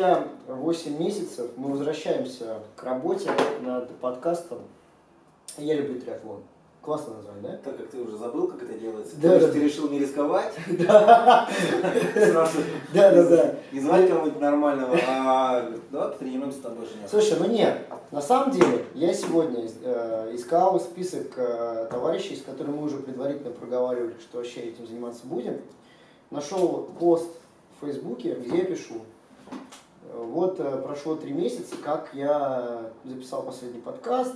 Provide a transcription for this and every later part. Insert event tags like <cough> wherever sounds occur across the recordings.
Спустя 8 месяцев мы возвращаемся к работе над подкастом «Я люблю триатлон». Классное название, да? Так как ты уже забыл, как это делается, Да, ты, да. ты решил не рисковать, <laughs> Да, да, да. не звать кого-нибудь нормального, а давай потренируемся с тобой, Женя. Слушай, ну нет, на самом деле я сегодня э, искал список э, товарищей, с которыми мы уже предварительно проговаривали, что вообще этим заниматься будем. Нашел пост в Фейсбуке, где я пишу. Э, Вот э, прошло три месяца, как я записал последний подкаст.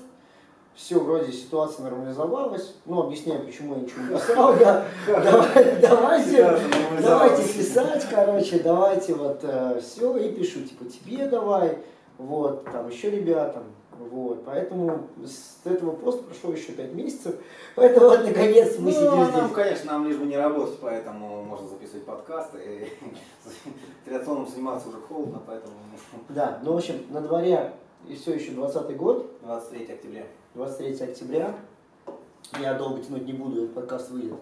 Все, вроде ситуация нормализовалась. Ну, объясняю, почему я ничего не писал. да. <laughs> Давай- Давайте, давайте писать, короче, давайте вот все, и пишу, типа, тебе давай, вот, там еще ребятам, вот, поэтому с этого поста прошло еще пять месяцев, поэтому вот наконец мы Ну, сидим а здесь. нам, конечно, нам лишь бы не работать, поэтому можно записывать подкасты. <laughs> Триатлоном заниматься уже холодно, поэтому <laughs> Да, ну, в общем, на дворе и все еще 20 год, 23 октября. 23 октября, я долго тянуть не буду, этот подкаст выйдет,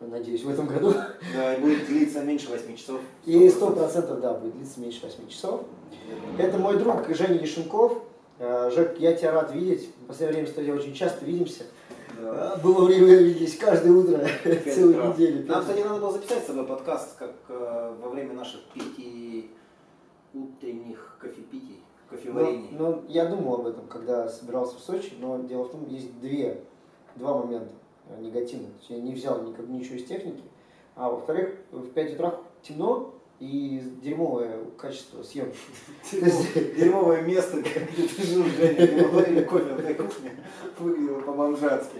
надеюсь, в этом году, Да, и будет длиться меньше 8 часов. и 100% да, будет длиться меньше 8 часов. Это мой друг Женя Яшенков. Э, Жек, я тебя рад видеть. В последнее время тобой очень часто видимся. Да. Э, Было время, виделись каждое утро, <laughs> целую утра. неделю. Нам, кстати, надо было записать с тобой подкаст, как э, во время наших пяти утренних кофепитий, Ну, кофеварений. ну, я думал об этом, когда собирался в Сочи, но дело в том, есть две, два момента э, негативных. То есть я не взял никак, ничего из техники. А во-вторых, в 5 утра темно и дерьмовое качество съемки. <laughs> Дерьмо- Дерьмовое место, где ты жил, Женя, кофе кухне, выглядело по-бомжатски.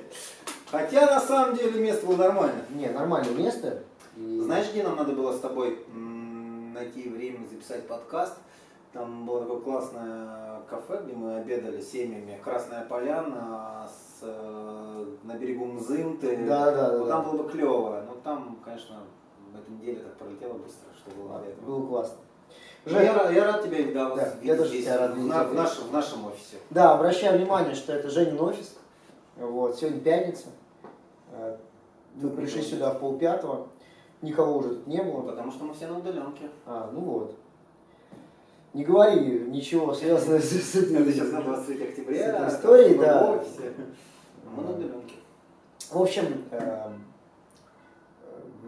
Хотя, на самом деле, место было нормально. Не, нормальное место. Знаешь, где нам надо было с тобой найти время записать подкаст? Там было такое классное кафе, где мы обедали семьями. Красная поляна с, э, на берегу Мзымты. Да, да, да, там было бы клево. Но там, конечно, в этой неделе так пролетело быстро, что было классно. Жек, я, рад- я рад тебя да, вас Да, я видеть тоже тебя рад в, видеть. в нашем, в нашем офисе. Да, обращаю внимание, что это Женин офис. Вот, сегодня пятница. Э, Мы пришли сюда в полпятого. Никого уже тут не было. потому что мы все на удаленке. А, ну вот. Не говори ничего связанного с, с этой... Это сейчас на 23 октября. С этой историей, да. Мы на удаленке. В общем, эм,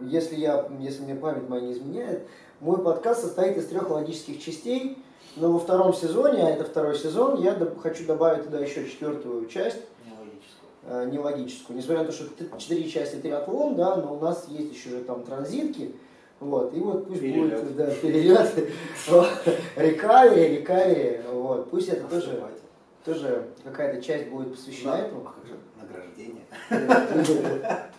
если, я, если мне память моя не изменяет, мой подкаст состоит из трех логических частей, но во втором сезоне, а это второй сезон, я хочу добавить туда еще четвертую часть, Нелогическую. э, нелогическую. Несмотря на то, что четыре части триатлон, да, но у нас есть еще же там транзитки, вот, и вот пусть Перелет. будет, да, перелет, <laughs> рекавери, рекавери, вот, пусть это тоже, тоже какая-то часть будет посвящена этому. Награждение? <laughs>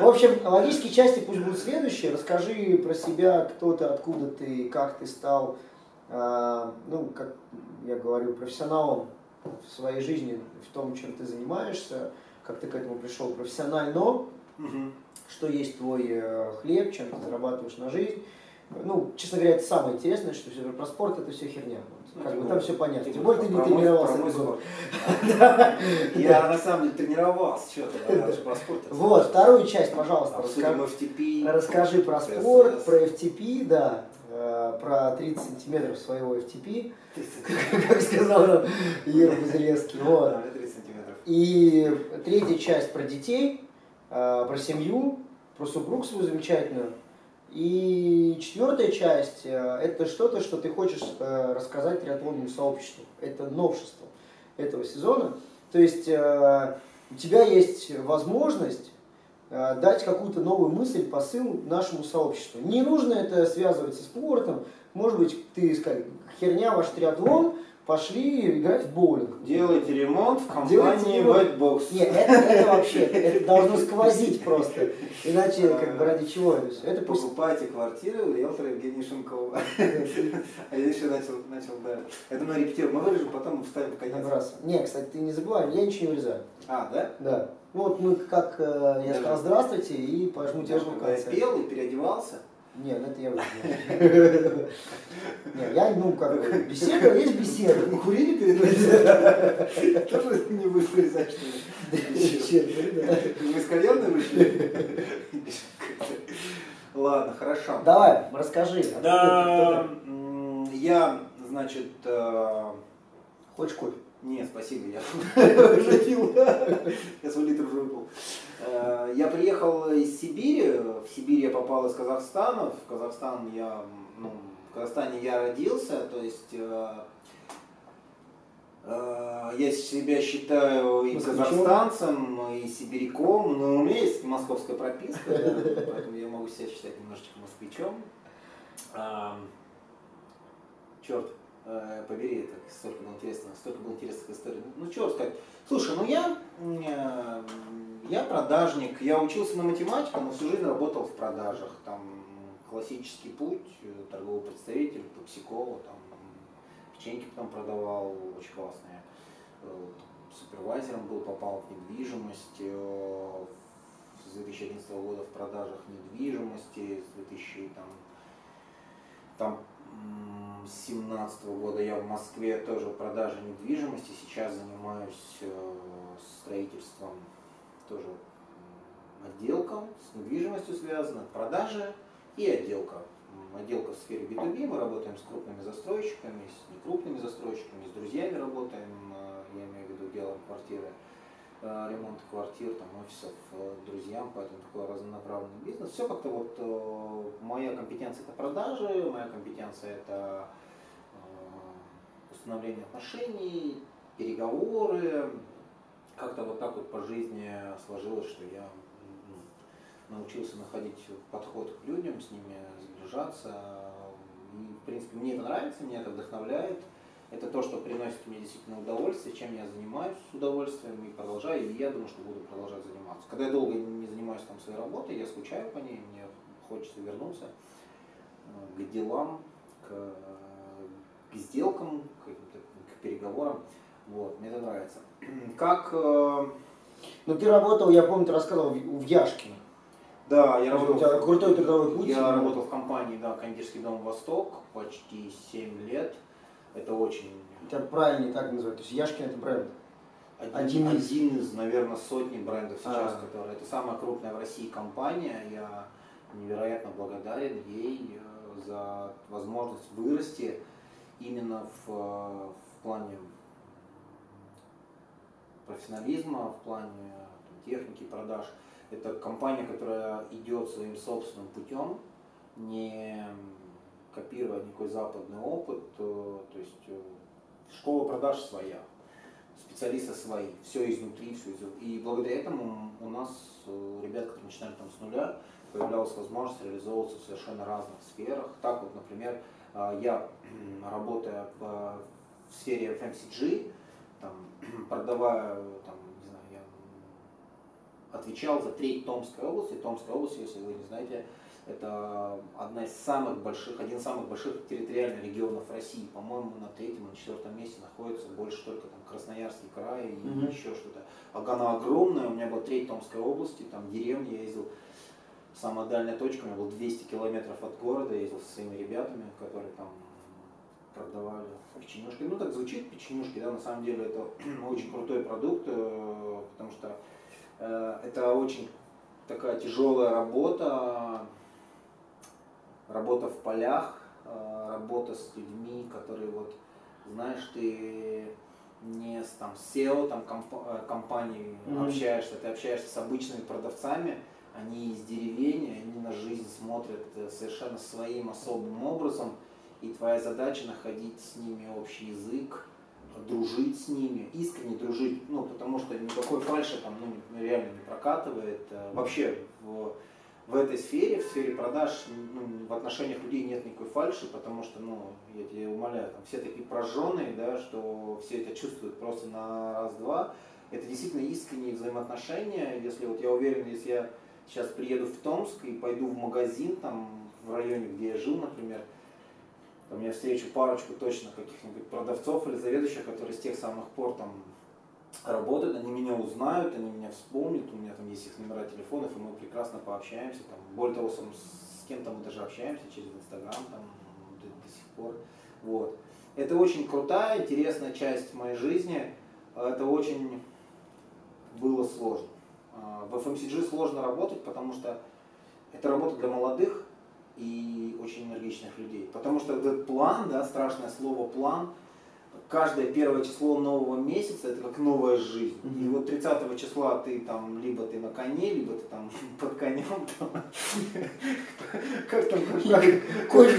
В общем, логические части пусть будут следующие. Расскажи про себя, кто ты, откуда ты, как ты стал, а, ну, как я говорю, профессионалом в своей жизни, в том, чем ты занимаешься, как ты к этому пришел профессионально, Мгм. что есть твой э, хлеб, чем ты зарабатываешь на жизнь. Ну, честно говоря, это самое интересное, что все про спорт это все херня. Ну, Как бы там все понятно. Тем более ты не тренировался. <laughs> Я на самом деле тренировался, что ты, про спорт. Вот, вторую часть, пожалуйста, расскажи. Про спорт, про FTP, да, э, про 30 сантиметров своего FTP, <laughs> как сказал нам Ера Базилевский. Вот. Да, 30 сантиметров. И третья часть про детей, э, про семью, про супруг свою замечательную. И четвертая часть э, это что-то, что ты хочешь э, рассказать триатлонному сообществу. Это новшество этого сезона. То есть э, у тебя есть возможность дать какую-то новую мысль, посыл нашему сообществу. Не нужно это связывать со спортом. Может быть, ты сказал, херня ваш триатлон, пошли играть в боулинг. Делайте ремонт в компании. White Box. Нет, это, это вообще, <laughs> это должно сквозить просто. Иначе, как бы, ради чего это все? Это. Покупайте квартиру риэлтора Евгения Шенкова. <laughs> А я еще начал, начал, да. Это мы репетируем, мы вырежем, потом вставим в конец. Набрасывать. Не, кстати, ты не забывай, я ничего не вырезаю. А, да? Да. Ну вот мы как, э, я сказал здравствуйте и пожму руку в я конце. пел и переодевался, Нет, это я вырезаю. Нет, я, ну, как бы, беседа есть беседа. мы курили перед этим. Тоже не будешь вырезать, что ли? Беседа, да. Вы из кальянной вышли? Ладно, хорошо. Давай, расскажи. откуда Да, я, значит, э? Хочешь кофе? не, спасибо, я <laughs> шутил. Я свой литр уже выпил. Э, Я приехал из Сибири. В Сибирь я попал из Казахстана. В Казахстан я, ну, в Казахстане я родился, то есть э, э, я себя считаю и Москвичом? казахстанцем, и сибиряком, но у меня есть московская прописка, да, поэтому я могу себя считать немножечко москвичом. А, черт, побери, это столько было интересно, столько было интересных историй. Ну, что сказать. Слушай, ну я, я продажник, я учился на математику, но всю жизнь работал в продажах. Там классический путь, э, торговый представитель, токсиколог, там печеньки потом продавал, очень классные. Э, Супервайзером был, попал в недвижимость, э, с 2011 года в продажах недвижимости, с 2000 там, там 2017 года я в Москве тоже в продаже недвижимости, сейчас занимаюсь строительством, тоже отделка с недвижимостью связана, продажи и отделка. Отделка в сфере B2B, мы работаем с крупными застройщиками, с некрупными застройщиками, с друзьями работаем, э, я имею в виду делаем квартиры, э, ремонт квартир, там, офисов э, друзьям, поэтому такой разнонаправленный бизнес. Все как-то вот моя компетенция это продажи, моя компетенция это установление отношений, переговоры. Как-то вот так вот по жизни сложилось, что я ну, научился находить подход к людям, с ними сближаться. В принципе, мне это нравится, меня это вдохновляет. Это то, что приносит мне действительно удовольствие, чем я занимаюсь с удовольствием и продолжаю, и я думаю, что буду продолжать заниматься. Когда я долго не занимаюсь там своей работой, я скучаю по ней, мне хочется вернуться э, к делам, к, к сделкам, к, к переговорам. Вот, мне это нравится. <clears throat> Как, э, Ну ты работал, я помню, ты рассказывал в Яшкино. да, я У работал, тебя крутой трудовой путь. я работал в компании, да, кондитерский дом «Восток» почти 7 лет. Это очень Это правильно так называют. То есть Яшкино это бренд. Один, Один из. один из, наверное, сотни брендов сейчас, А. которые... Это самая крупная в России компания. Я невероятно благодарен ей э, за возможность вырасти именно в, э, в плане профессионализма, в плане там, техники, продаж. Это компания, которая идет своим собственным путем, не копируя никакой западный опыт. э, То есть э, школа продаж своя специалисты свои, все изнутри, все изнутри. И благодаря этому у нас, э, ребят, которые начинали там с нуля, появлялась возможность реализовываться в совершенно разных сферах. Так вот, например, я, работая в сфере FMCG, там, <clears throat> продавая, там, не знаю, я отвечал за треть Томской области. Томская область, если вы не знаете, это одна из самых больших, один из самых больших территориальных регионов России. По-моему, на третьем, на четвертом месте находится больше только там Красноярский край и Мгм. еще что-то. А она огромная, у меня была треть Томской области, там деревня, я ездил, самая дальняя точка, у меня был 200 километров от города, я ездил со своими ребятами, которые там продавали печенюшки. Ну так звучит печенюшки, да, на самом деле это <clears throat> очень крутой продукт, э, потому что э, это очень такая тяжелая работа, работа в полях, э, работа с людьми, которые вот, знаешь, ты не с там SEO там комп- компанией Мгм. общаешься, ты общаешься с обычными продавцами, они из деревень, они на жизнь смотрят совершенно своим особым образом, и твоя задача находить с ними общий язык, дружить с ними, искренне дружить, ну, потому что никакой фальши там ну, реально не прокатывает. Э, Вообще в, в этой сфере, в сфере продаж, ну, в отношениях людей нет никакой фальши, потому что, ну, я тебя умоляю, там все такие прожженные, да, что все это чувствуют просто на раз-два. Это действительно искренние взаимоотношения. Если вот я уверен, если я сейчас приеду в Томск и пойду в магазин там в районе, где я жил, например, там я встречу парочку точно каких-нибудь продавцов или заведующих, которые с тех самых пор там работают, они меня узнают, они меня вспомнят, у меня там есть их номера телефонов, и мы прекрасно пообщаемся. Там, более того, сам с кем-то мы даже общаемся через Инстаграм там, до, до сих пор. Вот. Это очень крутая, интересная часть моей жизни. Это очень было сложно. А, В FMCG сложно работать, потому что это работа для молодых, и очень энергичных людей. Потому что этот план, да, страшное слово план, каждое первое число нового месяца это как новая жизнь. И вот 30 числа ты там, либо ты на коне, либо ты там <laughs> под конем. <laughs> Как там, на тебе. <laughs> Конь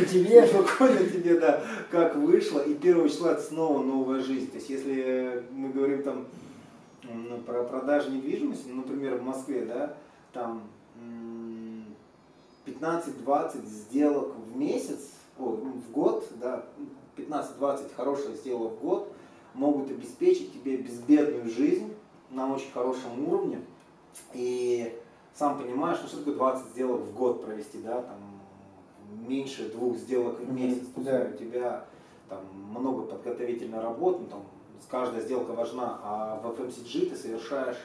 на тебе, да, как вышло. И 1 числа это снова новая жизнь. То есть если мы говорим там ну, про продажу недвижимости, например, в Москве, да, там 15-20 сделок в месяц, о, в год, да, 15-20 хороших сделок в год могут обеспечить тебе безбедную жизнь на очень хорошем уровне. И сам понимаешь, ну что такое 20 сделок в год провести, да, там меньше двух сделок в месяц. Mm-hmm. Да. у тебя там много подготовительной работы, ну, там каждая сделка важна, а в FMCG ты совершаешь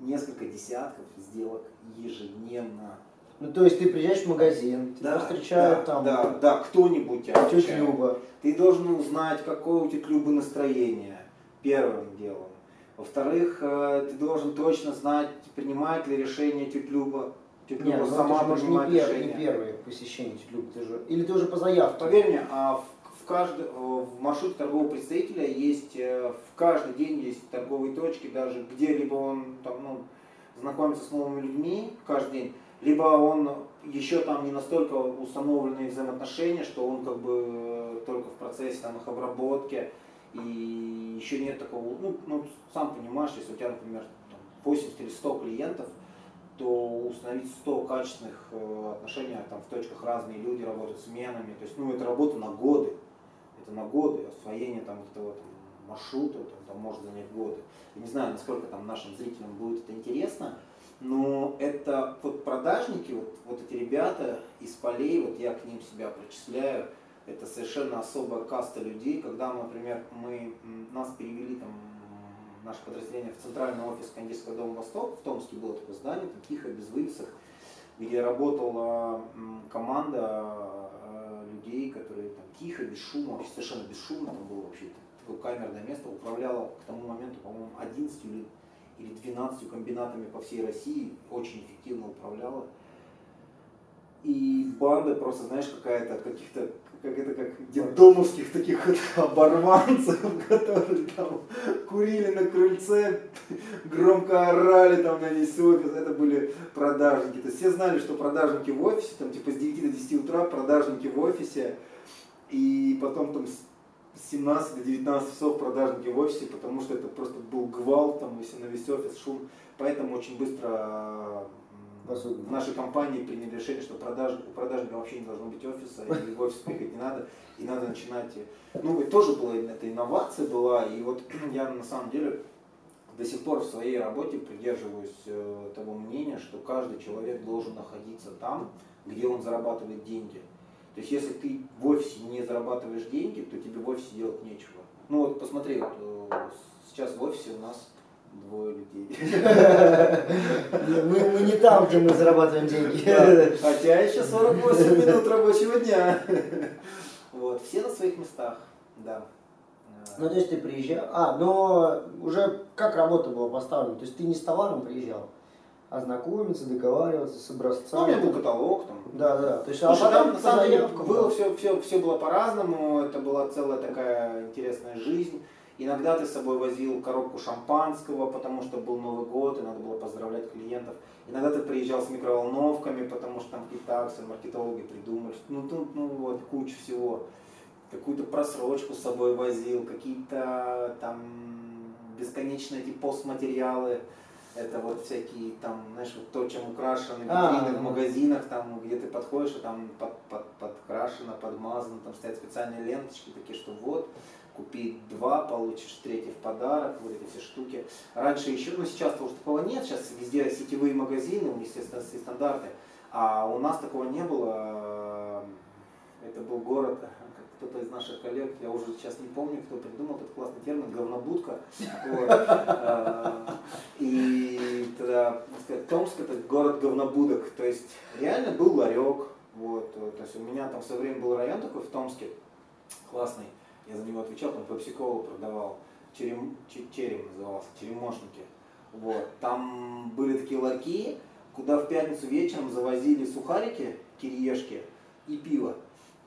несколько десятков сделок ежедневно. Ну, то есть ты приезжаешь в магазин, тебя да, встречают да, там. Да, да, кто-нибудь тебя Тетя Люба. Ты должен узнать, какое у тети Любы настроение первым делом. Во-вторых, э, ты должен точно знать, принимает ли решение тетя Люба. Тетя Нет, Люба ну, сама ты же, принимает не, решение. не первое посещение тети Любы, ты же, или ты уже по заявке. Поверь мне, а в в, каждый, в маршруте торгового представителя есть, э, в каждый день есть торговые точки, даже где-либо он там, ну, знакомится с новыми людьми каждый день, либо он еще там не настолько установленные взаимоотношения, что он как бы э, только в процессе там, их обработки, и еще нет такого, ну, ну сам понимаешь, если у тебя, например, там, 80 или 100 клиентов, то установить 100 качественных э, отношений, там в точках разные люди работают сменами, то есть, ну, это работа на годы, это на годы, освоение там этого там, маршрута, там, там может занять годы. Я не знаю, насколько там нашим зрителям будет это интересно, но это вот продажники, вот, вот эти ребята из полей, вот я к ним себя причисляю, это совершенно особая каста людей, когда, например, мы, нас перевели там наше подразделение в центральный офис Кондитерского дома Восток, в Томске было такое здание, там тихо, без вывесок, где работала команда людей, которые там тихо, без шума, совершенно бесшумно там было вообще такое камерное место, управляло к тому моменту, по-моему, 11 или, или 12 комбинатами по всей России, очень эффективно управляла. И банда просто, знаешь, какая-то каких-то как это как детдомовских таких вот <laughs> оборванцев, <laughs> которые там курили на крыльце, громко орали там на весь офис. Это были продажники. То есть все знали, что продажники в офисе, там типа с 9 до 10 утра продажники в офисе, и потом там с 17 до 19 часов продажники в офисе, потому что это просто был гвалт, там, если на весь офис шум. Поэтому очень быстро в нашей компании приняли решение, что продаж, у продажника вообще не должно быть офиса, и в офис приехать не надо, и надо начинать. Ну, это тоже была, это инновация была, и вот <clears throat> я на самом деле до сих пор в своей работе придерживаюсь э, того мнения, что каждый человек должен находиться там, где он зарабатывает деньги. То есть если ты в офисе не зарабатываешь деньги, то тебе в офисе делать нечего. Ну вот посмотри, вот, э, сейчас в офисе у нас двое людей. Мы, мы не там, где мы зарабатываем деньги. Да. Хотя еще 48 минут рабочего дня. Вот, все на своих местах, да. Ну, то есть ты приезжал, а, но уже как работа была поставлена, то есть ты не с товаром приезжал, а знакомиться, договариваться с образцами. Ну, у меня был каталог там. Да, да. То есть, Слушай, а там, на самом деле было все, все, все было по-разному, это была целая такая интересная жизнь. Иногда ты с собой возил коробку шампанского, потому что был Новый год, и надо было поздравлять клиентов. Иногда ты приезжал с микроволновками, потому что там какие-то акции, маркетологи придумали. Ну, тут, ну вот, куча всего. Какую-то просрочку с собой возил, какие-то там бесконечные эти постматериалы. Это вот всякие там, знаешь, вот то, чем украшены а, витрины в магазинах, там, где ты подходишь, и там под, под, подкрашено, подмазано, там стоят специальные ленточки такие, что вот, купи два, получишь третий в подарок, вот эти все штуки. Раньше еще, ну сейчас уже такого нет, сейчас везде сетевые магазины, у них естественно все стандарты, а у нас такого не было. Это был город, кто-то из наших коллег, я уже сейчас не помню, кто придумал этот классный термин, говнобудка. <laughs> А, и тогда, сказать, Томск это город говнобудок, то есть реально был ларек, вот, то есть у меня там со временем был район такой в Томске, классный, я за него отвечал, там пепси-колу продавал, черем, черем назывался, черемошники. Вот. Там были такие ларьки, куда в пятницу вечером завозили сухарики, кириешки и пиво.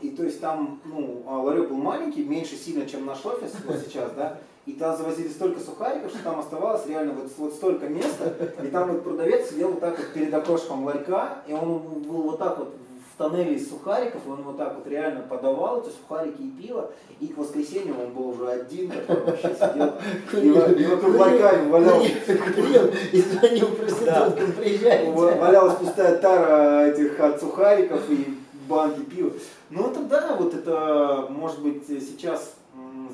И то есть там, ну, а ларек был маленький, меньше сильно, чем наш офис вот <laughs> сейчас, да, и там завозили столько сухариков, что там оставалось реально вот, вот столько места, и там вот продавец сидел вот так вот перед окошком ларька, и он был вот так вот в тоннеле из сухариков, и он вот так вот реально подавал эти сухарики и пиво, и к воскресенью он был уже один, который вообще сидел, и, и вокруг ларька валялся. Курил и звонил проституткам, приезжайте. Валялась пустая тара этих от сухариков и банки пива. Ну это да, вот это может быть сейчас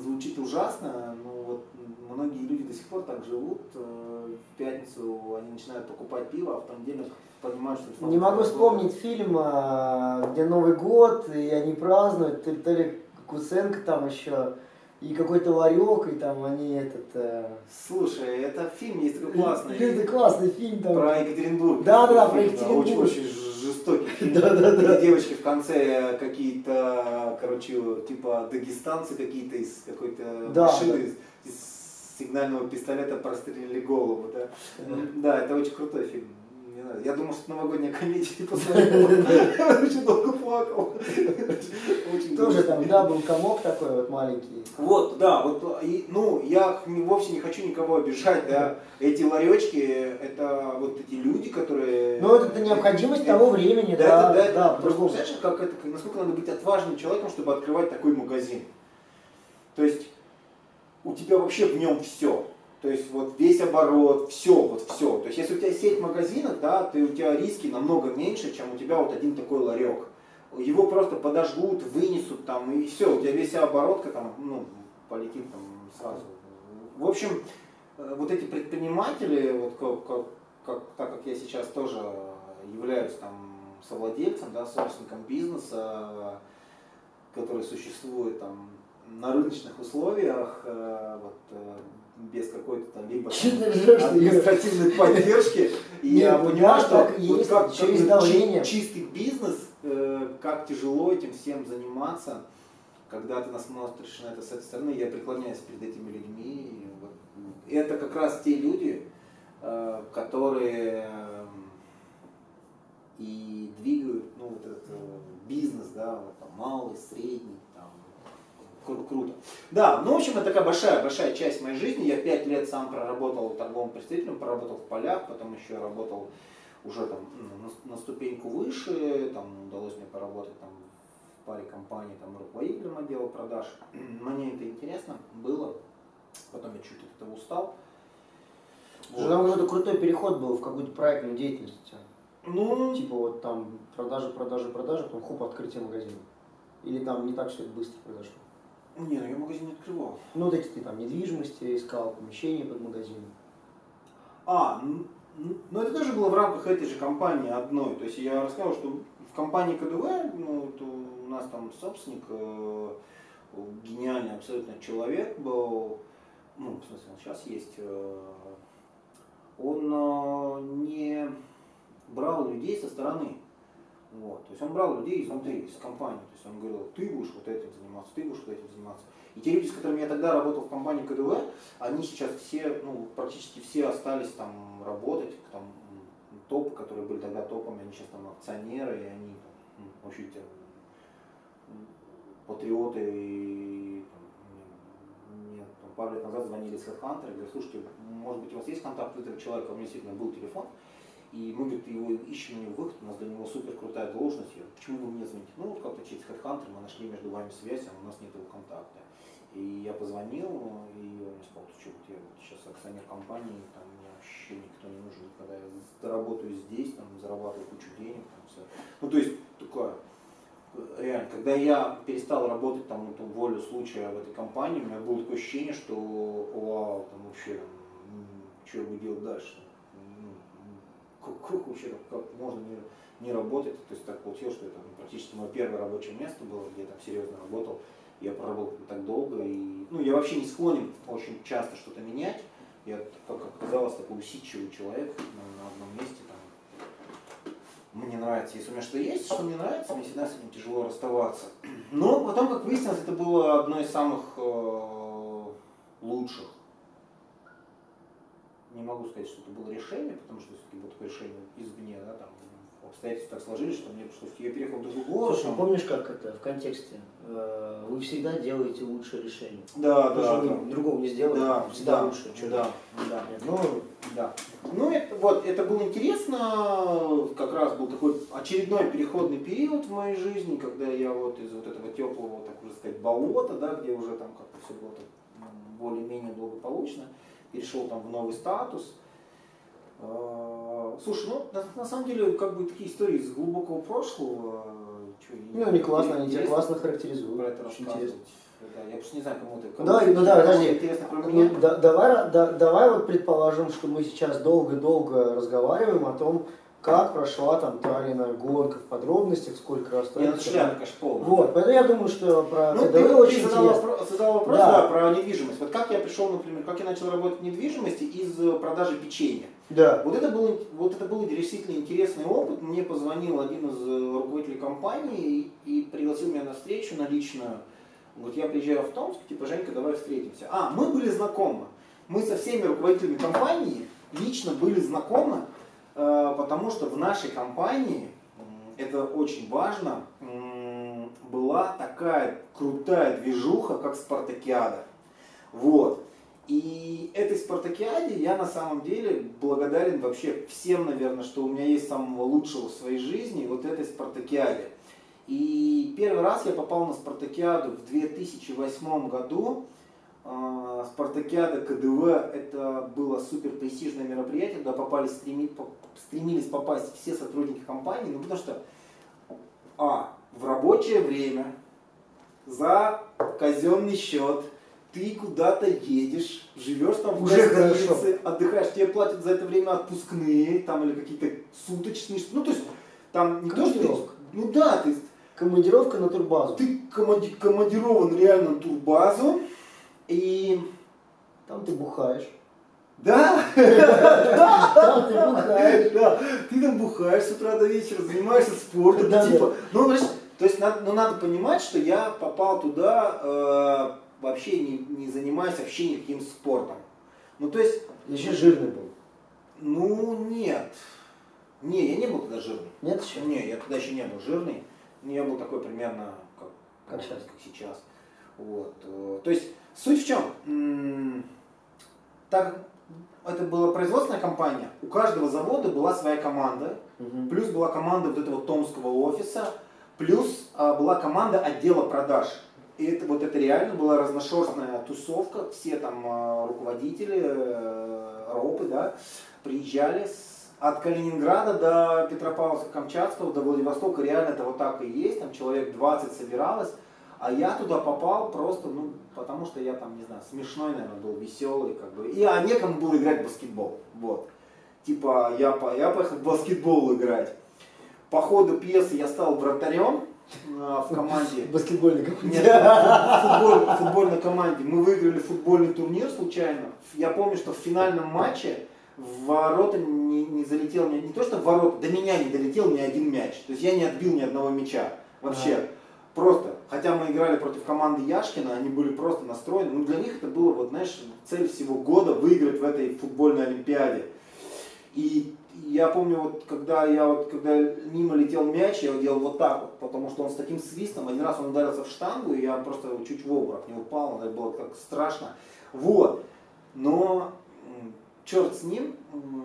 звучит ужасно, но вот многие люди до сих пор так живут. Э, в пятницу они начинают покупать пиво, а в понедельник понимают, что... Не могу вспомнить фильм, а, где Новый год, и они празднуют, то ли, Куценко там еще, и какой-то ларек, и там они этот... Э... Слушай, это фильм есть такой классный. Это классный фильм там. Про Екатеринбург. Да, да, да, про Екатеринбург. очень, очень жестокий. <laughs> Да, да, да. девочки в конце какие-то, короче, типа дагестанцы какие-то из какой-то да, машины, да. из сигнального пистолета прострелили голову. Да. да, это очень крутой фильм. Я думал, что новогодняя комедия посмотрел. Очень долго плакал. Тоже там, да, был комок такой вот маленький. Вот, да, вот, ну, я вовсе не хочу никого обижать, да. Эти ларечки, это вот эти люди, которые... Ну, это необходимость того времени, да. Да, да, Просто представляешь, как это, насколько надо быть отважным человеком, чтобы открывать такой магазин. То есть, у тебя вообще в нем все. То есть вот весь оборот, все, вот все. То есть если у тебя сеть магазинов, да, то у тебя риски намного меньше, чем у тебя вот один такой ларек. Его просто подожгут, вынесут там, и все, у тебя весь оборотка там, ну, полетит там сразу. В общем, э, вот эти предприниматели, вот как, как, как, так как я сейчас тоже являюсь там совладельцем, да, собственником бизнеса, который существует там на рыночных условиях, э, вот, э, без какой-то там либо там, административной поддержки. И я понимаю, что вот как, через давление. чистый бизнес, э, как тяжело этим всем заниматься, когда ты нас смотришь на это с этой стороны, я преклоняюсь перед этими людьми. Вот. Это как раз те люди, э, которые и двигают ну, вот этот э, бизнес, да, вот, там, малый, средний, Кру- круто. Да, ну, в общем, это такая большая-большая часть моей жизни. Я пять лет сам проработал торговым представителем, поработал в полях, потом еще работал уже там ну, на, на ступеньку выше, там удалось мне поработать там в паре компаний, там руководителем отдела продаж. <clears throat> Мне это интересно было, потом я чуть от этого устал. Вот. Там какой-то крутой переход был в какую-то проектную деятельность. Ну, типа вот там продажи, продажи, продажи, потом хоп, открытие магазина. Или там не так все это быстро произошло? Не, ну я магазин не открывал. Ну, вот эти ты там недвижимости искал, помещение под магазин. А, ну, ну это тоже было в рамках этой же компании одной. То есть я рассказал, что в компании КДВ, ну, то у нас там собственник, э, гениальный абсолютно человек был, ну, в смысле, он сейчас есть, э, он э, не брал людей со стороны. Вот. То есть он брал людей изнутри, из компании. То есть он говорил, ты будешь вот этим заниматься, ты будешь вот этим заниматься. И те люди, с которыми я тогда работал в компании КДВ, они сейчас все, ну, практически все остались там работать, там, топы, которые были тогда топами, они сейчас там акционеры, и они, ну, вообще, патриоты, и мне там, пару лет назад звонили с HeadHunter и говорят, слушайте, может быть у вас есть контакт этого человека, у меня действительно был телефон, и мы, говорит, его ищем на выход, у нас для него супер крутая должность. Я, почему вы мне звоните? Ну, вот как-то через HeadHunter мы нашли между вами связь, а у нас нет его контакта. И я позвонил, и он мне сказал, ты что, я вот сейчас акционер компании, там мне вообще никто не нужен, когда я работаю здесь, там зарабатываю кучу денег, там все. Ну, то есть, такое, реально, когда я перестал работать там, ну, волю случая в этой компании, у меня было такое ощущение, что вау, там вообще, что я буду делать дальше как вообще как можно не, не работать. То есть так получилось, что это практически мое первое рабочее место было, где я там серьезно работал. Я проработал так долго, и ну, я вообще не склонен очень часто что-то менять. Я, как оказалось, такой усидчивый человек на, на одном месте. Там, мне нравится, если у меня что есть, что мне нравится, мне всегда с этим тяжело расставаться. <clears throat> Но потом, как выяснилось, это было одно из самых э, лучших не могу сказать, что это было решение, потому что все-таки было такое решение извне, да, там обстоятельства так сложились, что мне пришлось, я переехал в другой город. Слушай, помнишь, как это в контексте? Э, вы всегда делаете лучшее решение. Да, Потому да, что да. вы другого не сделаете, Да, всегда да, лучше. Чё да, да. Ну, Да. Ну, это, вот, это было интересно, как раз был такой очередной переходный период в моей жизни, когда я вот из вот этого теплого, так уже сказать, болота, да, где уже там как-то все было более-менее благополучно, перешел там в новый статус. А, Слушай, ну, на, на самом деле, как бы такие истории из глубокого прошлого, чё, ну, они классно, они тебя классно характеризуют. про это Очень интересно. Да, я просто не знаю, кому ты. Ну, давай, ну да, подожди. Интересно про меня. Да- давай, да- давай вот предположим, что мы сейчас долго-долго разговариваем о том, как прошла там та или иная гонка в подробностях, сколько раз стоит. шляпа, конечно, полная. Вот, поэтому я думаю, что про Ну, КДВ ты, очень ты задал, вопрос, задал вопрос Да. да. про недвижимость. Вот как я пришел, например, как я начал работать в недвижимости из э, продажи печенья. Да. Вот это был, вот это был действительно интересный опыт. Мне позвонил один из э, руководителей компании и, пригласил меня на встречу на личную. Вот я приезжаю в Томск, типа, Женька, давай встретимся. А, мы были знакомы. Мы со всеми руководителями компании лично были знакомы, потому что в нашей компании, это очень важно, была такая крутая движуха, как Спартакиада. Вот. И этой спартакиаде я на самом деле благодарен вообще всем, наверное, что у меня есть самого лучшего в своей жизни, вот этой спартакиаде. И первый раз я попал на спартакиаду в 2008 году. А, Спартакиада КДВ это было супер престижное мероприятие, туда попали, стреми- стремились попасть все сотрудники компании, ну потому что а, в рабочее время, за казенный счет, ты куда-то едешь, живешь там в Уже гостинице, отдыхаешь, тебе платят за это время отпускные, там или какие-то суточные, ну то есть там не то, что ну да, ты, Командировка на турбазу. ты команди- командирован реально на турбазу, и Там ты бухаешь. да, Там ты бухаешь. да, ты там бухаешь с утра до вечера, занимаешься спортом, Да, типа, ну, знаешь, то есть надо, ну, надо понимать, что я попал туда э, вообще не, не занимаясь вообще никаким спортом. Ну, то есть, Еще жирный был. ну, нет. Не, я не был тогда жирный. Нет еще? Не, я тогда еще не был жирный. Но я был такой примерно, как, Как сейчас. как сейчас. Вот. э, То есть, суть в чем? Так, это была производственная компания, у каждого завода была своя команда, Мгм. плюс была команда вот этого томского офиса, плюс а, была команда отдела продаж. И это вот это реально была разношерстная тусовка, все там а, руководители, э, ропы, да, приезжали с- от Калининграда до Петропавловска-Камчатского, до Владивостока, реально это вот так и есть, там человек 20 собиралось, а я туда попал просто, ну, потому что я там, не знаю, смешной, наверное, был, веселый, как бы, и, а некому было играть в баскетбол, вот. Типа, я, по- я поехал в <laughs> баскетбол играть. По ходу пьесы я стал вратарем а, в команде. <laughs> Баскетбольный команде. Нет, в футболь- футбольной команде. Мы выиграли футбольный турнир случайно. Я помню, что в финальном матче в ворота не, не залетел, ни- не то что в ворота, до меня не долетел ни один мяч. То есть я не отбил ни одного мяча. Вообще. Просто. Хотя мы играли против команды Яшкина, они были просто настроены. Ну, для них это было, вот, знаешь, цель всего года выиграть в этой футбольной олимпиаде. И я помню, вот когда я вот когда мимо летел мяч, я его делал вот так вот, потому что он с таким свистом, один раз он ударился в штангу, и я просто чуть в обморок не упал, это было так страшно. Вот. Но черт с ним,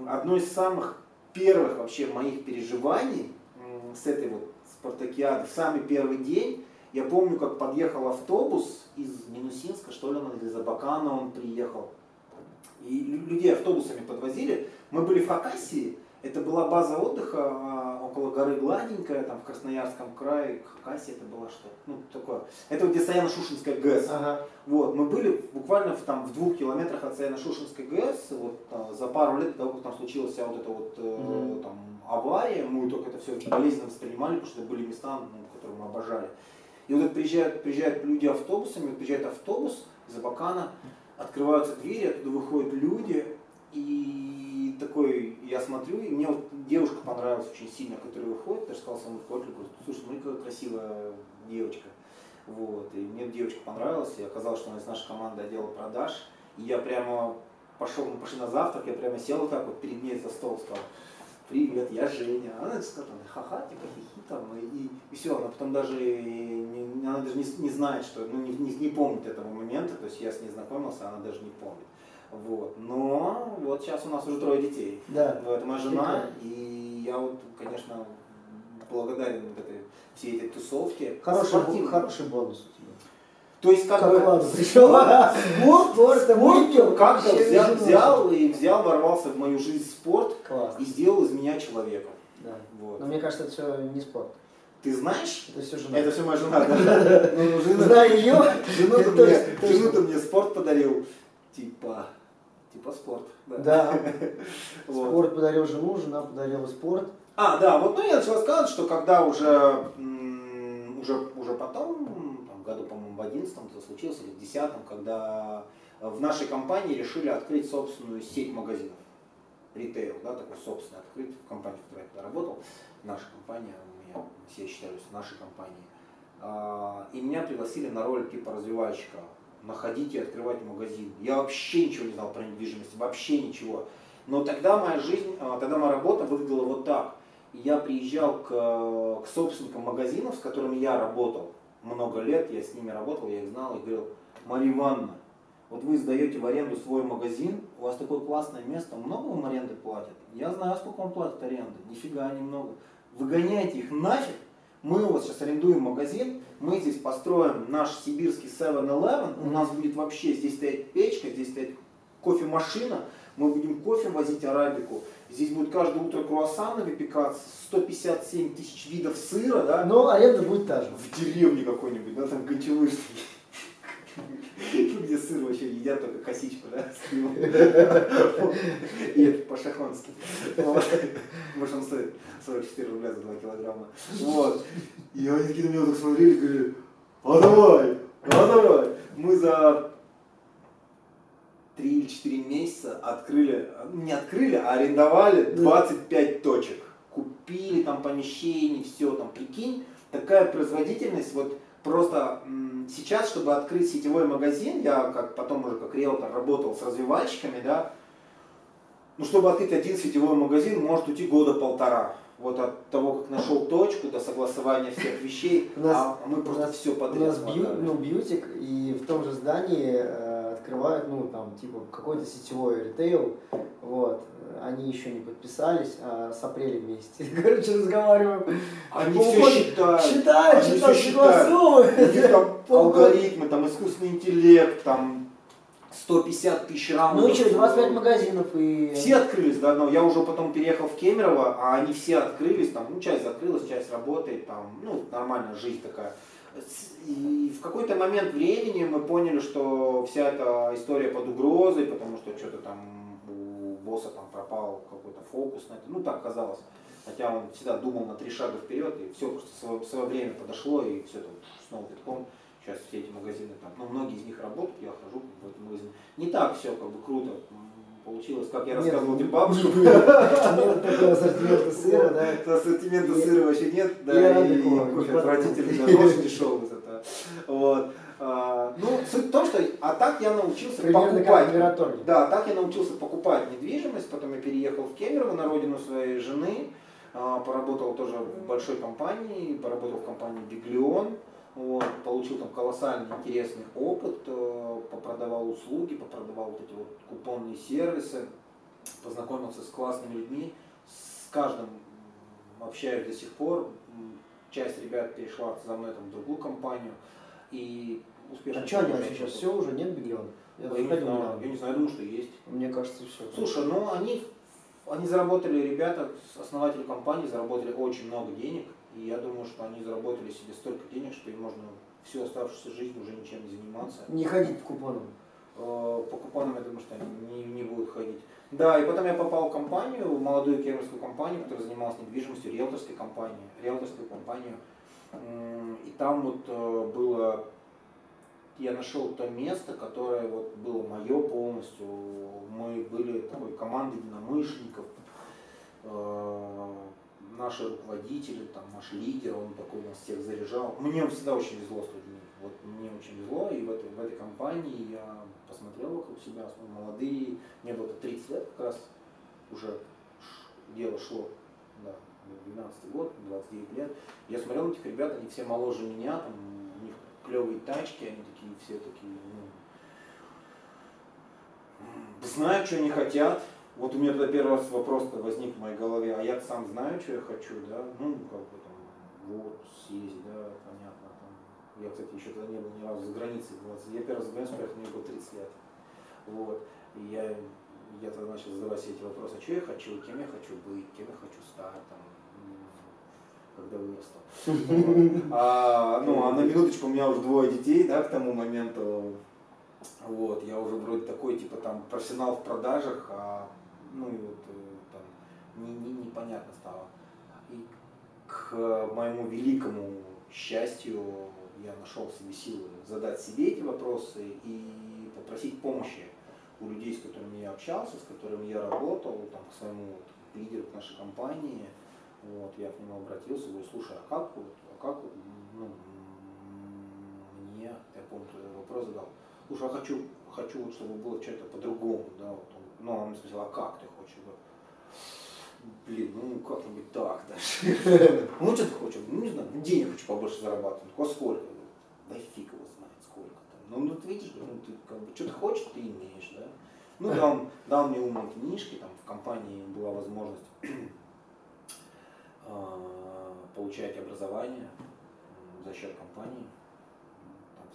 одно из самых первых вообще моих переживаний с этой вот спартакиады, в самый первый день, я помню, как подъехал автобус из Минусинска, что ли, он, или из Абакана он приехал. И лю- людей автобусами подвозили. Мы были в Хакасии, это была база отдыха а, около горы Гладенькая, там в Красноярском крае. Хакасия это была что? Ну, такое. Это вот где Саяно-Шушинская ГЭС. Ага. Вот, мы были буквально в, там, в двух километрах от Саяно-Шушинской ГЭС, вот, а, за пару лет до того, как там случилась вся вот эта вот э, Мгм. там, авария, мы только это все болезненно воспринимали, потому что это были места, ну, которые мы обожали. И вот приезжают, приезжают люди автобусами, приезжает автобус из Абакана, открываются двери, оттуда выходят люди, и такой, я смотрю, и мне вот девушка понравилась очень сильно, которая выходит, я же сказал своему руководителю, слушай, смотри, какая красивая девочка. Вот, и мне девочка понравилась, и оказалось, что она из нашей команды отдела продаж. И я прямо пошел, мы пошли на завтрак, я прямо сел вот так вот перед ней за стол, сказал, привет, я Женя. Она сказала, ха-ха, типа хихи там, и, и все, она потом даже, не, она даже не, не знает, что, ну, не, не, не помнит этого момента, то есть я с ней знакомился, она даже не помнит. Вот. Но вот сейчас у нас уже трое детей. Да. Вот, моя жена, и я вот, конечно, благодарен вот этой, всей этой тусовке. Хороший, бу- хороший бонус у тебя. То есть как, Как бы ладно, <laughs> пришел. спорт, Спорт, <laughs> спорт как-то взял, взял и взял, ворвался в мою жизнь спорт Класс. и сделал из меня человека. Да. Вот. Но мне кажется, это все не спорт. Ты знаешь? Это все жена. Это все моя жена, да? Ну, жена- Знаю ее. Жену-то мне, жену-то мне спорт подарил. Типа, типа спорт. Да. <laughs> Вот. Спорт подарил жену, жена подарила спорт. А, да, вот ну, я начал рассказывать, что когда уже, уже, уже потом, там, году, по-моему, в 11 это случилось, или в 10 когда в нашей компании решили открыть собственную сеть магазинов. Ритейл, да, такой собственный открыть в компании, в которой я работал. Наша компания, у меня все считались нашей компанией. А, И меня пригласили на роль типа развивальщика. Находить и открывать магазин. Я вообще ничего не знал про недвижимость, вообще ничего. Но тогда моя жизнь, а, тогда моя работа выглядела вот так. Я приезжал к, к собственникам магазинов, с которыми я работал много лет, я с ними работал, я их знал, и говорил, Мария Ивановна, вот вы сдаете в аренду свой магазин, у вас такое классное место, много вам аренды платят? Я знаю, сколько вам платят аренды, нифига немного. Выгоняйте их нафиг, мы у вас сейчас арендуем магазин, мы здесь построим наш сибирский 7-Eleven, у нас будет вообще, здесь стоять печка, здесь стоять кофемашина, мы будем кофе возить арабику, здесь будет каждое утро круассаны выпекаться, 157 тысяч видов сыра, да, Но аренда будет та же. в деревне какой-нибудь, да, там Гончалышский. <laughs> Где сыр вообще едят только косичку, да, с пивом. <laughs> И это по-шахонски. Может, он стоит 44 рубля за 2 килограмма. Вот. И они такие на меня так смотрели, говорили, а давай, а давай. Мы за 3 или 4 месяца открыли, не открыли, а арендовали 25 точек. Купили там помещений, все там, прикинь, такая производительность, вот просто сейчас, чтобы открыть сетевой магазин, я как потом уже как риэлтор работал с развивальщиками, да, ну, чтобы открыть один сетевой магазин, может уйти года полтора. Вот от того, как нашел точку, до согласования всех вещей, <laughs> У нас- а мы У просто нас, все у подряд нас бью, ну, бьютик, и в том же здании э, открывают, ну, там, типа, какой-то сетевой ритейл, вот, они еще не подписались, а с апреля вместе, <laughs> короче, разговариваем. Они По все считают. Считают, Они считают, считают. согласовывают. Них там <laughs> алгоритмы, там искусственный интеллект, там 150 тысяч раундов. Ну и что, 25 магазинов и... Все открылись до одного. Я уже потом переехал в Кемерово, а они все открылись, там, ну, часть закрылась, часть работает, там, ну, нормальная жизнь такая. И в какой-то момент времени мы поняли, что вся эта история под угрозой, потому что что-то там босса там пропал какой-то фокус на это. Ну, так казалось. Хотя он всегда думал на три шага вперед, и все просто свое, свое время подошло, и все там снова битком. Сейчас все эти магазины там, ну, многие из них работают, я хожу в эти магазины. Не так все как бы круто получилось, как я рассказывал тебе <laughs> нет, бабушку. Нет такого ассортимента <laughs> сыра, да. Ассортимента сыра вообще нет, да, и отвратительный, да, нож дешевый зато. Вот. А, Ну, суть в том, что, а так я научился Примерно покупать. Да, так я научился покупать недвижимость, потом я переехал в Кемерово на родину своей жены, а, поработал тоже в большой компании, поработал в компании Биглион, вот, получил там колоссальный интересный опыт, э, попродавал услуги, попродавал вот эти вот купонные сервисы, познакомился с классными людьми, с каждым общаюсь до сих пор, часть ребят перешла за мной там, в другую компанию, и успешно... А что они вообще сейчас? Все уже, нет Биглиона? Я Я не знаю, я не знаю, думаю, что есть. Мне кажется, все. Слушай, ну они, они заработали, ребята, основатели компании заработали очень много денег, и я думаю, что они заработали себе столько денег, что им можно всю оставшуюся жизнь уже ничем не заниматься. Не ходить по купонам. Э, По купонам, я думаю, что они не, не будут ходить. Да, и потом я попал в компанию, в молодую кемеровскую компанию, которая занималась недвижимостью, риэлторской компании, риэлторскую компанию. И там вот э, было, я нашел то место, которое вот было мое полностью. Мы были такой командой единомышленников, Э, наши руководители, там, наш лидер, он такой нас всех заряжал. Мне всегда очень везло с людьми. Вот мне очень везло, и в этой, в этой компании я посмотрел вокруг себя, молодые, мне было 30 лет как раз, уже дело шло, да, 12 год, 29 лет. Я смотрел на этих ребят, они все моложе меня, там, клевые тачки, они такие все такие, ну, знают, что они хотят. Вот у меня тогда первый раз вопрос возник в моей голове, а я сам знаю, что я хочу, да, ну, как бы там, вот, съездить, да, понятно, там. Я, кстати, еще тогда не был ни разу за границей, 20. я первый раз за границу поехал, мне было 30 лет. Вот, и я, я тогда начал задавать себе эти вопросы, а что я хочу, кем я хочу быть, кем я хочу стать, там, когда вырасту. А, ну, а на минуточку у меня уже двое детей, да, к тому моменту. Вот, я уже вроде такой, типа, там, профессионал в продажах, а, ну, и вот, э, там, не, не, непонятно стало. И к моему великому счастью я нашел себе силы задать себе эти вопросы и попросить помощи у людей, с которыми я общался, с которыми я работал, там, к своему вот, лидеру нашей компании, вот, я к нему обратился, говорю, слушай, а как вот, а как вот, ну, мне, я помню, вопрос задал, слушай, я хочу, хочу вот, чтобы было что-то по-другому, да, вот он, ну, он спросил, а как ты хочешь? Я блин, ну как-нибудь так даже. <laughs> Ну что ты хочешь? Ну не знаю, денег хочу побольше зарабатывать. А сколько? Да фиг его знает сколько там. Ну, ну ты видишь, ну ты как бы что-то хочешь, ты имеешь, да. Ну дал, дал мне умные книжки, там в компании была возможность а, получать образование за счет компании,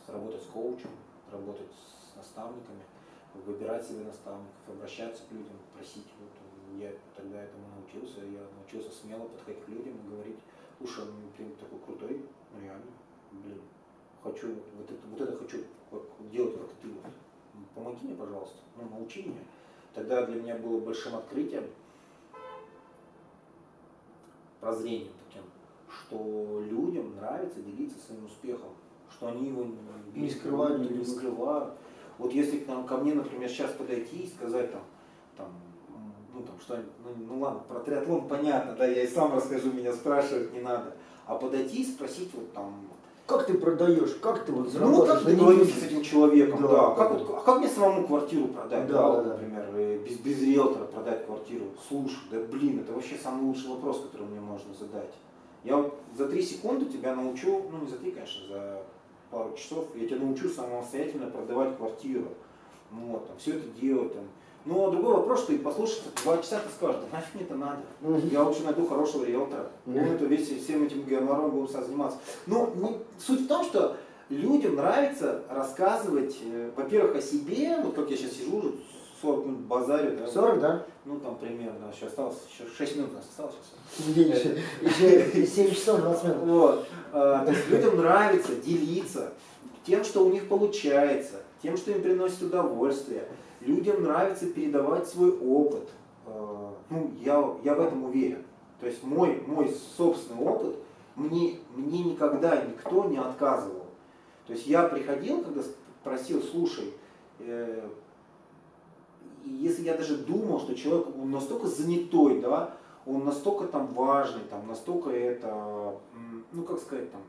там, работать с коучем, работать с наставниками, выбирать себе наставников, обращаться к людям, просить. Вот, я тогда этому научился, я научился смело подходить к людям и говорить, слушай, ну, ты такой крутой, реально, блин, хочу вот это, вот это хочу делать, как ты. Вот. Помоги мне, пожалуйста, ну, научи меня. Тогда для меня было большим открытием, прозрением таким, что людям нравится делиться своим успехом, что они его не, не скрывают, не, не скрывают. Вот если к, нам, ко мне, например, сейчас подойти и сказать там, там ну там что, ну, ну ладно, про триатлон понятно, да, я и сам расскажу, меня спрашивать не надо. А подойти и спросить вот там, как ты продаешь, как ты вот заработаешь? Ну, как ты договорился с этим человеком, да. да. Как, вот, а как мне самому квартиру продать, да, да, да. например, без, без риэлтора продать квартиру? Слушай, да блин, это вообще самый лучший вопрос, который мне можно задать. Я вот за три секунды тебя научу, ну не за три, конечно, за пару часов, я тебя научу самостоятельно продавать квартиру. Ну, вот, там, все это делать, там, но другой вопрос, что и послушать два часа ты скажешь, да нафиг мне это надо. Я лучше найду хорошего риэлтора. Mm-hmm. Он это весь всем этим геморроем будем заниматься. Но не, суть в том, что людям нравится рассказывать, э, во-первых, о себе, вот как я сейчас сижу, 40 минут базарю, да? 40, да? Ну там примерно, еще осталось, еще 6 минут у нас осталось сейчас. Еще 7 часов 20 минут. Вот. А, то есть людям нравится делиться тем, что у них получается, тем, что им приносит удовольствие людям нравится передавать свой опыт. Э, ну, я, я в этом уверен. То есть мой, мой собственный опыт мне, мне никогда никто не отказывал. То есть я приходил, когда просил, слушай, э, если я даже думал, что человек он настолько занятой, да, он настолько там важный, там, настолько это, ну как сказать, там,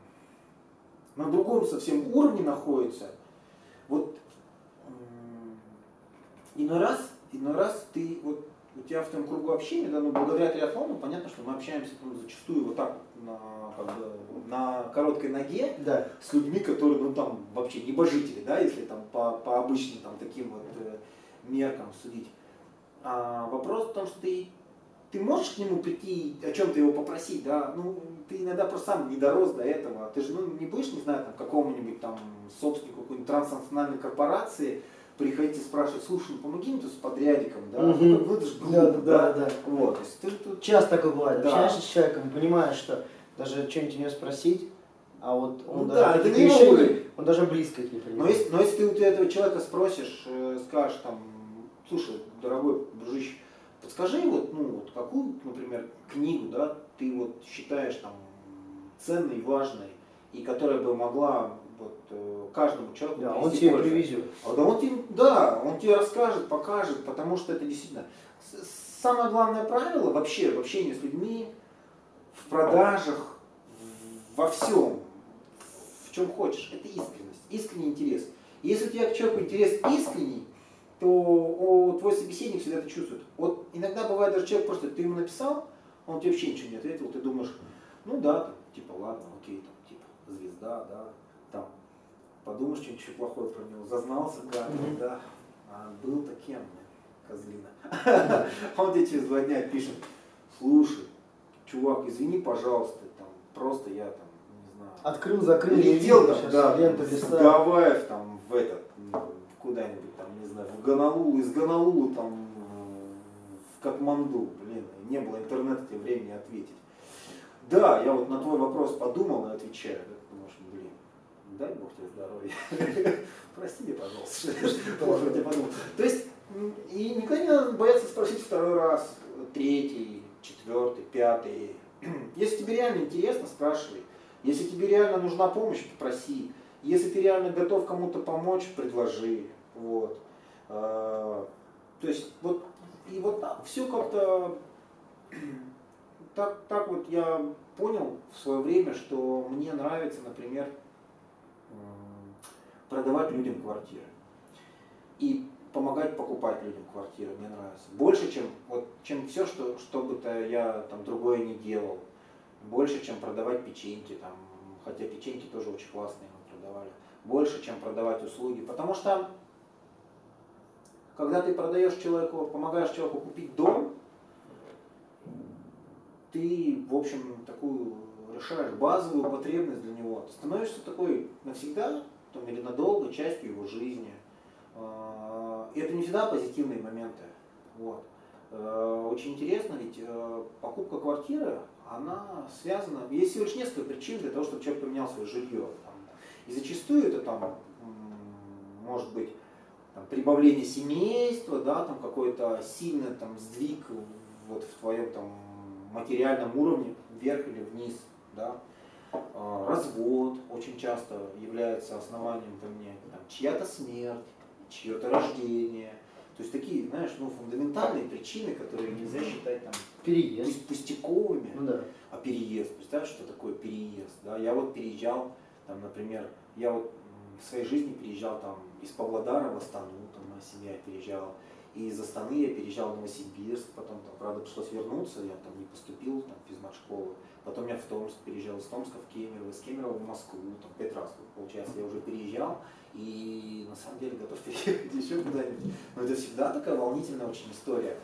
на другом совсем уровне находится, вот иной раз, иной раз ты вот у тебя в твоем кругу общения, да, ну, благодаря триатлону, понятно, что мы общаемся ну, зачастую вот так на, как бы, на короткой ноге да. с людьми, которые, ну, там, вообще небожители, да, если там по, по обычным там таким вот э, меркам судить. А вопрос в том, что ты, ты можешь к нему прийти, о чем-то его попросить, да, ну, ты иногда просто сам не дорос до этого, ты же, ну, не будешь, не знаю, там, какому-нибудь там собственнику какой-нибудь транснациональной корпорации, приходите спрашивать, слушай, ну помоги мне тут с подрядиком, да, угу. же глупо, да, да, да, да. Вот, то есть ты тут... Часто такое бывает, да. общаешься с человеком, понимаешь, что даже что-нибудь у него спросить, а вот он ну, даже да, это не решений, он даже близко к ней но если, но если ты у этого человека спросишь, э, скажешь там, слушай, дорогой дружище, подскажи вот, ну, вот какую, например, книгу, да, ты вот считаешь там ценной, важной, и которая бы могла вот, э, каждому человеку. Да, он тебе привезет. Да, он тебе, да, он тебе расскажет, покажет, потому что это действительно самое главное правило вообще в общении с людьми, в продажах, во всем. В чем хочешь. Это искренность, искренний интерес. Если у тебя к человеку интерес искренний, то о, твой собеседник всегда это чувствует. Вот иногда бывает даже человек просто, ты ему написал, он тебе вообще ничего не ответил, ты думаешь, ну да, типа, ладно, окей, там, типа, звезда, да, подумаешь что-нибудь еще плохое про него, зазнался, гад, Мгм. да, а был-то кем, козлина. Он тебе через два дня пишет, слушай, чувак, извини, пожалуйста, там, просто я там, не знаю, Открыл, закрыл, летел там, да, ленту. Гавайев там в этот, куда-нибудь там, не знаю, в Гонолулу, из Гонолулу там в Катманду, блин, не было интернета, тебе времени ответить. Да, я вот на твой вопрос подумал и отвечаю. Да, дай бог тебе здоровья. <laughs> Прости меня, пожалуйста, <laughs> плохо тебе подумал. То есть, и никогда не надо бояться спросить второй раз, третий, четвертый, пятый. <clears throat> Если тебе реально интересно, спрашивай. Если тебе реально нужна помощь, попроси. Если ты реально готов кому-то помочь, предложи. Вот. А, То есть вот и вот все как-то <clears throat> так, так вот я понял в свое время, что мне нравится, например, продавать людям квартиры. И помогать покупать людям квартиры мне нравится. Больше, чем, вот, чем все, что, что бы то я там другое не делал. Больше, чем продавать печеньки, там, хотя печеньки тоже очень классные мы продавали. Больше, чем продавать услуги. Потому что, когда ты продаешь человеку, помогаешь человеку купить дом, ты, в общем, такую решаешь базовую потребность для него. Ты становишься такой навсегда там, или надолго частью его жизни. А, И это не всегда позитивные моменты. Вот. Э, Очень интересно, ведь э, покупка квартиры, она связана, есть всего лишь несколько причин для того, чтобы человек поменял свое жилье. И зачастую это там, может быть, там, прибавление семейства, да, там какой-то сильный там, сдвиг вот в твоем там, материальном уровне, вверх или вниз. Да. А, Развод очень часто является основанием поменяния. Там, чья-то смерть, чье-то рождение. То есть такие, знаешь, ну, фундаментальные причины, которые нельзя считать там, Переезд. пустяковыми. Ну да. А переезд, представляешь, что такое переезд? Да? Я вот переезжал, там, например, я вот в своей жизни переезжал там из Павлодара в Астану, там моя семья переезжала, и из Астаны я переезжал в Новосибирск, потом там, правда, пришлось вернуться, я там не поступил там, в физмат-школу, потом я в Томск переезжал, из Томска в Кемерово, из Кемерово в Москву, там пять раз, получается, я уже переезжал, и на самом деле готов <laughs> переехать еще куда-нибудь. Но это всегда такая волнительная очень история.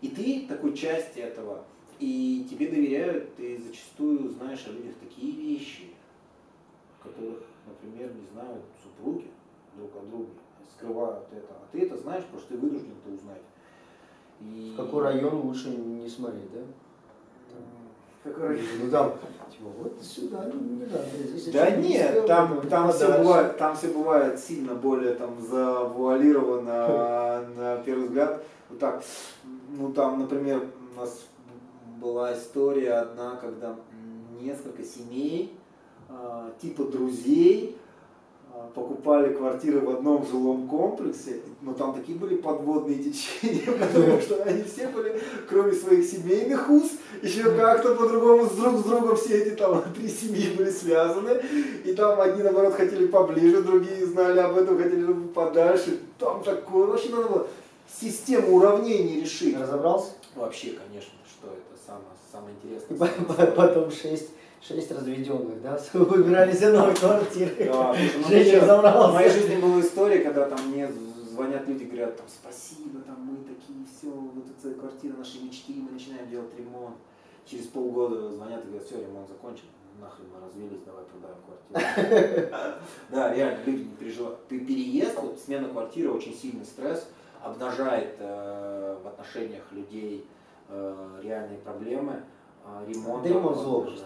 И ты такой часть этого, и тебе доверяют, ты зачастую знаешь о людях такие вещи, которых, например, не знают супруги друг о друге, скрывают это. А ты это знаешь, потому что ты вынужден это узнать. И... В какой район лучше не смотреть, да? Ну там, типа, вот сюда не надо. Здесь Да нет, там, там, все бывает, там все бывает сильно более там завуалировано <laughs> на первый взгляд. Вот так, ну там, например, у нас была история одна, когда несколько семей, а, типа друзей, покупали квартиры в одном жилом комплексе, но там такие были подводные <laughs> течения, потому что они все были, кроме своих семейных уз, еще как-то по-другому с друг с другом все эти там <laughs> три семьи были связаны, и там одни, наоборот, хотели поближе, другие знали об этом, хотели подальше. Там такое, вообще надо было систему уравнений решить. Разобрался? Вообще, конечно, что это самое, самое интересное. <laughs> Потом шесть, шесть разведенных, да, <laughs> выбирали себе новые квартиры. Да, ну чё, разобрался. В моей жизни была история, когда там мне звонят люди, говорят, там, спасибо, там, мы такие, все, вот эта квартира нашей мечты, мы начинаем делать ремонт. Через полгода звонят и говорят, все, ремонт закончен, нахрен мы развелись, давай продаем квартиру. <laughs> Да, реально, люди не переживают. Ты переезд, вот смена квартиры, очень сильный стресс, обнажает э, в отношениях людей э, реальные проблемы. э, Ремонт. Ремонт зло просто.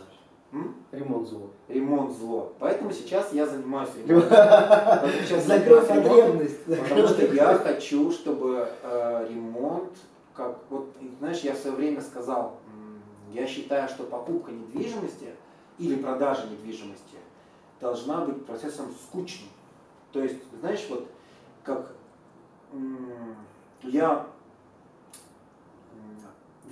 М? Ремонт зло. Ремонт зло. Поэтому сейчас я занимаюсь <laughs> ремонтом. Закрой потребность. Потому что я хочу, чтобы э, ремонт, как вот, знаешь, я в свое время сказал, я считаю, что покупка недвижимости или продажа недвижимости должна быть процессом скучным. То есть, знаешь, вот как я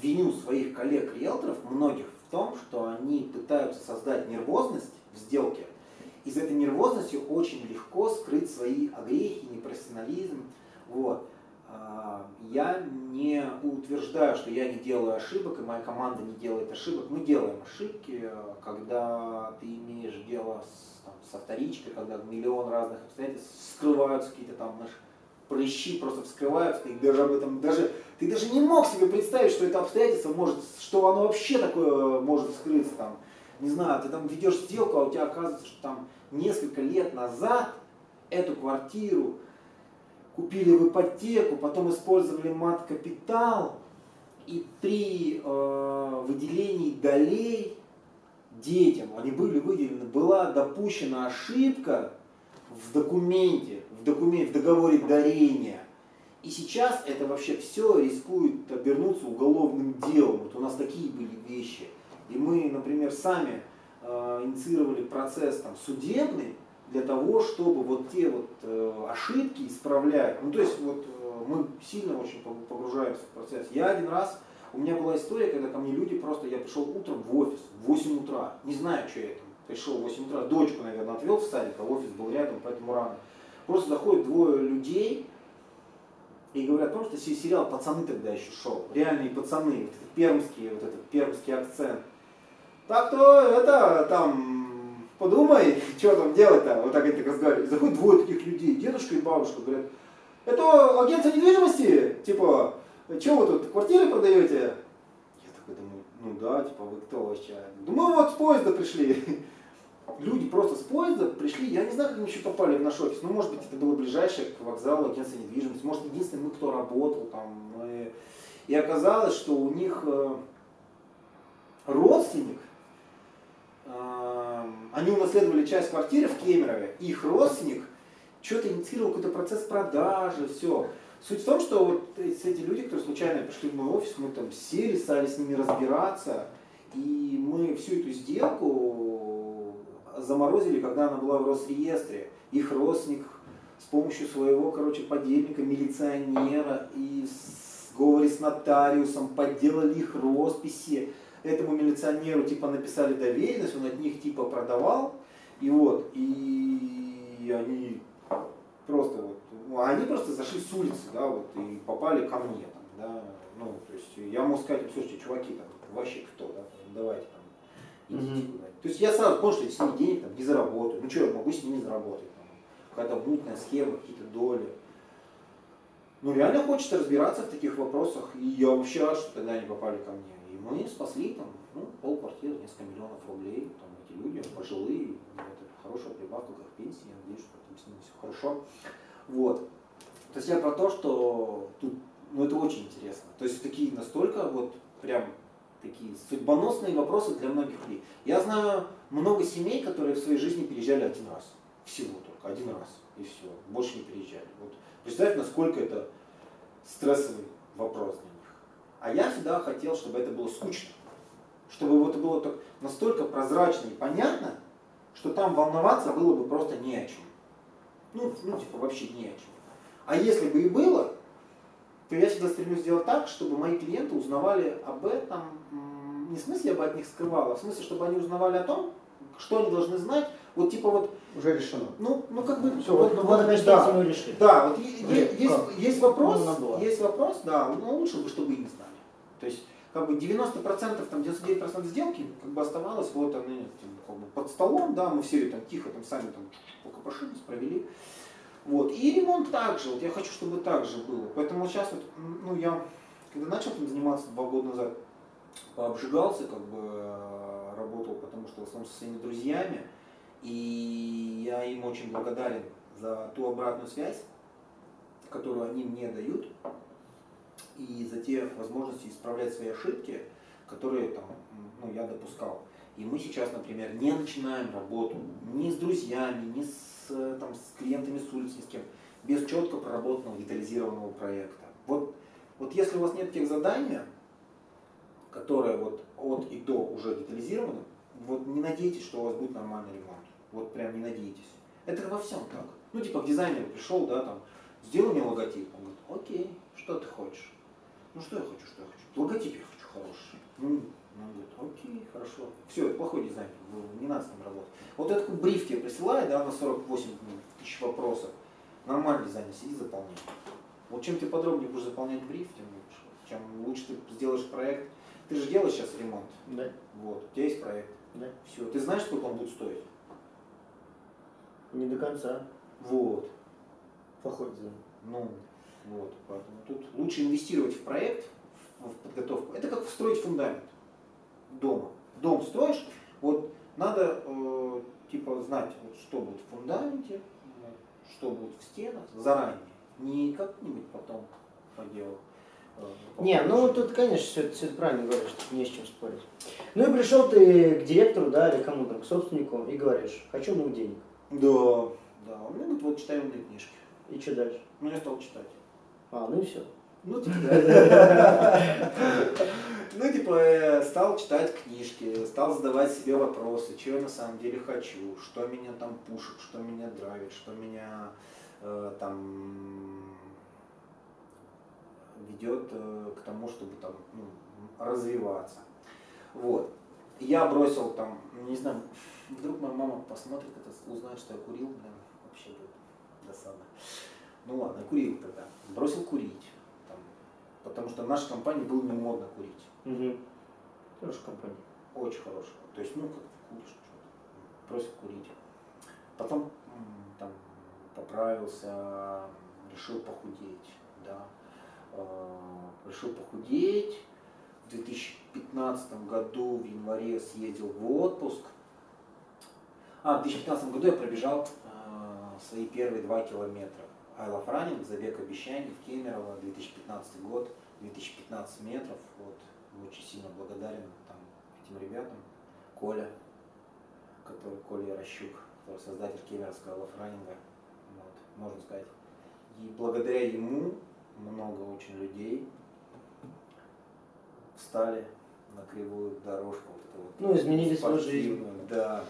виню своих коллег-риэлторов, многих, том, что они пытаются создать нервозность в сделке. Из этой нервозностью очень легко скрыть свои огрехи, непрофессионализм. Вот. А, я не утверждаю, что я не делаю ошибок, и моя команда не делает ошибок. Мы делаем ошибки, когда ты имеешь дело с, там, со вторичкой, когда миллион разных обстоятельств скрываются какие-то там наши прыщи просто вскрываются, ты даже об этом, даже, ты даже не мог себе представить, что это обстоятельство может, что оно вообще такое может скрыться там. Не знаю, ты там ведешь сделку, а у тебя оказывается, что там несколько лет назад эту квартиру купили в ипотеку, потом использовали мат-капитал, и при э, выделении долей детям, они были выделены, была допущена ошибка в документе, в, документе, в договоре дарения. И сейчас это вообще все рискует обернуться уголовным делом. Вот у нас такие были вещи. И мы, например, сами э, инициировали процесс там, судебный, для того, чтобы вот те вот э, ошибки исправлять. Ну, то есть вот э, мы сильно очень погружаемся в процесс. Я один раз, у меня была история, когда ко мне люди просто, я пришел утром в офис в 8 утра, не знаю, что я там, пришел в 8 утра, дочку, наверное, отвел в садик, а офис был рядом, поэтому рано. Просто заходят двое людей, и говорят о том, что сериал «Пацаны» тогда еще шел. Реальные пацаны, вот этот пермский, вот этот пермский акцент. Так-то это там подумай, <laughs> что там делать-то, вот так они так разговаривают. Заходят двое таких людей, дедушка и бабушка, говорят, это агентство недвижимости, типа, что вы тут, квартиры продаете? Я такой думаю, ну да, типа, вы кто вообще? Думаю, вот с поезда пришли. <laughs> Люди просто с поезда пришли, я не знаю, как они еще попали в наш офис, ну, может быть, это было ближайшее к вокзалу агентство недвижимости, может, единственный мы, кто работал там. И, и оказалось, что у них э, родственник, они унаследовали часть квартиры в Кемерове, их родственник что-то инициировал какой-то процесс продажи, все. Суть в том, что вот эти люди, которые случайно пришли в мой офис, мы там сели, стали с ними разбираться, и мы всю эту сделку заморозили, когда она была в Росреестре. Их родственник с помощью своего, короче, подельника, милиционера и в сговоре с нотариусом подделали их росписи. Этому милиционеру типа написали доверенность, он от них типа продавал, и вот, и они просто вот, ну, они просто зашли с улицы, да, вот, и попали ко мне, там, да, ну, то есть я мог сказать, слушайте, чуваки, там, вообще кто, да, давайте там, То есть я сразу понял, что я с ними денег там не заработаю, ну что, я могу с ними заработать, какая-то мутная схема, какие-то доли. Ну реально хочется разбираться в таких вопросах, и я вообще рад, что тогда они попали ко мне мы спасли там, ну, полквартиры, несколько миллионов рублей, там эти люди пожилые, это хорошая прибавка к их пенсии, я надеюсь, что там с ними все хорошо. Вот. То есть я про то, что тут, ну это очень интересно. То есть такие настолько вот прям такие судьбоносные вопросы для многих людей. Я знаю много семей, которые в своей жизни переезжали один раз. Всего только, один раз. И все. Больше не переезжали. Вот представь, насколько это стрессовый вопрос для а я всегда хотел, чтобы это было скучно. Чтобы вот это было настолько прозрачно и понятно, что там волноваться было бы просто не о чем. Ну, ну типа вообще не о чем. А если бы и было, то я всегда стремлюсь сделать так, чтобы мои клиенты узнавали об этом, не в смысле я бы от них скрывал, а в смысле, чтобы они узнавали о том, что они должны знать. Вот типа вот... Уже решено. Ну, ну как бы... Все, вот, ну, вот, вот да, мы решили. Да, вот есть, есть, есть вопрос, есть вопрос, да, но лучше бы, чтобы и не знали. То есть как бы 90%, там 99% сделки как бы оставалось вот они как бы под столом, да, мы все там тихо там сами там покопошились, провели. Вот. И ремонт также, вот я хочу, чтобы так же было. Поэтому сейчас вот, ну я, когда начал там заниматься два года назад, пообжигался, как бы э, работал, потому что в основном со своими друзьями, и я им очень благодарен за ту обратную связь, которую они мне дают, и за те возможности исправлять свои ошибки, которые там, ну, я допускал. И мы сейчас, например, не начинаем работу ни с друзьями, ни с, там, с клиентами с улицы, ни с кем, без четко проработанного детализированного проекта. Вот, вот если у вас нет тех заданий, которые вот от и до уже детализированы, вот не надейтесь, что у вас будет нормальный ремонт. Вот прям не надейтесь. Это во всем так. Ну, типа к дизайнеру пришел, да, там, сделай мне логотип. Он говорит, окей, что ты хочешь? Ну что я хочу, что я хочу? Логотип я хочу хороший. Ну, Он говорит, окей, хорошо. Все, это плохой дизайн, не надо с ним работать. Вот этот бриф тебе присылает, да, на 48 тысяч вопросов. Нормальный дизайнер, сиди, заполняй. Вот чем ты подробнее будешь заполнять бриф, тем лучше. Чем лучше ты сделаешь проект. Ты же делаешь сейчас ремонт. Да. Вот, у тебя есть проект. Да. Все. Ты знаешь, сколько он будет стоить? Не до конца. Вот. Плохой дизайн. Ну, вот. Поэтому тут лучше инвестировать в проект, в подготовку. Это как строить фундамент дома. Дом строишь, вот надо э, типа знать, вот, что будет в фундаменте, что будет в стенах заранее. Не как-нибудь потом поделал. Э, не, ну тут, конечно, все, все правильно говоришь, тут не с чем спорить. Ну и пришел ты к директору, да, или кому там, к собственнику, и говоришь, хочу много денег. Да, да. Он мне говорит, вот читай умные книжки. И что дальше? Ну я стал читать. А, ну и все. Ну, типа, да. <laughs> Ну, типа, стал читать книжки, стал задавать себе вопросы, чего я на самом деле хочу, что меня там пушит, что меня драйвит, что меня э, там ведет э, к тому, чтобы там ну, развиваться. Вот. Я бросил там, не знаю, вдруг моя мама посмотрит это, узнает, что я курил, блин, вообще будет досадно. Ну ладно, курил тогда. Бросил курить потому что в нашей компании было не модно курить. Угу. Хорошая компания. Очень хорошая. То есть, ну, как куришь что-то, просят курить. Потом там поправился, решил похудеть, да. Э, решил похудеть. В 2015 году в январе съездил в отпуск. А, в 2015 году я пробежал э, свои первые два километра. Love Running, забег обещаний в Кемерово, 2015 год, 2015 метров. Вот, очень сильно благодарен там, этим ребятам. Коля, который Коля Рощук, который создатель кемеровского лофранинга. Вот, можно сказать. И благодаря ему много очень людей встали на кривую дорожку. Вот ну, изменили свою жизнь. Да.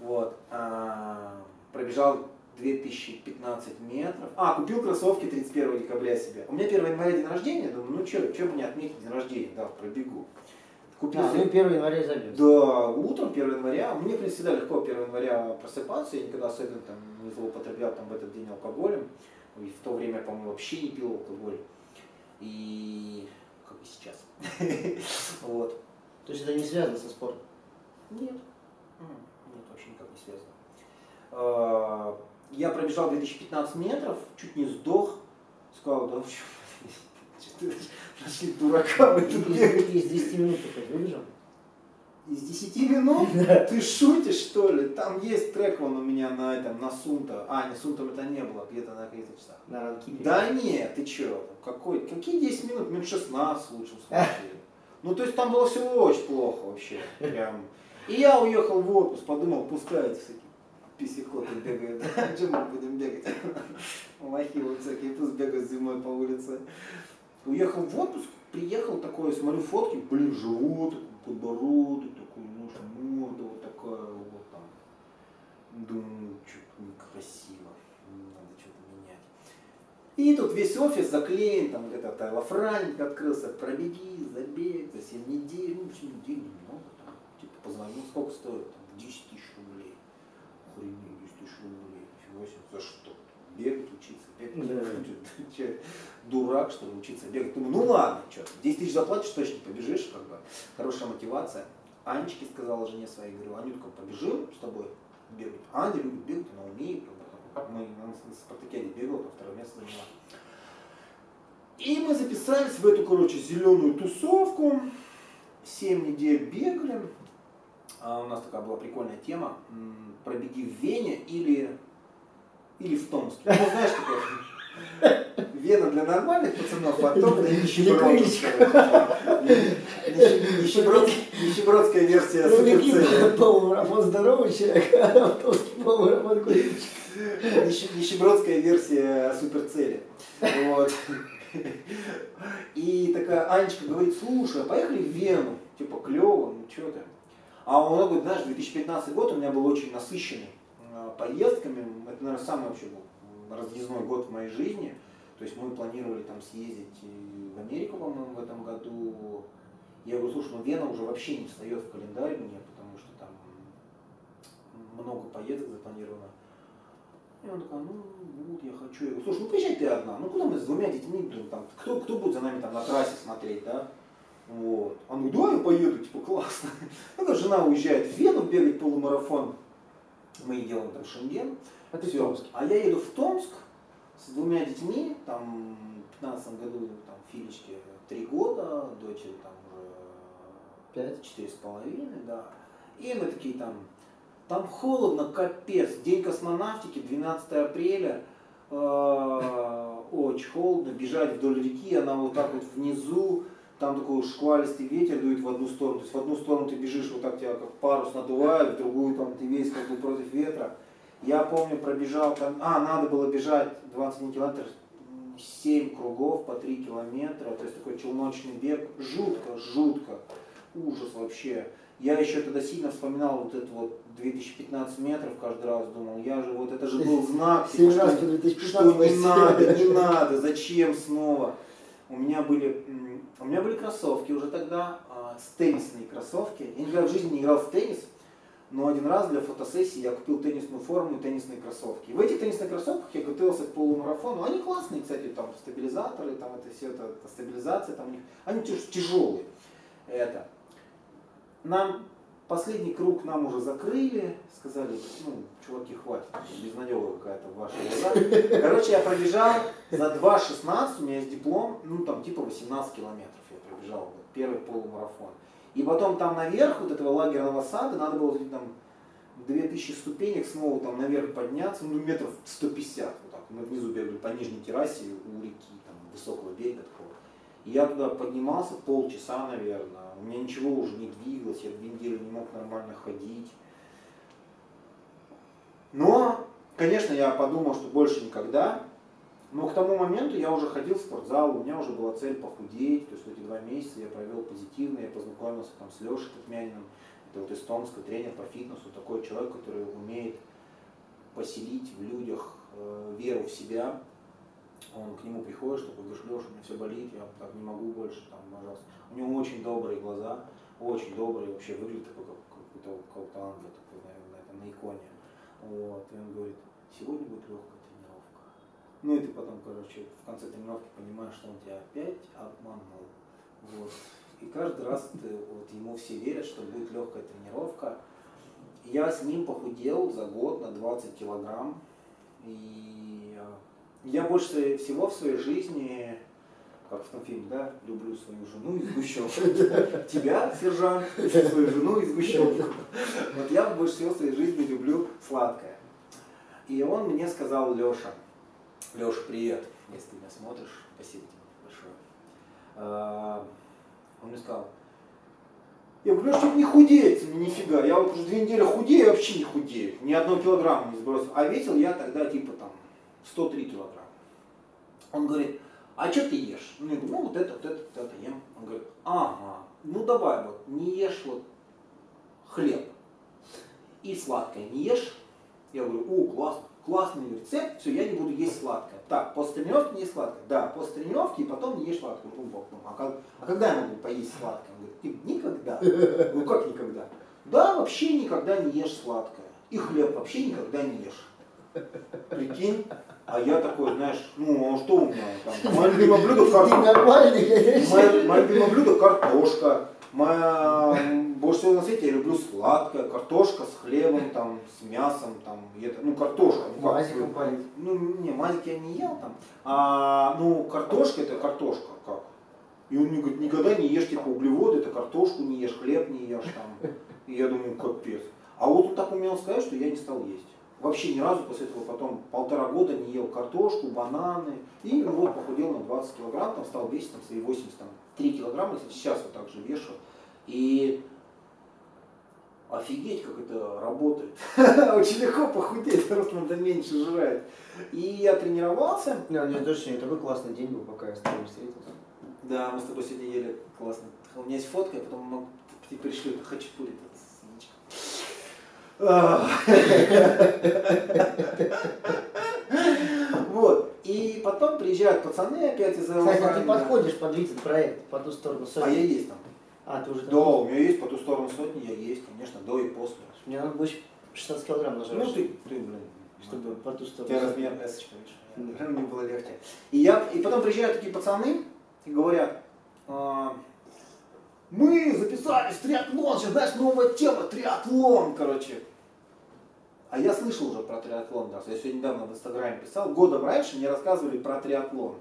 Вот. А, пробежал 2015 метров. А, купил кроссовки 31 декабря себе. У меня 1 января день рождения, думаю, ну что, что бы не отметить день рождения, да, пробегу. Купил а, себе... ну 1 января забил. Да, утром 1 января. Мне, в принципе, всегда легко 1 января просыпаться. Я никогда особенно там не злоупотреблял там в этот день алкоголем. И в то время, по-моему, вообще не пил алкоголь. И как и сейчас. <laughs> Вот. То есть это не связано со спортом? Нет. Нет, вообще никак не связано. Я пробежал 2015 метров, чуть не сдох. Сказал, да что нашли дурака в <laughs> этом беге. Из 10 минут ты выбежал? Из 10 минут? <laughs> Ты шутишь, что ли? Там есть трек вон у меня на этом, на Сунта. А, не Сунтом это не было, где-то на каких-то часах. На ранкипе. Да нет, ты чё? Какой? Какие 10 минут? Минут 16 в лучшем случае. <laughs> Ну, то есть там было все очень плохо вообще. Прям. И я уехал в отпуск, подумал, пускай эти всякие писекоты бегают. <laughs> Чем мы будем бегать? <laughs> Лохи вот всякие, пусть бегают зимой по улице. Уехал в отпуск, приехал такой, смотрю фотки, блин, живот, подбородок, такой, ну, морда вот такая, вот там. Думаю, что-то некрасиво, надо что-то менять. И тут весь офис заклеен, там этот лафраник открылся, пробеги, забег, за 7 недель, ну, 7 недель немного, там, типа позвонил, сколько стоит, там, 10 тысяч рублей 10 тысяч рублей, нифига себе, за что? Бегать, учиться, бегать, да. <laughs> Дурак, что ли, учиться бегать. Думаю, ну ладно, что, 10 тысяч заплатишь, точно побежишь, как бы, хорошая мотивация. Анечке сказала жене своей, говорю, Анютка, побежим с тобой бегать. Аня любит бегать, она умеет, как бы, мы на, на спартакиаде бегал, там второе место заняла. И мы записались в эту, короче, зеленую тусовку. Семь недель бегали. А у нас такая была прикольная тема пробеги в Вене или, или в Томске. Ну, знаешь, такое, Вена для нормальных пацанов, а Том для нищебродская. Нищебродская версия ну, суперцели. Полумарафон здоровый человек, а в Томске полумарафон курильщик. Нищебродская версия суперцели. Вот. И такая Анечка говорит, слушай, а поехали в Вену. Типа, клево, ну что ты. А он говорит, знаешь, 2015 год у меня был очень насыщенный э, поездками. Это, наверное, самый вообще был разъездной год в моей жизни. То есть мы планировали там съездить в Америку, по-моему, в этом году, Я говорю, слушай, ну Вена уже вообще не встает в календарь мне, потому что там много поездок запланировано. И он такой, ну вот я хочу. Я говорю, слушай, ну приезжай ты одна, ну куда мы с двумя детьми, там, кто, кто будет за нами там на трассе смотреть, да? Вот. Он говорит, да, я поеду, типа, классно. <laughs> Ну, как жена уезжает в Вену бегать полумарафон, мы делаем там Шенген. А ты в Всё. Томске. А я еду в Томск с двумя детьми, там в 15 году там Филечке три года, дочери там уже Пять. четыре с половиной, да. И мы такие там, там холодно, капец, день космонавтики, 12 апреля, э, очень холодно, бежать вдоль реки, она вот так вот внизу, там такой шквалистый ветер дует в одну сторону, то есть в одну сторону ты бежишь, вот так тебя как парус надувает, в другую там ты весь как бы против ветра. Я помню, пробежал там, а, надо было бежать 21 километр, 7 кругов по 3 километра, то есть такой челночный бег, жутко, жутко, ужас вообще. Я еще тогда сильно вспоминал вот это вот 2015 метров каждый раз, думал, я же вот, это же был <laughs> знак, типа, что, по 2015 что не надо, не надо, зачем снова. У меня были, у меня были кроссовки уже тогда, а, с теннисные кроссовки. Я никогда в жизни не играл в теннис, но один раз для фотосессии я купил теннисную форму и теннисные кроссовки. В этих теннисных кроссовках я готовился к полумарафону. Они классные, кстати, там стабилизаторы, там это все, это, стабилизация, там у них, они тяж- тяжелые. Это. Нам последний круг нам уже закрыли, сказали, ну, чуваки, хватит, безнадега какая-то в вашей глаза. Короче, я пробежал за 2.16, у меня есть диплом, ну там типа 18 километров я пробежал, первый полумарафон. И потом там наверх вот этого лагерного сада надо было там 2000 ступенек снова там наверх подняться, ну метров 150 вот так. Мы внизу бегали по нижней террасе у реки, там высокого берега такого. Я туда поднимался полчаса, наверное. У меня ничего уже не двигалось, я недели не мог нормально ходить. Но, конечно, я подумал, что больше никогда. Но к тому моменту я уже ходил в спортзал, у меня уже была цель похудеть. То есть эти два месяца я провел позитивно, я познакомился там с Лешей Татмяниным, это вот Томска, тренер по фитнесу, такой человек, который умеет поселить в людях э, веру в себя. Он к нему приходит, такой, говоришь, Леша, у меня все болит, я так не могу больше, там, пожалуйста. У него очень добрые глаза, очень добрые, вообще выглядит такой, как какой-то какой ангел такой, наверное, на, этом, на иконе. Вот, и он говорит, сегодня будет легкая тренировка. Ну и ты потом, короче, в конце тренировки понимаешь, что он тебя опять обманул. Вот. И каждый раз ты, вот, ему все верят, что будет легкая тренировка. Я с ним похудел за год на 20 килограмм. И я больше всего в своей жизни, как в том фильме, да, люблю свою жену и сгущенку. <laughs> Тебя, сержант, свою жену и сгущенку. Вот я больше всего в своей жизни люблю сладкое. И он мне сказал, Леша, Леша, привет, если ты меня смотришь, спасибо тебе большое. А, Он мне сказал, я говорю, что не худеется мне нифига. Я вот уже две недели худею, вообще не худею. Ни одного килограмма не сбросил. А весил я тогда типа там 103 килограмма. Он говорит, а что ты ешь? Ну, я говорю, ну вот это, вот это, вот это ем. Он говорит, ага, ну давай вот, не ешь вот хлеб и сладкое не ешь. Я говорю, о, классно, классный рецепт, все, я не буду есть сладкое. Так, после тренировки не есть сладкое. Да, после тренировки и потом не ешь сладкое. Ну, бог, ну, а, как- а когда я могу поесть сладкое? Он говорит, «Ты никогда. Ну как никогда? Да, вообще никогда не ешь сладкое. И хлеб вообще никогда не ешь. Прикинь? А я такой, знаешь, ну а что у меня там? <laughs> Мое любимое блюдо картошка. Мое, мое любимое блюдо картошка. Моя, больше всего на свете я люблю сладкое, картошка с хлебом, там, с мясом, там, это, ну картошка. Ну, Мазиком полить. Ну не, мазик я не ел там. А, ну картошка это картошка, как? И он мне говорит, никогда не ешь типа углеводы, это картошку не ешь, хлеб не ешь там. И я думаю, капец. А вот он так умел сказать, что я не стал есть. Вообще ни разу после этого потом полтора года не ел картошку, бананы. И ну, вот похудел на 20 килограмм, там стал весить там, свои 83 килограмма, если сейчас вот так же вешу. И офигеть, как это работает. <laughs> Очень легко похудеть, просто надо меньше жрать. И я тренировался. Не, у меня тоже сегодня такой классный день был, пока я с тобой встретился. Да, мы с тобой сегодня ели классно. У меня есть фотка, я потом могу тебе пришлю, это хачапури. <laughs> Вот. И потом приезжают пацаны опять из Кстати, а ты подходишь под вид проект по ту сторону А я есть там. А, ты уже Да, у меня есть по ту сторону сотни, я есть, конечно, до и после. Мне надо будет 16 килограмм нажать. Ну ты, ты, блин, Чтобы по ту сторону. тебя размер эсочка, видишь? <laughs> Мне было легче. И, я, и потом приезжают такие пацаны и говорят, «А, мы записались в триатлон, сейчас знаешь, новая тема, триатлон, короче. А я слышал уже про триатлон, да, я сегодня недавно в Инстаграме писал, годом раньше мне рассказывали про триатлон.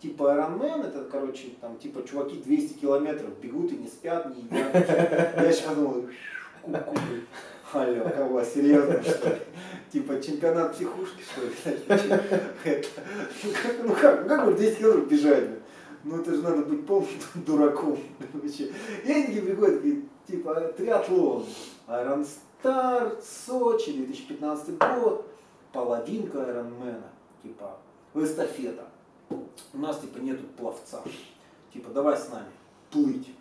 Типа Ironman, это, короче, там, типа, чуваки 200 километров бегут и не спят, не едят. Я сейчас думал. Алло, кого, серьезно, что ли? Типа чемпионат психушки, что ли? Ну как, ну как, ну как вот 10 километров бежать? Ну это же надо быть полным дураком. <laughs> И они приходят, типа, триатлон, Iron Star, Сочи, 2015 год, половинка Ironman, типа, эстафета. У нас, типа, нету пловца. Типа, давай с нами плыть.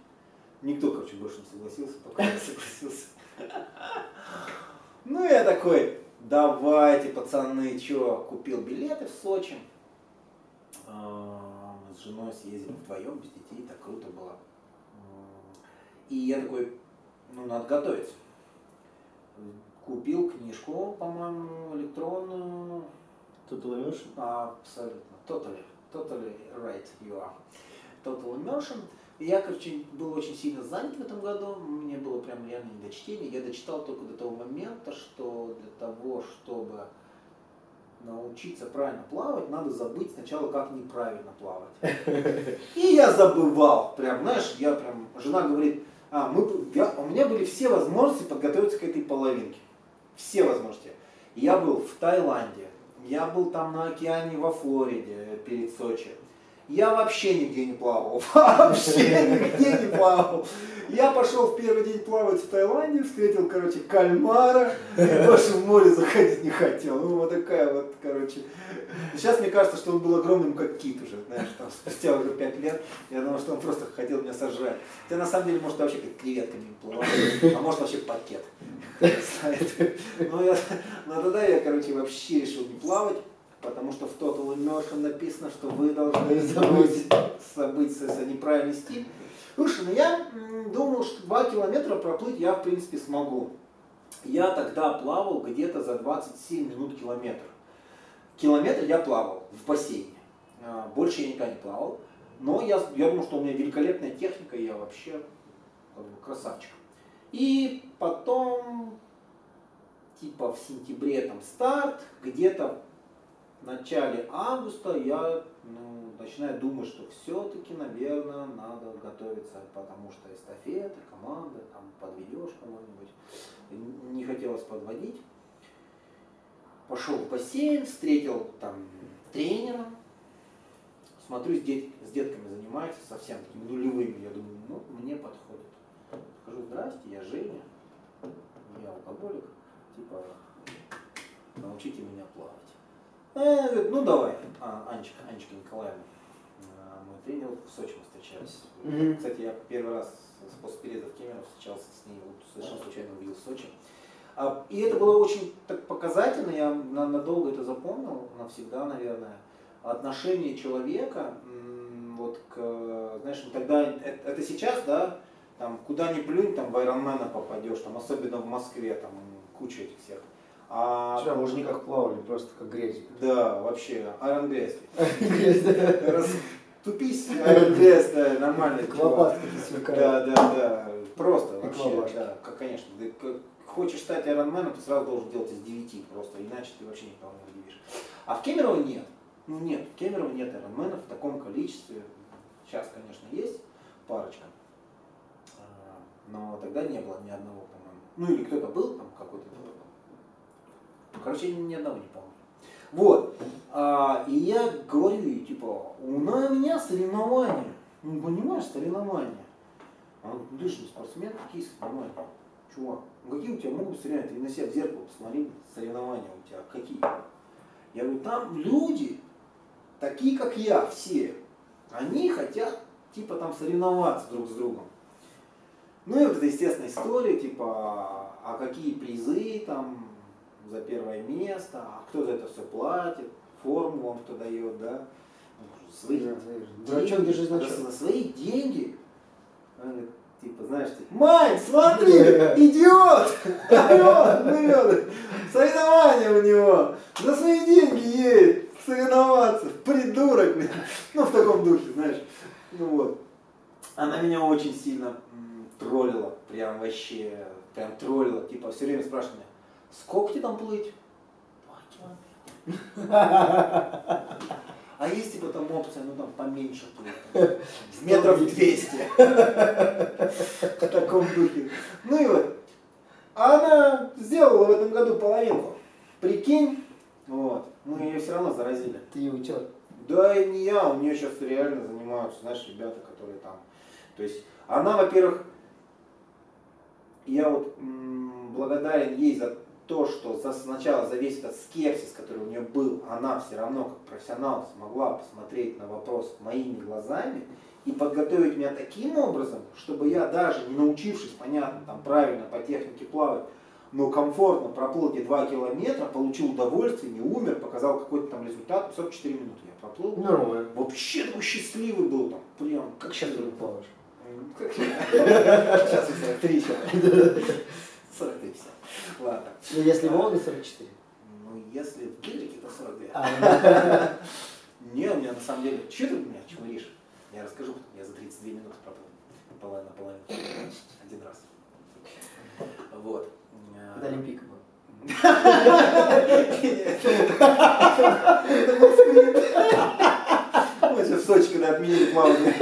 Никто, короче, больше не согласился, пока я согласился. Ну, я такой, давайте, пацаны, что, купил билеты в Сочи. А, с женой съездили вдвоем, без детей, так круто было. И я такой, ну, надо готовиться. Купил книжку, по-моему, электронную, Тут улыбнешь? Абсолютно. Totally. Totally right you are. Total immersion. Я, короче, был очень сильно занят в этом году. Мне было прям реально не до чтения. Я дочитал только до того момента, что для того, чтобы научиться правильно плавать, надо забыть сначала, как неправильно плавать. <laughs> И я забывал. Прям, знаешь, я прям, жена говорит, а, мы, я- у меня были все возможности подготовиться к этой половинке. Все возможности. Я был в Таиланде, я был там на океане во Флориде перед Сочи. Я вообще нигде не плавал. <laughs> Вообще нигде не плавал. Я пошел в первый день плавать в Таиланде, встретил, короче, кальмара, и больше в море заходить не хотел. Ну, вот такая вот, короче. Сейчас мне кажется, что он был огромным, как кит уже, знаешь, там, спустя уже пять лет. Я думал, что он просто хотел меня сожрать. Хотя на самом деле, может, вообще как креветками плавал, а может, вообще пакет. <laughs> Знает. Ну, я, ну, тогда я, короче, вообще решил не плавать, потому что в Total Immersion написано, что вы должны забыть, забыть со неправильный стиль. Слушай, ну я думал, что 2 километра проплыть я, в принципе, смогу. Я тогда плавал где-то за 27 минут километр. Километр я плавал в бассейне. А, Больше я никогда не плавал. Но я, я думал, что у меня великолепная техника, и я вообще как бы, красавчик. И потом, типа в сентябре там старт, где-то в начале августа я ну, начинаю думать, что все-таки, наверное, надо готовиться, потому что эстафета, команда, там подведешь кого-нибудь. Не хотелось подводить. Пошел в бассейн, встретил там тренера, смотрю, с, дет- с детками занимается, совсем такими нулевыми. Я думаю, ну, мне подходит. Скажу, здрасте, я Женя, я алкоголик, типа, научите меня плавать. Э, говорит, ну давай, а, Анечка, Анечка Николаевна, а, мой тренер, в Сочи мы встречались. Мгм. Кстати, я первый раз с- после переезда в Кемерово встречался с ней, вот совершенно случайно увидел в Сочи. А, И это было очень так показательно, я на- надолго это запомнил, навсегда, наверное. Отношение человека, вот к, знаешь, ну тогда, это, это сейчас, да, там, куда ни плюнь, там, в Айронмена попадешь, там, особенно в Москве, там, куча этих всех. А, Вчера мы уже не как плавали, просто как грязь. да, вообще, Iron Грязь. Грязь, да. <laughs> Раступись, Iron <laughs> Грязь, да, нормальный чувак. Да, да, да. Просто вообще, да, конечно. Хочешь стать айронменом, ты сразу должен делать из 9 просто, иначе ты вообще никого не удивишь. А в Кемерово нет. Ну нет, в Кемерово нет айронменов в таком количестве. Сейчас, конечно, есть парочка. А, Но тогда не было ни одного, по-моему. Ну или кто-то был там какой-то. Короче, я ни одного не помню. Вот. А, и я говорю ей, типа, у меня соревнования. Ну, понимаешь, соревнования. А он, ты же спортсмен, какие соревнования? Чувак, ну какие у тебя могут соревнования? Ты на себя в зеркало посмотри, соревнования у тебя какие? Я говорю, там люди, такие как я, все, они хотят, типа, там соревноваться друг с другом. Ну и вот эта естественная история, типа, а какие призы там за первое место, а кто за это все платит, форму вам кто дает, да? Ну, Свои Да, держи значок. на свои деньги. Она говорит, Типа, знаешь, типа, Мань, смотри, <laughs> идиот! Орет, блин, соревнования у него, за свои деньги едет соревноваться, придурок. Ну, в таком духе, знаешь. Ну вот. Она меня очень сильно троллила, прям вообще, прям троллила. Типа, все время спрашивает меня, сколько тебе там плыть? Два километра. А есть типа там опция, ну там поменьше плыть, метров 200. В таком духе. Ну и вот. А она сделала в этом году половинку. Прикинь, вот. Мы ее все равно заразили. Ты ее утер. Да и не я, у нее сейчас реально занимаются, знаешь, ребята, которые там. То есть она, во-первых, я вот благодарен ей за то, что за, сначала зависит от этот скепсис, который у нее был, она все равно как профессионал смогла посмотреть на вопрос моими глазами и подготовить меня таким образом, чтобы я даже не научившись, понятно, там правильно по технике плавать, но комфортно проплыл эти 2 километра, получил удовольствие, не умер, показал какой-то там результат, 44 минуты я проплыл. Нормально. Вообще такой счастливый был там, прям. Как сейчас ты плаваешь? Сейчас? Сейчас 43 человека. 43 захвата. Ну, если а, Волга 44. Ну, если в Гелике, то 42. А, ну. <laughs> Не, у меня на самом деле... Че ты меня лишь. Я расскажу, я за 32 минуты пропал на половину. Один раз. Вот. До Олимпик. был. <laughs> Мы сейчас в Сочи, когда отменили плавание.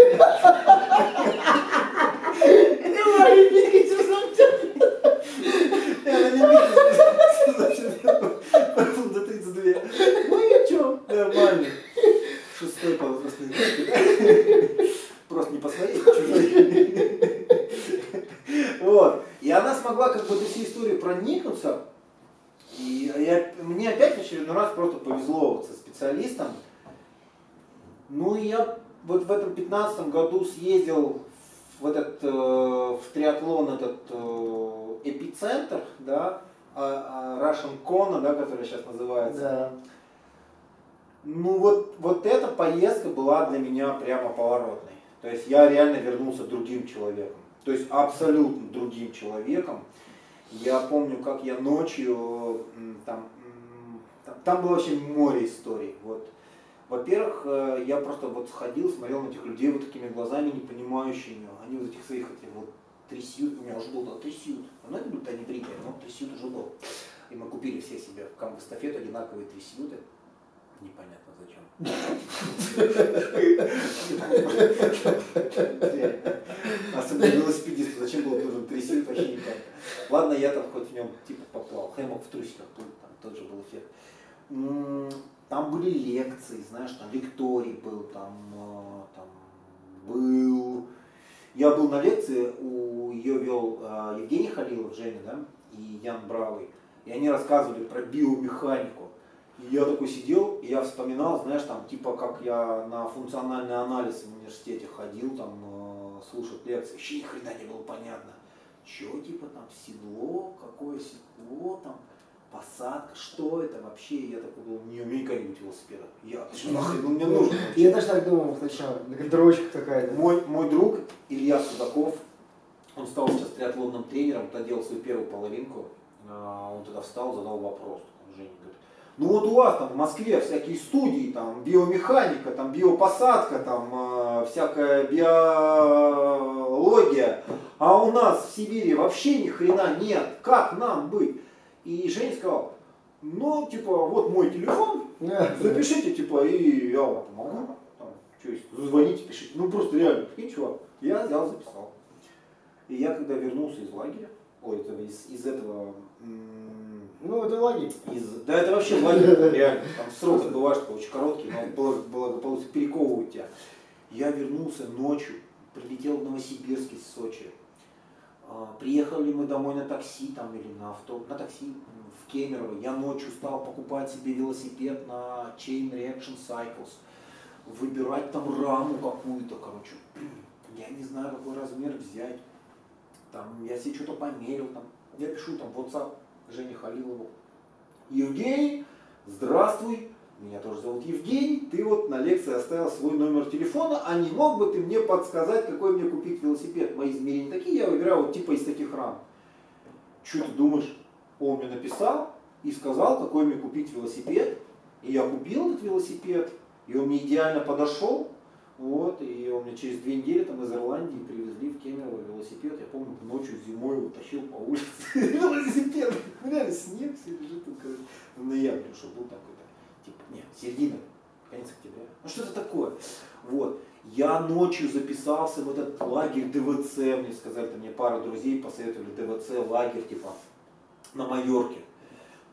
Проплыл до 32. Ну чё, нормально. Шестой по возрастной. Просто не по своей, а чужой. Вот. И она смогла как бы эту всю историю проникнуться. И я, мне опять в очередной раз просто повезло вот со специалистом. Ну и я вот в этом пятнадцатом году съездил в этот, э, в триатлон этот э, эпицентр, да, а- а Russian Kona, да, который сейчас называется. Да. Ну вот, вот эта поездка была для меня прямо поворотной. То есть я реально вернулся другим человеком. То есть абсолютно другим человеком. Я помню, как я ночью, там, там, там было вообще море историй. Вот. Во-первых, э, я просто вот ходил, смотрел на этих людей вот такими глазами, не понимающими. Они вот этих своих этих вот трясют, у меня уже был да, трясют. Ну, это будто они приняли, но трясют уже был. И мы купили все себе в камбо-эстафету одинаковые трясюты. Непонятно зачем. Особенно велосипедисту, зачем было нужен трясют, вообще непонятно. Ладно, я там хоть в нем типа поплавал, хотя мог в трусиках плыть, там тот же был эффект. Там были лекции, знаешь, там лекторий был, там, э, там был... Я был на лекции, у ее вел э, Евгений Халилов, Женя, да, и Ян Бравый. И они рассказывали про биомеханику. И я такой сидел, и я вспоминал, знаешь, там, типа, как я на функциональный анализ в университете ходил, там, э, слушать лекции, вообще ни хрена не было понятно. Че, типа, там, седло, какое седло, там, посадка, что это вообще? Я такой был, не умею никогда велосипеда. Я, что нахрен он мне нужен? вообще?» Я даже так думал сначала. На контролечках такая. Мой, мой друг Илья Судаков, он стал сейчас триатлонным тренером, доделал свою первую половинку. А, Он тогда встал, задал вопрос. Он Женя говорит, ну вот у вас там в Москве всякие студии, там биомеханика, там биопосадка, там э, всякая биология, а у нас в Сибири вообще ни хрена нет. Как нам быть? И Женя сказал, ну, типа, вот мой телефон, <laughs> Запишите, типа, и я вам помогу. Там, что есть, звоните, пишите. Ну просто реально, прикинь, чувак. Я взял, записал. И я когда вернулся из лагеря, ой, это из, из этого, Ну, это логично. из, да это вообще лагерь, <laughs> реально, там срок отбываешь, очень короткий, но благо- благополучно перековывают тебя. Я вернулся ночью, прилетел в Новосибирск из Сочи. А, Приехали мы домой на такси там или на авто, на такси в Кемерово. Я ночью стал покупать себе велосипед на Chain Reaction Cycles, выбирать там раму какую-то, короче. Я не знаю, какой размер взять. Там я себе что-то померил, там. Я пишу там WhatsApp Жене Халилову. Евгений, здравствуй, меня тоже зовут Евгений, ты вот на лекции оставил свой номер телефона, а не мог бы ты мне подсказать, какой мне купить велосипед? Мои измерения такие, я выбираю вот типа из таких рам. Что ты думаешь? Он мне написал и сказал, какой мне купить велосипед. И я купил этот велосипед, и он мне идеально подошел. Вот, и он мне через две недели там из Ирландии привезли в Кемерово велосипед. Я помню, ночью зимой его тащил по улице. <laughs> Велосипед, реально снег все лежит. В ноябре, что был такой-то. Типа, нет, середина, конец октября. Ну что это такое? Вот. Я ночью записался в этот лагерь ДВЦ, мне сказали, там мне пара друзей посоветовали ДВЦ, лагерь типа на Майорке.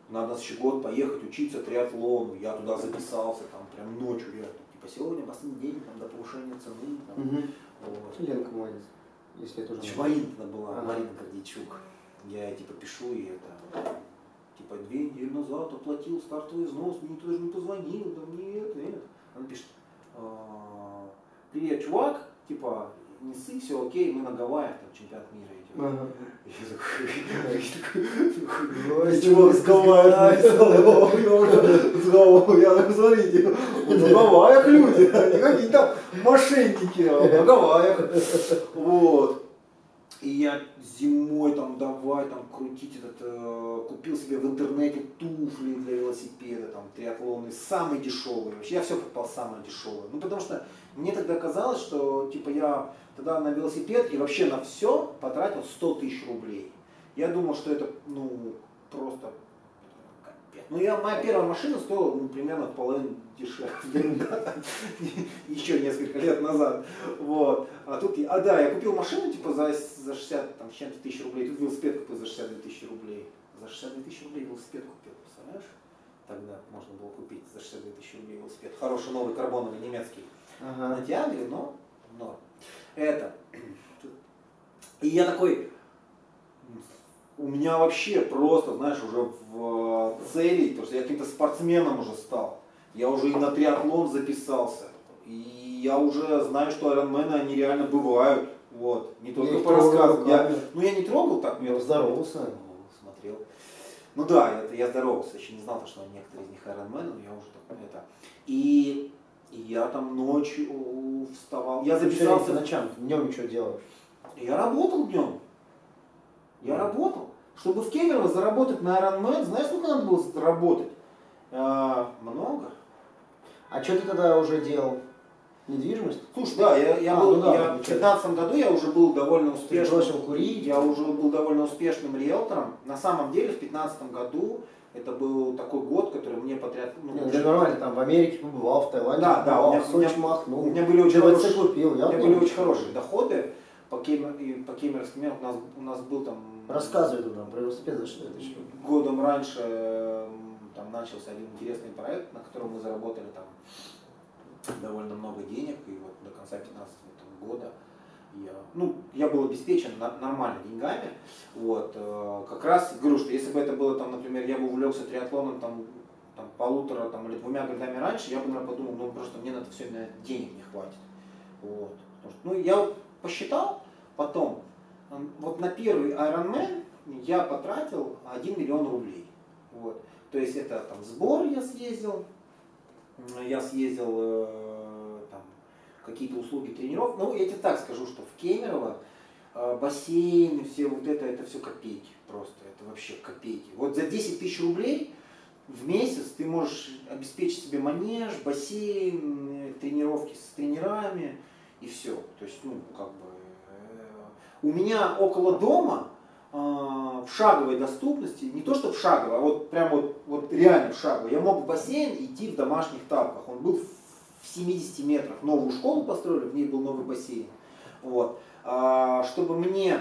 Надо нас еще год поехать учиться триатлону. Я туда записался, там прям ночью я типа сегодня последний день там, до повышения цены. Там, Угу. вот. Ленка молодец. Если это уже... Маринка была. Марина Гордичук. Я типа пишу и это, типа две недели назад оплатил стартовый взнос, мне никто даже не позвонил, да мне это, это. Она пишет, «А, привет, чувак, типа, не ссы, все окей, мы на Гавайях, там чемпионат мира идет. Ага. Я такой, <laughs> Ой, Чувак с Гавайев написал, я так, смотрите, на Гавайях люди, а не какие там мошенники, а на Гавайях. Вот. И я зимой там давай там крутить этот, э, купил себе в интернете туфли для велосипеда, там триатлонные, самые дешевые. Вообще я все покупал самое дешевое. Ну потому что мне тогда казалось, что типа я тогда на велосипед и вообще на все потратил 100 тысяч рублей. Я думал, что это ну просто. Ну я, моя первая машина стоила ну, примерно в половину дешевле. <laughs> <laughs> Еще несколько лет назад. Вот. А тут, а да, я купил машину типа за, за 60 там, с чем-то тысяч рублей. Тут велосипед купил за 62 тысячи рублей. За 62 тысячи рублей велосипед купил, представляешь? Тогда можно было купить за 62 тысячи рублей велосипед. Хороший новый карбоновый немецкий Ага. на Тиагре, но норм. Это. <clears throat> И я такой, у меня вообще просто, знаешь, уже в цели, потому что я каким-то спортсменом уже стал. Я уже и на триатлон записался. И я уже знаю, что айронмены, они реально бывают. Вот. Не только по рассказам. Я, ну я не трогал так. Ну, здоровался. Ну, смотрел. Ну да, это я здоровался, еще не знал, что некоторые из них айронмены, но я уже так это. И, и я там ночью вставал. Я Ты записался. по ночам, днем что делаешь? Я работал днем. Я работал. Чтобы в Кемерово заработать на Ironman, знаешь, сколько надо было заработать? А, много. А что ты тогда уже делал? Недвижимость? Слушай, да, я, я А, был, ну да, я в получается. 15 году я уже был довольно Ты успешным. бросил курить? Я уже был довольно успешным риэлтором. На самом деле в 15 году это был такой год, который мне потряс. ну, Не, уже- да нормально, там в Америке побывал, в Таиланде Да, да, побывал, у меня- в у меня- Сочи махнул. у меня были очень хорошие- купил, я У меня были очень хорошие доходы по, Кемер, и по Кемеровским мерам. У нас, у нас был там Рассказывай туда про велосипед, за что это еще. годом раньше там начался один интересный проект, на котором мы заработали там довольно много денег, и вот до конца 15 года я, ну, я был обеспечен на- нормально деньгами, вот, э, как раз говорю, что если бы это было там, например, я бы увлекся триатлоном там, там полутора там, или двумя годами раньше, я бы, наверное, подумал, ну, просто мне на это все денег не хватит, вот, Потому что, ну, я посчитал потом, м, вот на первый Ironman я потратил 1 миллион рублей, вот, то есть это там сбор я съездил, я съездил э, там какие-то услуги тренеров. Ну, я тебе так скажу, что в Кемерово э, бассейн, все вот это, это все копейки просто, это вообще копейки. Вот за 10 тысяч рублей в месяц ты можешь обеспечить себе манеж, бассейн, э, тренировки с тренерами и все. То есть, ну, как бы, э, у меня около дома э, в шаговой доступности, не то что в шаговой, а вот прям вот, вот реально в шаговой, я мог в бассейн идти в домашних тапках. Он был в 70 метрах. Новую школу построили, в ней был новый бассейн. Вот. А, чтобы мне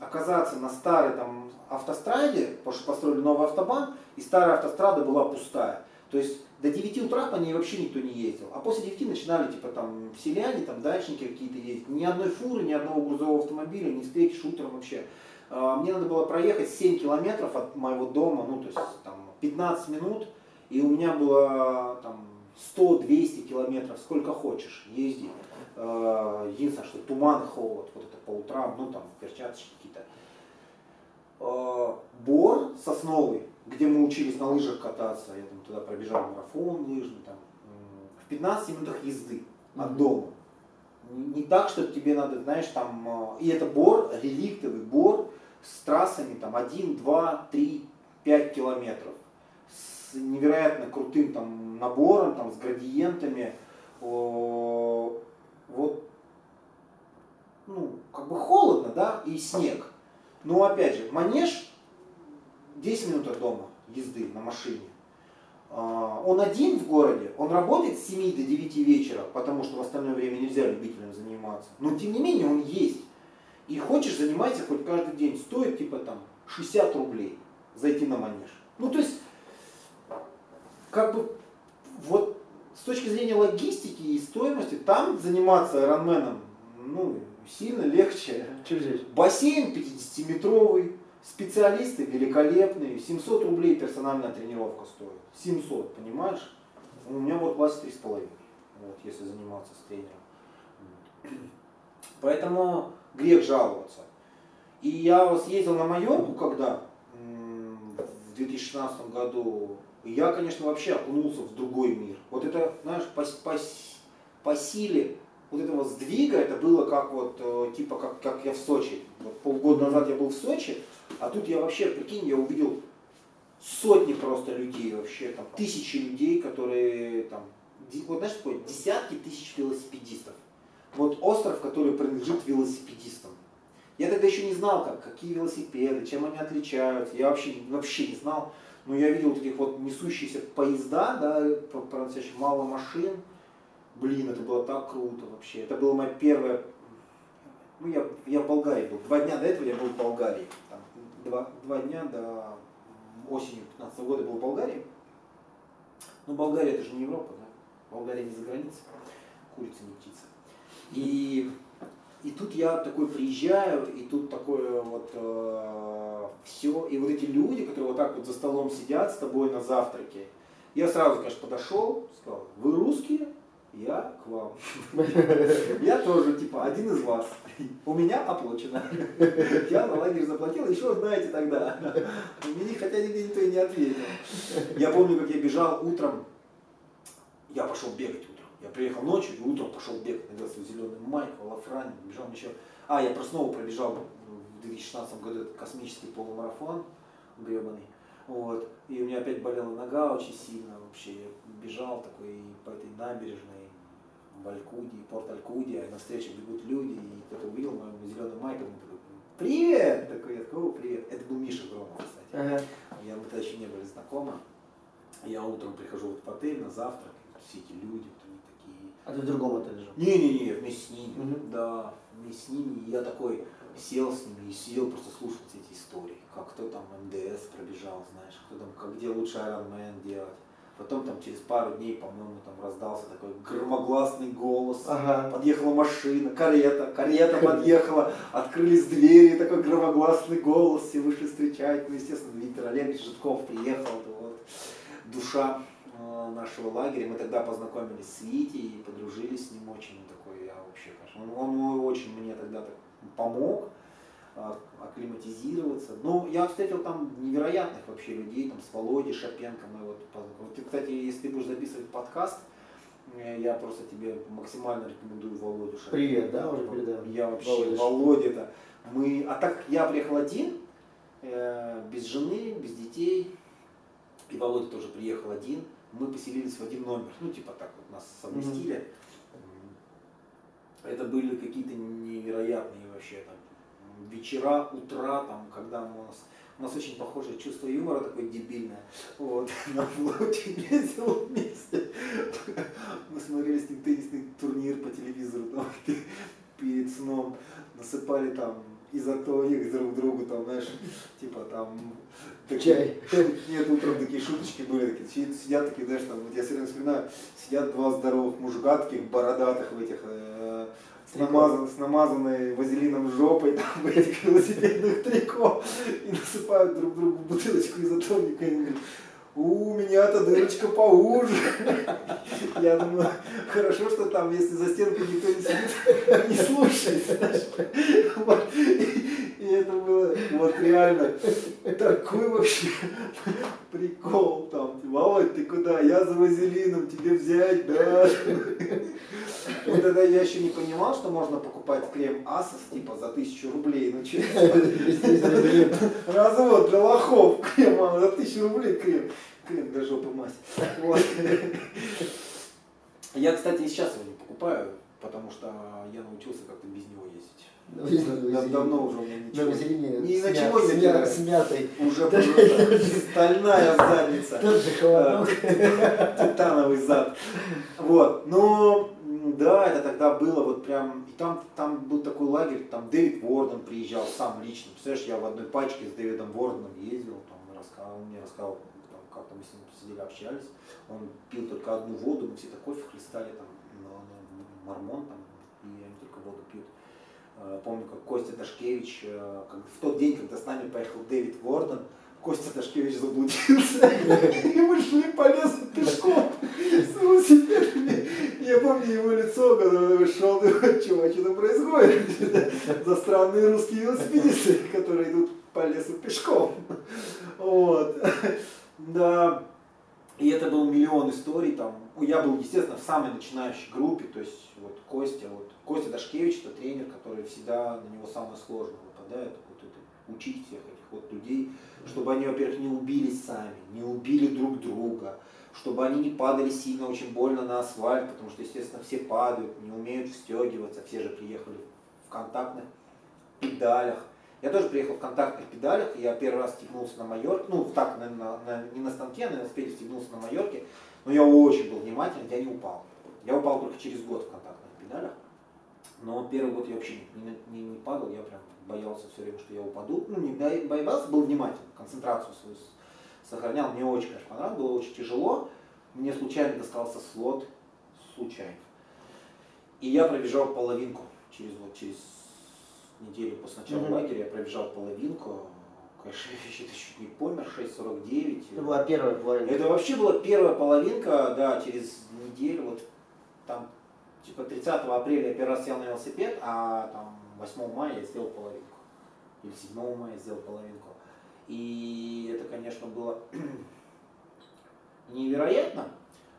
оказаться на старой там автостраде, потому что построили новый автобан, и старая автострада была пустая. То есть до 9 утра по ней вообще никто не ездил. А после 9 начинали типа там селяне, там дачники какие-то ездить. Ни одной фуры, ни одного грузового автомобиля, ни встреч утром вообще. А, Мне надо было проехать 7 километров от моего дома, ну то есть там 15 минут, и у меня было там 100-200 километров, сколько хочешь, езди. А, Единственное, что туман, холод, вот это по утрам, ну там перчаточки какие-то. А, Бор сосновый где мы учились на лыжах кататься, я там туда пробежал марафон лыжный, там, в 15 минутах езды от дома. Не так, что тебе надо, знаешь, там, э, и это бор, реликтовый бор с трассами там 1, 2, 3, 5 километров. С невероятно крутым там набором, там, с градиентами. Вот, ну, как бы холодно, да, и снег. Но опять же, манеж 10 минут от дома езды на машине. А, он один в городе, он работает с 7 до 9 вечера, потому что в остальное время нельзя любителям заниматься. Но тем не менее он есть. И хочешь, занимайся хоть каждый день. Стоит типа там 60 рублей зайти на манеж. Ну то есть, как бы, вот с точки зрения логистики и стоимости, там заниматься ранменом, ну, сильно легче. Что здесь? Бассейн 50-метровый, специалисты великолепные, 700 рублей персональная тренировка стоит. 700, понимаешь? У меня вот 23,5, вот, если заниматься с тренером. Поэтому грех жаловаться. И я съездил на Майорку, когда в 2016 году, я, конечно, вообще окунулся в другой мир. Вот это, знаешь, по, по, по силе вот этого сдвига, это было как вот, э, типа, как, как я в Сочи. Вот полгода назад я был в Сочи, а тут я вообще, прикинь, я увидел сотни просто людей вообще, там, тысячи людей, которые там, вот знаешь, такое, десятки тысяч велосипедистов. Вот остров, который принадлежит велосипедистам. Я тогда еще не знал, как, какие велосипеды, чем они отличаются. Я вообще, вообще не знал. Но я видел этих вот несущиеся поезда, да, по мало машин. Блин, это было так круто вообще. Это была моя первая... Ну, я, я в Болгарии был. Два дня до этого я был в Болгарии. Два, два дня до осени 15 года был в Болгарии. Ну, Болгария это же не Европа, да? Болгария не за границей. Курица не птица. И, и тут я такой приезжаю, и тут такое вот э, все. И вот эти люди, которые вот так вот за столом сидят с тобой на завтраке, я сразу, конечно, подошел, сказал, вы русские? Я к вам. <laughs> Я тоже, типа, один из вас. У меня оплачено. Я на лагерь заплатил, еще знаете тогда. Мне, хотя нигде никто и не ответил. Я помню, как я бежал утром. Я пошел бегать утром. Я приехал ночью и утром пошел бегать. Надел свой зеленый майк, лафрань, бежал еще. А, я просто снова пробежал в 2016 году этот космический полумарафон гребаный. Вот. И у меня опять болела нога очень сильно вообще. Я бежал такой по этой набережной в Алькуде, порт Алькуде, а навстречу бегут люди, и кто-то увидел мою зеленую майку, и такой, привет! Такой, я такой, привет. Это был Миша Громов, кстати. Ага. Я, мы тогда еще не были знакомы. Я утром прихожу вот в отель на завтрак, все эти люди, вот они такие. А ты в другом отеле жил? Не-не-не, вместе с ними, угу. да, вместе с ними. И я такой сел с ними и сидел просто слушать эти истории, как кто там МДС пробежал, знаешь, кто там, как где лучше Ironman делать. Потом там через пару дней, по-моему, там раздался такой громогласный голос. Ага. Подъехала машина, карета, карета подъехала, открылись двери, такой громогласный голос, все вышли встречать. Ну, естественно, Виктор Олегович Житков приехал, вот, душа э, нашего лагеря. Мы тогда познакомились с Витей и подружились с ним очень. Такой, я вообще, конечно, он, он очень мне тогда так помог акклиматизироваться. Но я встретил там невероятных вообще людей, там с Володей Шапенко. Мы вот, вот, кстати, если ты будешь записывать подкаст, э, я просто тебе максимально рекомендую Володю Шапенко. Привет, да, уже передал. Я вообще, Володя, это мы, а так я приехал один, э, без жены, без детей, и Володя тоже приехал один. Мы поселились в один номер, ну типа так вот нас совместили. Mm-hmm. Это были какие-то невероятные вообще там вечера, утра, там, когда у нас, у нас очень похожее чувство юмора, такое дебильное. Вот, <laughs> было очень весело вместе. Мы смотрели с ним теннисный турнир по телевизору там, <laughs> перед сном, насыпали там изотоник друг другу, там, знаешь, типа там Чай. <laughs> Нет, утром такие шуточки были, такие, сидят такие, знаешь, там, вот я все время вспоминаю, сидят два здоровых мужика, таких бородатых в этих э, с, намазан, с намазанной вазелином жопой <laughs> там, в этих велосипедных трико и насыпают друг другу бутылочку изотоника и говорят, у меня-то дырочка поуже. <laughs> Я думаю, хорошо, что там, если за стенкой никто не сидит, <laughs> не слушает. Вот. И, и это было вот реально такой вообще прикол там. Володь, ты куда? Я за вазелином, тебе взять, да? Вот тогда я еще не понимал, что можно покупать крем Асос типа за тысячу рублей. Ну что Развод для лохов. Крем за тысячу рублей крем. Крем для жопы мазь. Вот. Я, кстати, и сейчас его не покупаю, потому что я научился как-то без него. Давно уже ничего. Ни на чего не смя, смятой. Уже стальная задница. Тот же холодок. Титановый зад. Вот. Но да, это тогда было вот прям, и там, там был такой лагерь, там Дэвид Ворден приезжал сам лично. Представляешь, я в одной пачке с Дэвидом Ворденом ездил, там, рассказал, он мне рассказал, там, как-то мы с ним сидели, общались. Он пил только одну воду, мы все так кофе хлестали, там, мормон, там, и они только воду пьют. А, помню, как Костя Дашкевич, э, в тот день, когда с нами поехал Дэвид Ворден, Костя Дашкевич заблудился, <laughs> и мы шли по лесу пешком с велосипедами. Я помню его лицо, когда он вышел, думаю, чувак, что там происходит? <laughs> За странные русские велосипедисты, которые идут по лесу пешком. Вот. Да. И это был миллион историй там. Я был, естественно, в самой начинающей группе, то есть вот Костя, вот Костя Дашкевич, это тренер, который всегда на него самое сложное выпадает, вот это, учить всех этих вот людей, чтобы они, во-первых, не убились сами, не убили друг друга, чтобы они не падали сильно, очень больно на асфальт, потому что, естественно, все падают, не умеют встегиваться, все же приехали в контактных педалях. Я тоже приехал в контактных педалях, я первый раз стегнулся на Майорке, ну так, на, на, на, не на станке, а на велосипеде стегнулся на Майорке, но я очень был внимательный, я не упал. Я упал только через год в контактных педалях, но первый год я вообще не, не, не падал, я прям боялся все время, что я упаду. Ну, не боялся, был внимательный, концентрацию свою сохранял. Мне очень, конечно, понравилось, было очень тяжело. Мне случайно достался слот, случайно. И я пробежал половинку через вот через неделю после начала mm-hmm. лагеря, я пробежал половинку. Конечно, я чуть не помер, 6.49. Это была первая половинка. Это вообще была первая половинка, да, через неделю, вот там, типа 30 апреля я первый раз сел на велосипед, а там 8 мая я сделал половинку. Или 7 мая я сделал половинку. И это, конечно, было <clears throat> невероятно,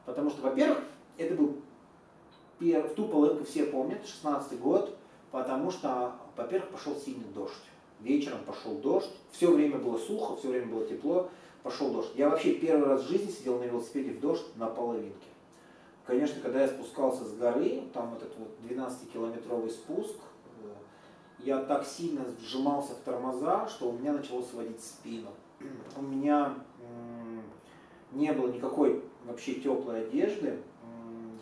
потому что, во-первых, это был в ту половинку все помнят, 16 год, потому что, во-первых, пошел сильный дождь. Вечером пошел дождь, все время было сухо, все время было тепло, пошел дождь. Я вообще первый раз в жизни сидел на велосипеде в дождь на половинке. Конечно, когда я спускался с горы, там этот вот 12-километровый спуск, я так сильно сжимался в тормоза, что у меня начало сводить спину. У меня не было никакой вообще теплой одежды.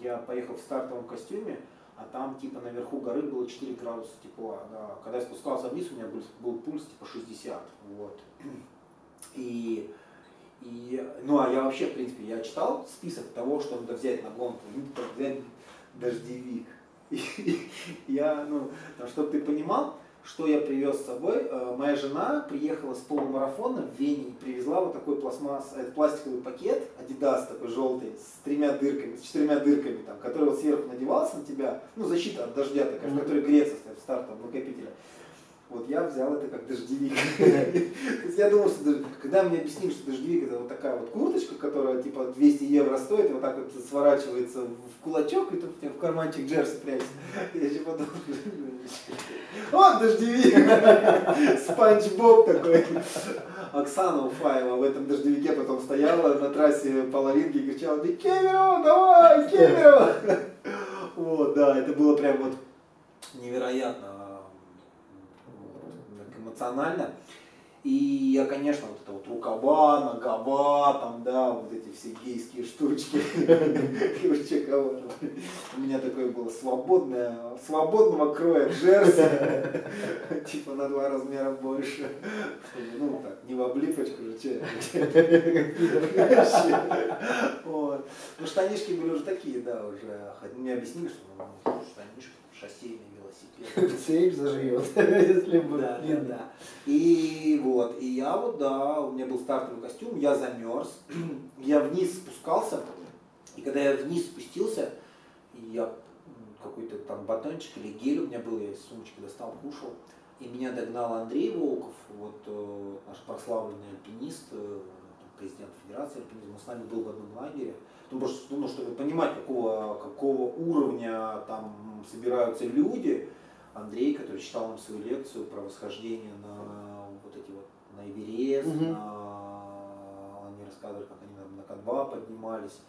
Я поехал в стартовом костюме, а там типа наверху горы было 4 градуса тепла. Да. Когда я спускался вниз, у меня был, был пульс типа 60. Вот. И, и, ну а я вообще, в принципе, я читал список того, что надо взять на гонку. Ну, взять дождевик <laughs> я, ну, чтобы ты понимал, что я привез с собой. Э, моя жена приехала с полумарафона в Вене и привезла вот такой пластмасс, э, пластиковый пакет, Adidas такой желтый, с тремя дырками, с четырьмя дырками, там, который вот сверху надевался на тебя, ну, защита от дождя такая, в которой греется в стартовом накопителе. Вот я взял это как дождевик. <laughs> Я думал, что когда мне объяснили, что дождевик это вот такая вот курточка, которая типа 200 евро стоит, вот так вот сворачивается в кулачок, и тут у тебя в карманчик джерси прячется. <laughs> Я еще подумал, вот дождевик, спанч Боб такой. Оксана Уфаева в этом дождевике потом стояла на трассе половинки и кричала, Кемерово, давай, <laughs> Кемерово. Вот, да, это было прям вот невероятно эмоционально. И я, конечно, вот это вот рукава, нагова, там, да, вот эти все гейские штучки. <laughs> У меня такое было свободное, свободного кроя джерси. <laughs> Типа на два размера больше. Ну, так, не в облипочку же, че. <laughs> Ну, штанишки были уже такие, да, уже. Мне объяснили, что ну, штанишки шоссейные велосипед. <laughs> Цепь заживет, <laughs> если будет да, да, да. И вот, и я вот, да, у меня был стартовый костюм, я замерз, <clears throat> я вниз спускался, и когда я вниз спустился, я какой-то там батончик или гель у меня был, я из сумочки достал, кушал, И меня догнал Андрей Волков, вот э, наш прославленный альпинист, э, президент Федерации альпинизма, он с нами был в одном лагере. Ну, потому что, ну, чтобы понимать, какого, какого уровня там собираются люди, Андрей, который читал нам свою лекцию про восхождение на вот эти вот на Эверест, Мгм. на, они рассказывали, как они на, на К2 поднимались.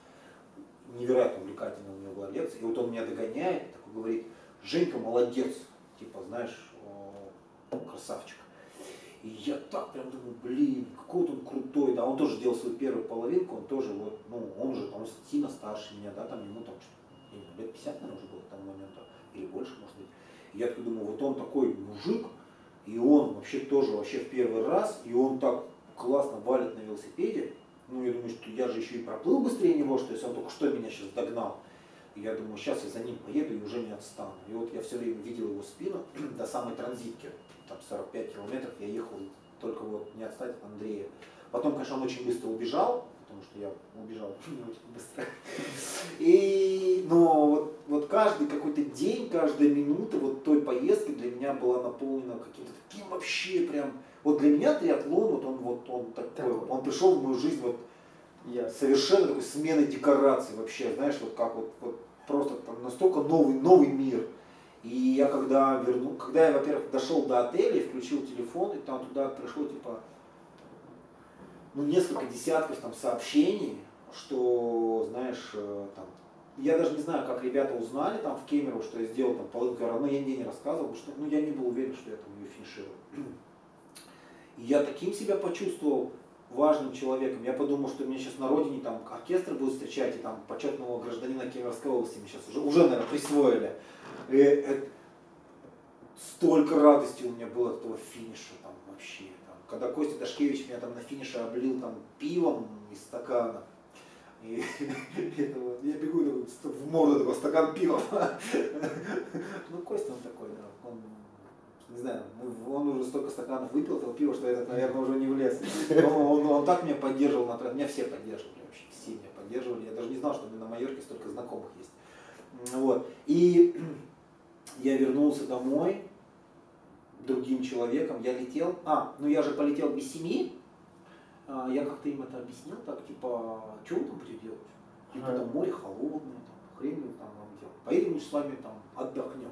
Невероятно увлекательная у него была лекция. И вот он меня догоняет, такой говорит, Женька молодец, типа, знаешь, красавчик. И я так прям думаю, блин, какой он крутой, да, он тоже делал свою первую половинку, он тоже вот, ну, он же, он сильно старше меня, да, там ему там знаю, лет 50, наверное, уже было к тому моменту, или больше, может быть. И я такой думаю, вот он такой мужик, и он вообще тоже вообще в первый раз, и он так классно валит на велосипеде, ну, я думаю, что я же еще и проплыл быстрее него, что если он только что меня сейчас догнал. Я думаю, сейчас я за ним поеду и уже не отстану. И вот я все время видел его спину <clears throat> до самой транзитки, там 45 километров, я ехал только вот не отстать от Андрея. Потом, конечно, он очень быстро убежал, потому что я убежал <laughs> очень быстро. И, но вот, вот каждый какой-то день, каждая минута вот той поездки для меня была наполнена каким-то таким вообще прям... Вот для меня триатлон, вот он, вот он такой, Такой. он пришел в мою жизнь вот Я. совершенно такой сменой декораций вообще, знаешь, вот как вот, вот просто там настолько новый, новый мир. И я когда верну, когда я, во-первых, дошел до отеля включил телефон, и там туда пришло типа ну, несколько десятков там сообщений, что, знаешь, э, там, я даже не знаю, как ребята узнали там в Кемерово, что я сделал там половинку но я нигде не рассказывал, потому что ну, я не был уверен, что я там ее финиширую. И я таким себя почувствовал важным человеком. Я подумал, что меня сейчас на родине там оркестр будет встречать, и там почетного гражданина Кемеровской области мне сейчас уже, уже наверное, присвоили. И, э, столько радости у меня было от этого финиша там вообще. Там, когда Костя Дашкевич меня там на финише облил там пивом из стакана. И <laughs> это вот, я бегу ст- в морду такой стакан пива. <laughs> Ну, Костя он такой, да, он, не знаю, он уже столько стаканов выпил этого пива, что этот, наверное, уже не влез. Но он, он так меня поддерживал, на меня все поддерживали вообще, все меня поддерживали. Я даже не знал, что у меня на Майорке столько знакомых есть. Вот. И я вернулся домой другим человеком, я летел, а, ну я же полетел без семьи, А, я как-то им это объяснил, так, типа, что вы там будете делать? Типа, Ага. там море холодное, там, хрень вы там вам делать. Поедем мы с вами там отдохнем.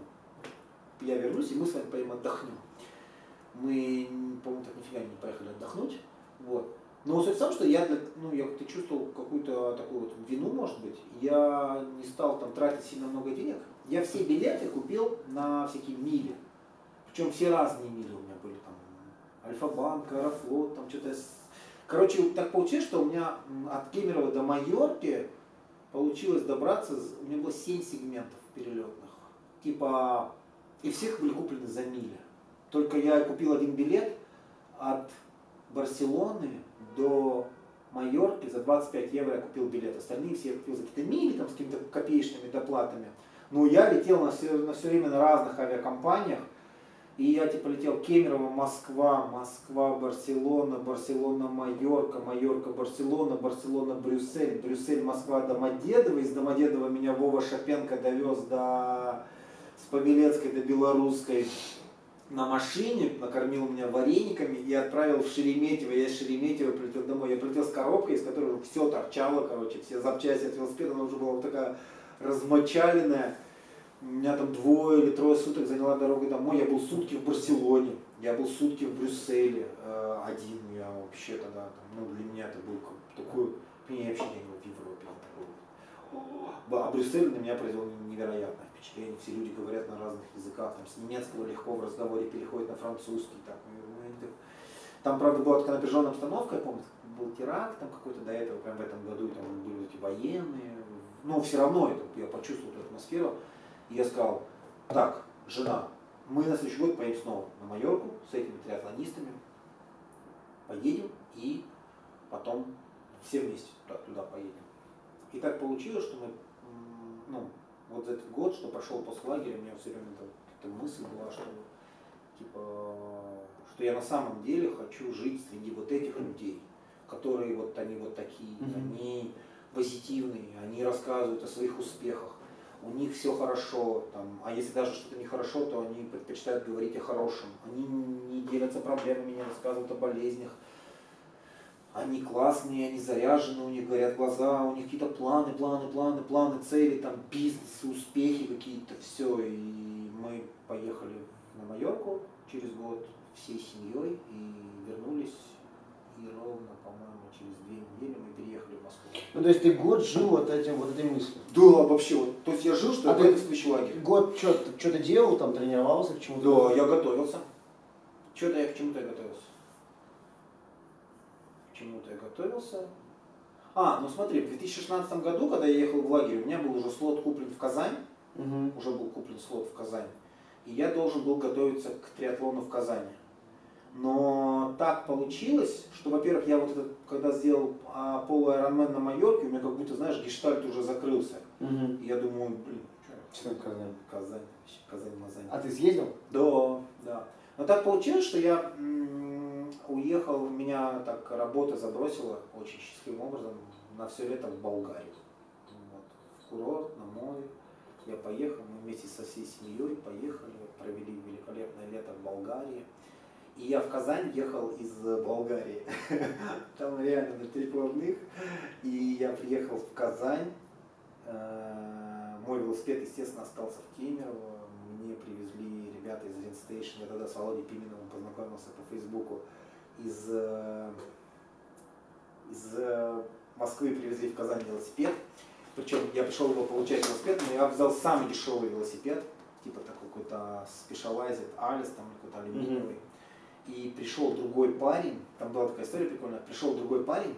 Я вернусь, и мы с вами поедем отдохнем. Мы, по-моему, так нифига не поехали отдохнуть. Вот. Но суть в том, что я, ну, я как-то чувствовал какую-то такую вот вину, может быть. Я не стал там тратить сильно много денег. Я все билеты купил на всякие мили. Причем все разные мили у меня были. Там Альфа-банк, Аэрофлот, там что-то... Короче, так получилось, что у меня от Кемерово до Майорки получилось добраться, у меня было 7 сегментов перелетных. Типа, и всех были куплены за мили. Только я купил один билет от Барселоны до Майорки за 25 евро я купил билет. Остальные все я купил за какие-то мили, там, с какими-то копеечными доплатами. Но я летел на все, на все время на разных авиакомпаниях. И я типа летел Кемерово, Москва, Москва, Барселона, Барселона, Майорка, Майорка, Барселона, Барселона, Брюссель, Брюссель, Москва, Домодедово. Из Домодедова меня Вова Шапенко довез до с Павелецкой до Белорусской на машине, накормил меня варениками и отправил в Шереметьево. Я из Шереметьево прилетел домой. Я прилетел с коробкой, из которой уже все торчало, короче, все запчасти от велосипеда, она уже была вот такая размочаленная. У меня там двое или трое суток заняла дорога домой. Я был сутки в Барселоне, я был сутки в Брюсселе э, один. Я вообще тогда, там, ну, для меня это был такой, мне вообще не было в Европе. я. Ба- А Брюссель на меня произвел невероятное впечатление. Все люди говорят на разных языках. Там с немецкого легко в разговоре переходит на французский. Так, ну, так- Там, правда, была такая напряженная обстановка, я помню, был теракт там какой-то до этого, прям в этом году, там были эти военные. Но все равно это, я почувствовал эту атмосферу. И я сказал, так, жена, мы на следующий год поедем снова на Майорку с этими триатлонистами. Поедем и потом все вместе туда, туда поедем. И так получилось, что мы, ну, вот за этот год, что прошел после лагеря, у меня все время эта, эта мысль была, что типа, что я на самом деле хочу жить среди вот этих людей, которые вот они вот такие, Мгм. они позитивные, они рассказывают о своих успехах. у них все хорошо, там, а если даже что-то нехорошо, то они предпочитают говорить о хорошем. Они не делятся проблемами, не рассказывают о болезнях. Они классные, они заряжены, у них горят глаза, у них какие-то планы, планы, планы, планы, цели, там бизнес, успехи какие-то, все. И мы поехали на Майорку через год всей семьей и вернулись. И ровно, по-моему, через две недели мы переехали в Москву. Ну, то есть ты год жил вот этим, вот этой мыслью? Да, вообще, вот, то есть я жил, что А это ты- лагерь. Год что ты делал, там тренировался к чему-то? Да, я готовился. Что-то я к чему-то я готовился. К чему-то я готовился. А, ну смотри, в 2016 году, когда я ехал в лагерь, у меня был уже слот куплен в Казань, Мгм. уже был куплен слот в Казань, и я должен был готовиться к триатлону в Казани. Но так получилось, что, во-первых, я вот этот, когда сделал а, полуайронмен на Майорке, у меня как будто, знаешь, гештальт уже закрылся. И я думаю, блин, Что в Казани? Казань, вообще, Казань, Мазань. А ты съездил? Да, да. Но так получилось, что я м, уехал, меня так работа забросила очень счастливым образом на все лето в Болгарию. Вот, в курорт, на море. Я поехал, мы вместе со всей семьей поехали, провели великолепное лето в Болгарии. И я в Казань ехал из Болгарии. <laughs> Там реально на переплавных. И я приехал в Казань. Э, Мой велосипед, естественно, остался в Кемерово. Мне привезли ребята из Ренстейшн. Я тогда с Володей Пименовым познакомился по Фейсбуку. Из, э, из э, Москвы привезли в Казань велосипед. Причем я пришел его получать велосипед, но я взял самый дешевый велосипед, типа такой какой-то Specialized Alice, там какой-то алюминиевый. И пришел другой парень, там была такая история прикольная, пришел другой парень,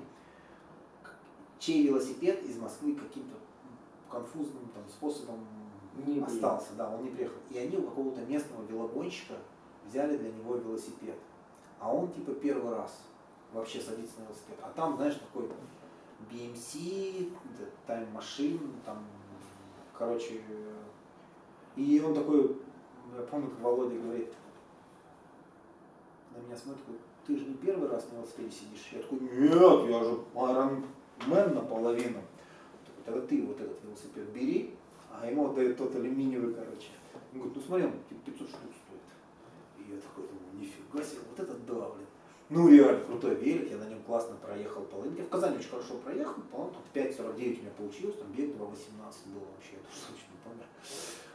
чей велосипед из Москвы каким-то конфузным там, способом Не остался, да, он не приехал. И они у какого-то местного велогонщика взяли для него велосипед. А он типа первый раз вообще садится на велосипед. А там, знаешь, такой BMC, Time Machine, там, короче, и он такой, я помню, как Володя говорит, на меня смотрит, такой, ты же не первый раз на велосипеде сидишь. Я такой, нет, я же айронмен наполовину. Такой, Тогда ты вот этот велосипед бери, а ему отдает тот алюминиевый, короче. Он говорит, ну смотри, он типа 500 штук стоит. И я такой думаю, нифига себе, вот это да, блин. Ну реально крутой велик, я на нем классно проехал половину. Я в Казани очень хорошо проехал, по-моему, там 5.49 у меня получилось, там бег 2.18 был вообще, я тоже очень не помню.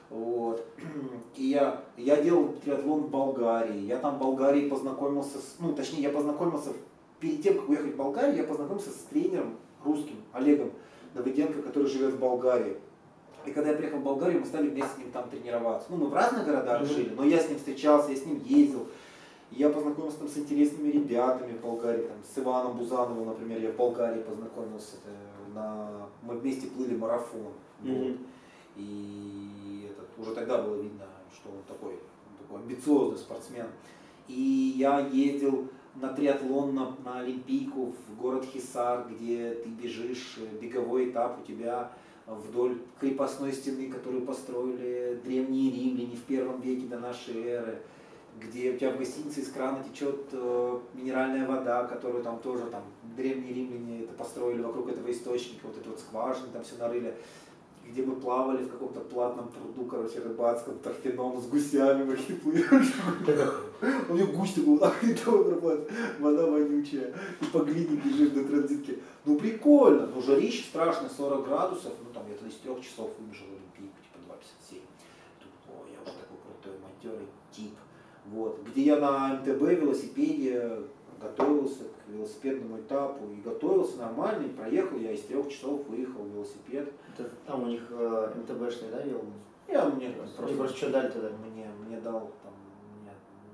Вот. <clears throat> И я, я делал триатлон в Болгарии. Я там в Болгарии познакомился с, ну точнее я познакомился, перед тем, как уехать в Болгарию, я познакомился с тренером русским, Олегом Давыденко, который живет в Болгарии. И когда я приехал в Болгарию, мы стали вместе с ним там тренироваться. Ну, мы в разных городах Мгм. жили, но я с ним встречался, я с ним ездил. Я познакомился там с интересными ребятами в Болгарии, там, с Иваном Бузановым, например, я в Болгарии познакомился. Это на... Мы вместе плыли марафон. Вот. Мгм. И уже тогда было видно, что он такой, такой амбициозный спортсмен. И я ездил на триатлон, на, на Олимпийку в город Хисар, где ты бежишь, э, беговой этап у тебя вдоль крепостной стены, которую построили древние римляне в первом веке до нашей эры, где у тебя в гостинице из крана течет э, минеральная вода, которую там тоже там древние римляне это построили вокруг этого источника, вот это вот скважины там все нарыли, где мы плавали в каком-то платном пруду, короче, рыбацком, торфяном, с гусями, такие плыли. <laughs> У меня гусь такой, <laughs> ах, и то нормально, вода вонючая, и по глине бежишь до транзитки. Ну прикольно, ну жарище страшно, 40 градусов, ну там я тогда из трех часов выбежал Олимпийку, типа 2,57. Думаю, о, я уже такой крутой, матерый тип. Вот. Где я на МТБ велосипеде готовился к велосипедному этапу и готовился нормально, и проехал я из трех часов, выехал велосипед. Это там у них э, МТБшный, да, вел? Я мне Просто, просто что дали тогда? мне, мне дал там, мне,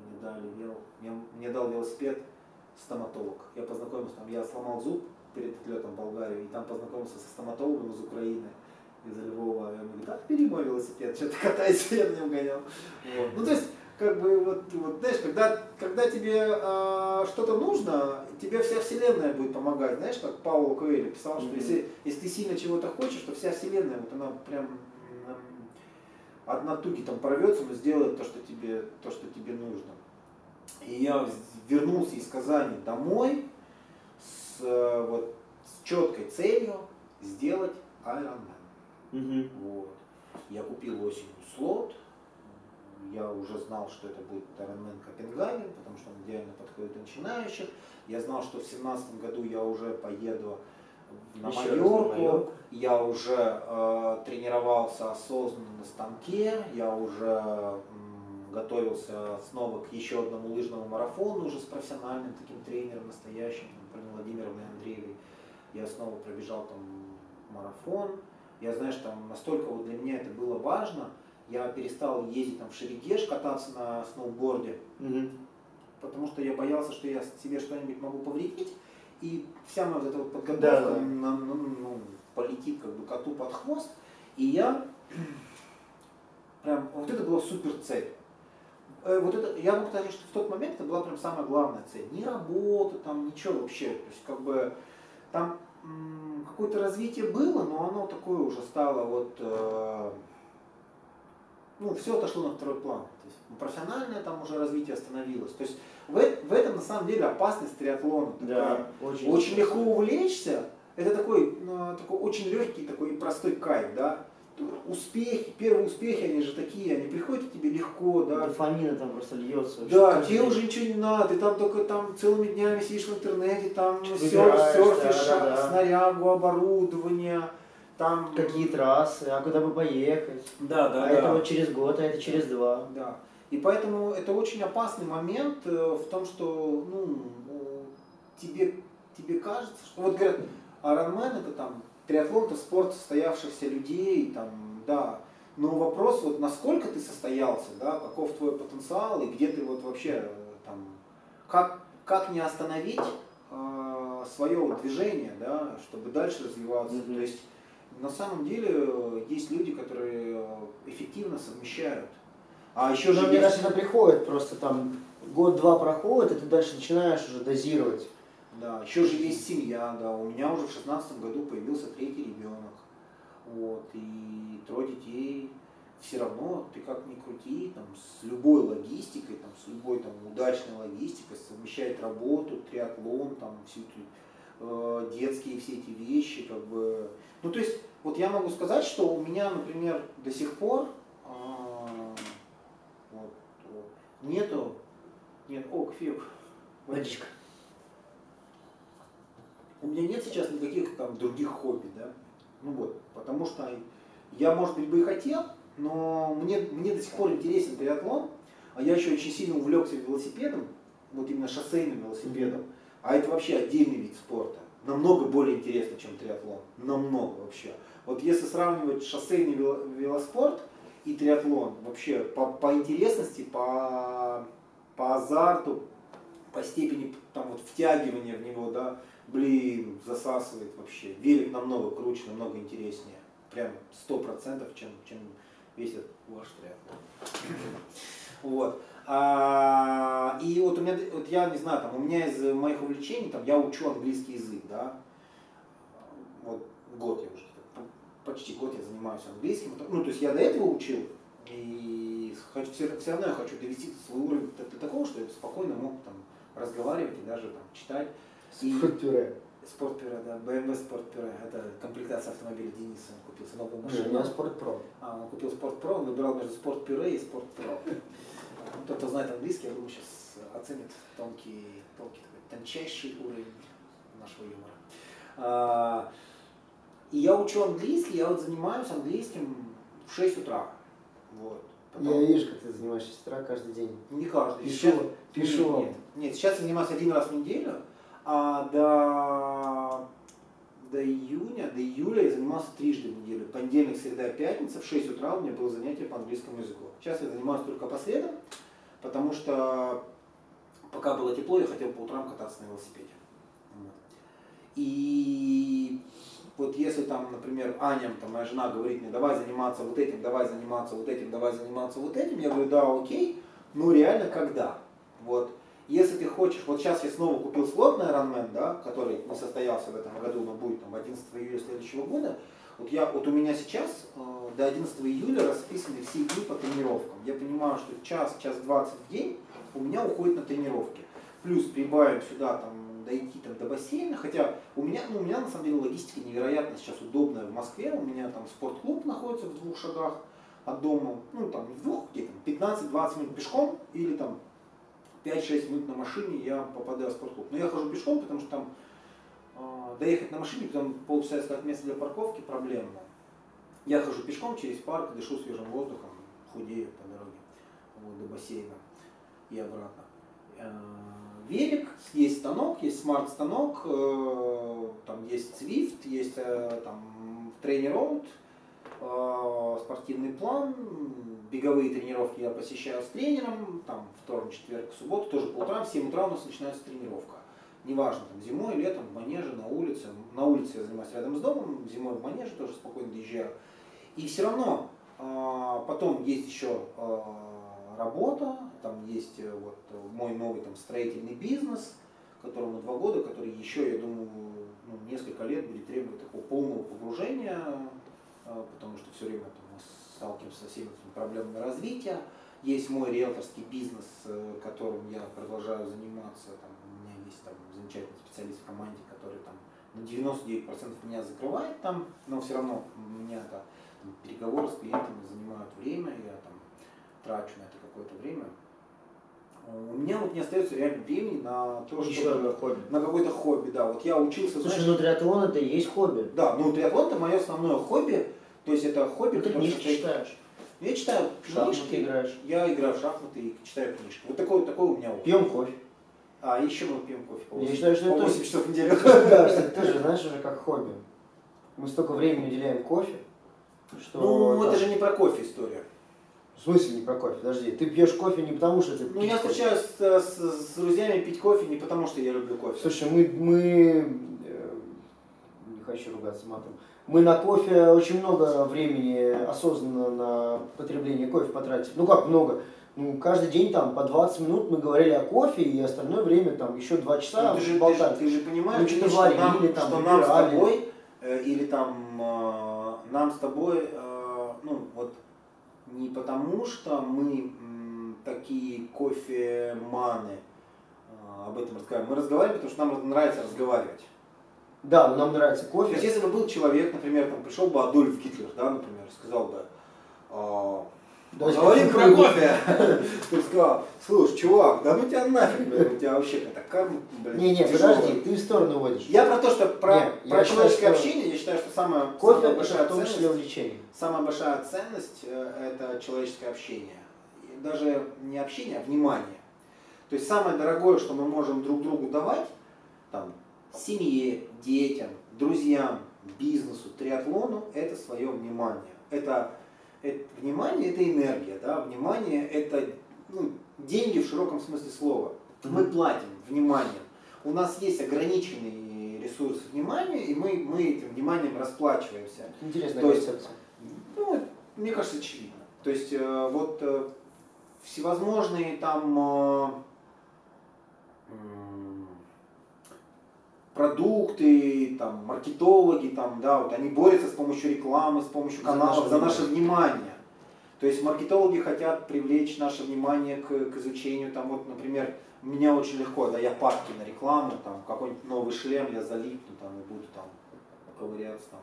мне дали вел, мне, мне дал велосипед стоматолог. Я познакомился там, я сломал зуб перед отлетом в Болгарию, и там познакомился со стоматологом из Украины, из Львова. И он говорит, так, бери мой велосипед, что ты катайся, я на нем гонял. Вот. Ну, то есть, как бы, вот, вот знаешь, когда, когда тебе а, что-то нужно, тебе вся вселенная будет помогать. Знаешь, как Пауло Коэльо писал, что Мгм. если, если ты сильно чего-то хочешь, то вся вселенная, вот она прям м, от натуги там порвется, но сделает то, что тебе, то, что тебе нужно. И я вернулся из Казани домой с, э, вот, с четкой целью сделать Ironman. Угу. Вот. Я купил осенью слот, я уже знал, что это будет Ironman Копенгаген, потому что он идеально подходит для начинающих. Я знал, что в 2017 году я уже поеду на Еще Майорку, Майорку. я уже э, тренировался осознанно на станке, я уже готовился снова к еще одному лыжному марафону уже с профессиональным таким тренером настоящим, Полиной Владимировной Андреевой. Я снова пробежал там марафон. Я, знаешь, там настолько вот для меня это было важно, я перестал ездить там в Шерегеш, кататься на сноуборде, Мгм. потому что я боялся, что я себе что-нибудь могу повредить, и вся моя вот эта вот подготовка Да, да. на- ну, ну, полетит как бы коту под хвост, и я <clears throat> прям, вот это была супер цель. Э, Вот это, я могу сказать, что в тот момент это была прям самая главная цель. Не работа, там ничего вообще. То есть как бы там какое-то развитие было, но оно такое уже стало вот э, ну, все отошло на второй план. То есть профессиональное там уже развитие остановилось. То есть в, в этом на самом деле опасность триатлона. Да, такая. очень. Очень легко увлечься. Это такой, ну, такой очень легкий, такой простой кайф, да. Успехи, первые успехи, они же такие, они приходят к тебе легко, да. Дофамина там просто льется. Да, тебе уже ничего не надо, ты там только там целыми днями сидишь в интернете, там серфишь, да, да, да. снарягу, оборудование, там... Какие трассы, а куда бы поехать. Да, да, а да. это вот через год, а это через два. Да. И поэтому это очень опасный момент э, в том, что ну, э, тебе, тебе кажется, что вот говорят, Ironman это там триатлон это спорт состоявшихся людей, там, да. Но вопрос вот насколько ты состоялся, да, каков твой потенциал и где ты вот вообще э, там, как, как не остановить э, свое движение, да, чтобы дальше развиваться. Мгм. То есть на самом деле э, есть люди, которые э, эффективно совмещают. А еще же мне кажется, это приходит просто там год-два проходит, и ты дальше начинаешь уже дозировать. Да, еще же есть семья, да. У меня уже в шестнадцатом году появился третий ребенок. Вот, и трое детей. Все равно ты как ни крути, там, с любой логистикой, там, с любой там, удачной логистикой совмещать работу, триатлон, там, всю эту, э, детские все эти вещи, как бы. Ну, то есть, вот я могу сказать, что у меня, например, до сих пор а, вот, нету, нет, ок, фиг, Водичка. у меня нет сейчас никаких там других хобби, да. Ну вот, потому что я, может быть, бы и хотел, но мне, мне до сих пор интересен триатлон, а я еще очень сильно увлекся велосипедом, вот именно шоссейным велосипедом, а это вообще отдельный вид спорта, намного более интересный, чем триатлон, намного вообще. Вот если сравнивать шоссейный вело- велоспорт и триатлон, вообще по, по интересности, по, по азарту, по степени там вот втягивания в него, да, блин, засасывает вообще. Велик намного круче, намного интереснее. Прям сто процентов, чем, чем весь этот ваш триатлон. Вот. А, и вот у меня, вот я не знаю, там у меня из моих увлечений, там я учу английский язык, да. Вот год я уже, по- почти год я занимаюсь английским. Ну, то есть я до этого учил, и хочу, все, все равно я хочу довести свой уровень до, до такого, что я спокойно мог там разговаривать и даже там читать. И- Спорт-пюре. Спортпюре, да, BMW Спортпюре, это комплектация автомобиля Дениса, он купил новую Не, у меня машину. спорт-про. А, он купил Спорт Про, он выбирал между Спорт Пюре и Спорт Про. Ну, Тот, кто знает английский, я думаю, сейчас оценит тонкий, тонкий такой, тончайший уровень нашего юмора. А, И я учу английский, я вот занимаюсь английским в 6 утра. Вот. Потом- Я вижу, как ты занимаешься с утра каждый день. Не каждый. Пишу, Сейчас- пишу нет, нет, сейчас я занимаюсь один раз в неделю, а до, до июня, до июля я занимался трижды в неделю. Понедельник, среда, пятница в 6 утра у меня было занятие по английскому языку. Сейчас я занимаюсь только по средам, потому что пока было тепло, я хотел по утрам кататься на велосипеде. И вот если там, например, Аня, там, моя жена говорит мне, давай заниматься вот этим, давай заниматься вот этим, давай заниматься вот этим, я говорю, да, окей, ну реально когда? Вот. Если ты хочешь, вот сейчас я снова купил слот на Ironman, да, который не состоялся в этом году, но будет там 11 июля следующего года, вот, я, вот у меня сейчас э, до 11 июля расписаны все дни по тренировкам. Я понимаю, что час, час 20 в день у меня уходит на тренировки. Плюс прибавим сюда там дойти там до бассейна, хотя у меня, ну, у меня на самом деле логистика невероятно сейчас удобная в Москве, у меня там спортклуб находится в двух шагах от дома, ну там в двух, где там 15-20 минут пешком или там 5-6 минут на машине я попадаю в спортклуб. Но я хожу пешком, потому что там э, доехать на машине, потом полчаса искать место для парковки проблемно. Я хожу пешком через парк, дышу свежим воздухом, худею по дороге вот, до бассейна и обратно. Э, велик, есть станок, есть смарт-станок, э, там есть Swift, есть э, там тренер Road, спортивный план, беговые тренировки я посещаю с тренером, там вторник, четверг, субботу, тоже по утрам, в 7 утра у нас начинается тренировка. Неважно, там зимой, летом, в манеже, на улице. На улице я занимаюсь рядом с домом, зимой в манеже тоже спокойно доезжаю. И все равно потом есть еще работа, там есть э, вот мой новый там строительный бизнес, которому два года, который еще, я думаю, ну, несколько лет будет требовать такого полного погружения, э, потому что все время там, мы сталкиваемся со всеми этими проблемами развития. Есть мой риэлторский бизнес, э, которым я продолжаю заниматься. Там, у меня есть там замечательный специалист в команде, который там на 99% меня закрывает там, но все равно у меня это там, переговоры с клиентами занимают время, я там трачу на это какое-то время. У меня вот не остается реально времени на то, Еще чтобы, хобби. на какое-то хобби, да. Вот я учился, Слушай, знаешь, ну триатлон это и есть хобби. да, ну триатлон это мое основное хобби, то есть это хобби, Ну, ты книжки что читаешь, я читаю шахматы книжки, играешь, я играю в шахматы и читаю книжки. Вот такой, такой у меня опыт. пьем кофе. А еще мы пьем кофе по Я 8, считаю, что по это 8 часов в неделю. <laughs> Да, <laughs> что это тоже, знаешь, уже как хобби. Мы столько времени уделяем кофе, что... Ну, это же не про кофе история. В смысле не про кофе? Подожди, ты пьешь кофе не потому, что ты Ну, я встречаюсь с, с- с друзьями пить кофе не потому, что я люблю кофе. Слушай, мы, мы э, не хочу ругаться матом. Мы на кофе очень много времени осознанно на потребление кофе потратили. Ну как много? Ну, каждый день там по 20 минут мы говорили о кофе, и остальное время там еще 2 часа Ну, ты, же, ты, же, болтали. ты же понимаешь, Ну, что-то Денис, варили, нам, там, что нам с тобой, э, или там э, нам с тобой, э, ну вот не потому, что мы м, такие кофеманы э, об этом разговариваем. Мы разговариваем, потому что нам нравится разговаривать. Да, нам нравится То кофе. есть, если бы был человек, например, там пришел бы Адольф Гитлер, да, например, сказал бы, э, Давайте Поговорим про кофе. <laughs> Ты сказал, слушай, чувак, да ну тебя нафиг, блин, у тебя вообще какая-то карма, блин, Не-не, тяжелая». подожди, ты в сторону водишь. Я про то, что про, человеческое общение, я считаю, что самая, Кофе самая это большая в том числе увлечение. самая большая ценность э, это человеческое общение. И даже не общение, а внимание. То есть самое дорогое, что мы можем друг другу давать, там, семье, детям, друзьям, бизнесу, триатлону, это свое внимание. Это, это внимание это энергия, да, внимание это ну, деньги в широком смысле слова. Мы платим вниманием. У нас есть ограниченный ресурс внимания, и мы, мы этим вниманием расплачиваемся. Интересная То есть- концепция. Ну, мне кажется, очевидно. То есть э, вот э, всевозможные там э, продукты, там, маркетологи, там, да, вот они борются с помощью рекламы, с помощью За каналов наше за наше внимание. То есть маркетологи хотят привлечь наше внимание к, к изучению, там вот, например, меня очень легко, да, я падки на рекламу, там какой-нибудь новый шлем, я залипну там и буду там ковыряться там,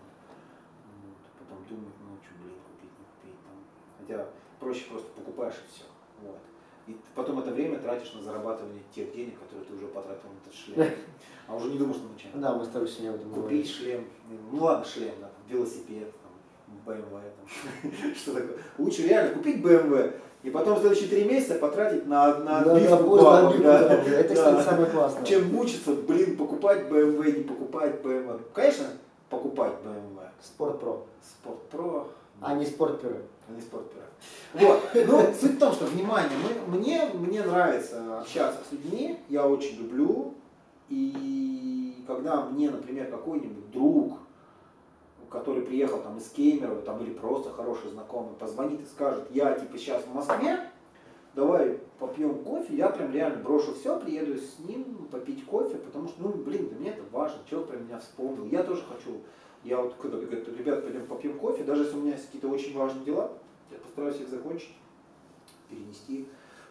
вот, потом думать, ну что, блин, купить, не купить там. Хотя проще просто покупаешь и все. Вот. И ты потом это время тратишь на зарабатывание тех денег, которые ты уже потратил на этот шлем. А уже не думаешь, что начать. Да, мы с тобой сегодня об этом говорили. Купить шлем, ну ладно, шлем, да, велосипед, там, BMW, там, <laughs> что такое. Лучше реально купить BMW и потом в следующие три месяца потратить на, на Да, отбивку да, бабок, да. да, да. Это, Да. кстати, самое классное. Чем мучиться, блин, покупать BMW, не покупать BMW. Конечно, покупать BMW. Спорт Про. Спорт Про, А не Спорт Пюре. А не Спорт Про. Вот. Ну, суть в том, что внимание, мы, мне, мне нравится общаться с людьми, я очень люблю. И когда мне, например, какой-нибудь друг, который приехал там из Кемерово, там, или просто хороший знакомый, позвонит и скажет, я типа сейчас в Москве, давай попьем кофе, я прям реально брошу все, приеду с ним попить кофе, потому что, ну, блин, для меня это важно, человек про меня вспомнил, я тоже хочу, я вот, когда говорят, ребят, пойдем попьем кофе, даже если у меня есть какие-то очень важные дела, я постараюсь их закончить, перенести,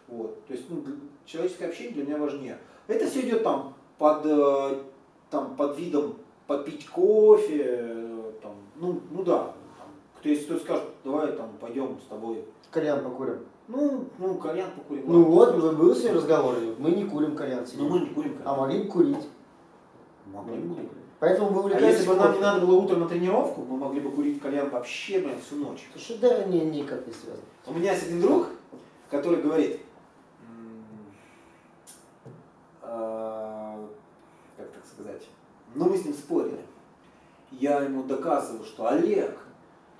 вот, то есть, ну, человеческое общение для меня важнее. Это все идет там под, э, там, под видом попить кофе, э, там, ну, ну да. Там, кто если кто скажет, давай там пойдем с тобой. Кальян покурим. Ну, ну, кальян покурим. Ну ладно, вот, скажем. был сегодня разговор, мы не курим кальян сегодня. мы не курим А кальян. могли бы курить. Могли бы курить. Поэтому вы А если бы нам не кофе. надо было утром на тренировку, мы могли бы курить кальян вообще, блин, всю ночь. Слушай, да, не, никак не связано. У меня есть один друг, который говорит, а, как так сказать, ну мы с ним спорили. Я ему доказываю, что Олег,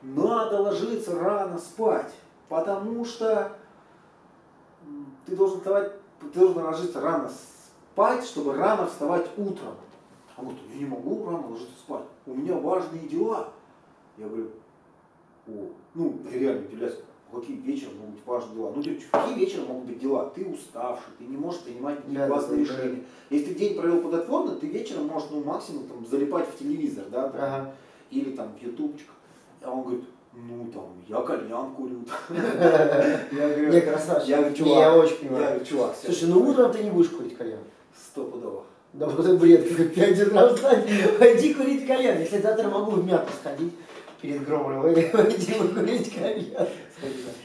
надо ложиться рано спать, потому что ты должен вставать, ты должен ложиться рано спать, чтобы рано вставать утром. Он говорит, я не могу рано ложиться спать, у меня важные дела. Я говорю, о, ну, реально удивляюсь, какие вечером могут быть важные дела. Ну, ты, какие вечером могут быть дела? Ты уставший, ты не можешь принимать да, классные да, решения. Если ты день провел плодотворно, ты вечером можешь, ну, максимум там, залипать в телевизор, да, там, Ага. или там в ютубчик. А он говорит, ну, там, я кальян курю. <laughs> Я говорю, Не, красавчик. Я говорю, Не, чувак, я очень я понимаю. говорю, чувак, всё. Слушай, ну утром ты не будешь курить кальян. Стопудово. Да вот это бред, <laughs> как пять утра встать, пойди курить кальян. Если завтра могу в мяту сходить перед РВ, <laughs> пойди курить кальян.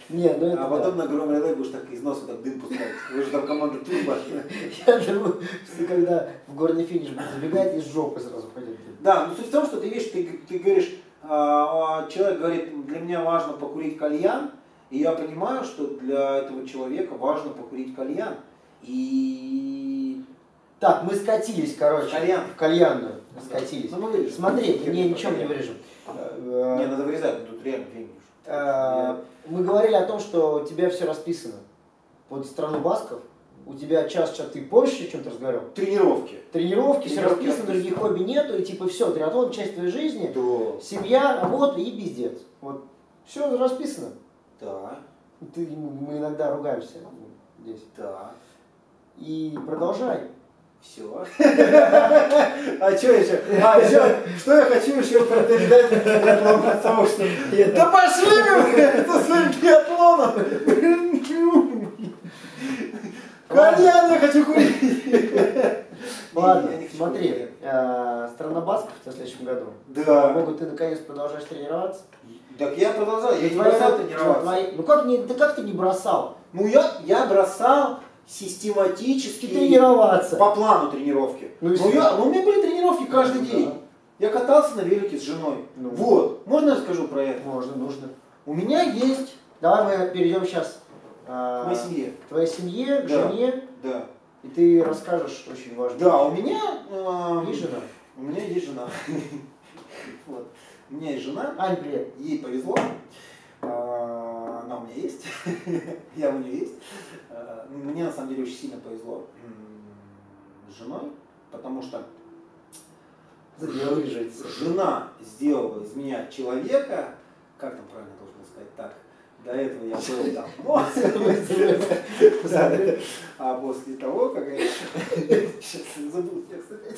Не, ну это А да. потом на громе реле будешь так из носа так дым пускать. Вы же там команда Турбо. <laughs> Я думаю, что когда в горный финиш будет забегать, из жопы сразу пойдет. Да, но суть в том, что ты видишь, ты, ты говоришь, а, а, человек говорит, для меня важно покурить кальян, и я понимаю, что для этого человека важно покурить кальян. И Так, мы скатились, короче. Кальян. В кальянную. Скатились. Ну, мы. Смотри, Кепку не, ничего не вырежем. Не, Э, надо вырезать, тут реально времени. э, Мы говорили о том, что у тебя все расписано. Вот страну басков, у тебя час-час, ты помнишь, о чем ты разговаривал? Тренировки. Тренировки, все Тренировки расписано, других хобби нету, и типа все, триатлон часть твоей жизни, Да. семья, работа и пиздец. Вот все расписано. Да, Ты, мы иногда ругаемся здесь. да. И продолжай. Все. А что еще? А еще, что я хочу еще передать триатлон сообществу? Да пошли вы со своим триатлоном! Кальян я хочу курить! Ладно, смотри, э, страна басков в следующем году. Да. Могут ты наконец продолжаешь тренироваться? Так я продолжал, я не бросал тренироваться. Ну как не, да как ты не бросал? Ну я, я бросал систематически тренироваться. по плану тренировки. Ну Ну, я, ну у меня были тренировки каждый Ну, день. да. Я катался на велике с женой. Ну. Вот. Можно я расскажу про это? Можно, нужно. У меня есть Давай мы перейдем сейчас в моей семье. к твоей семье, к Да. жене, Да. и ты расскажешь очень важно. Да, у меня... эм, Есть жена? У меня есть жена. <laughs> У меня есть жена. Ань, привет. Ей повезло. А, Она у меня есть. <laughs> Я у нее есть. А, Мне на самом деле очень сильно повезло с женой, потому что жена сделала из меня человека, как там правильно должен сказать так, до этого я был там <laughs> А после того, как я... <laughs> Сейчас забыл текст опять.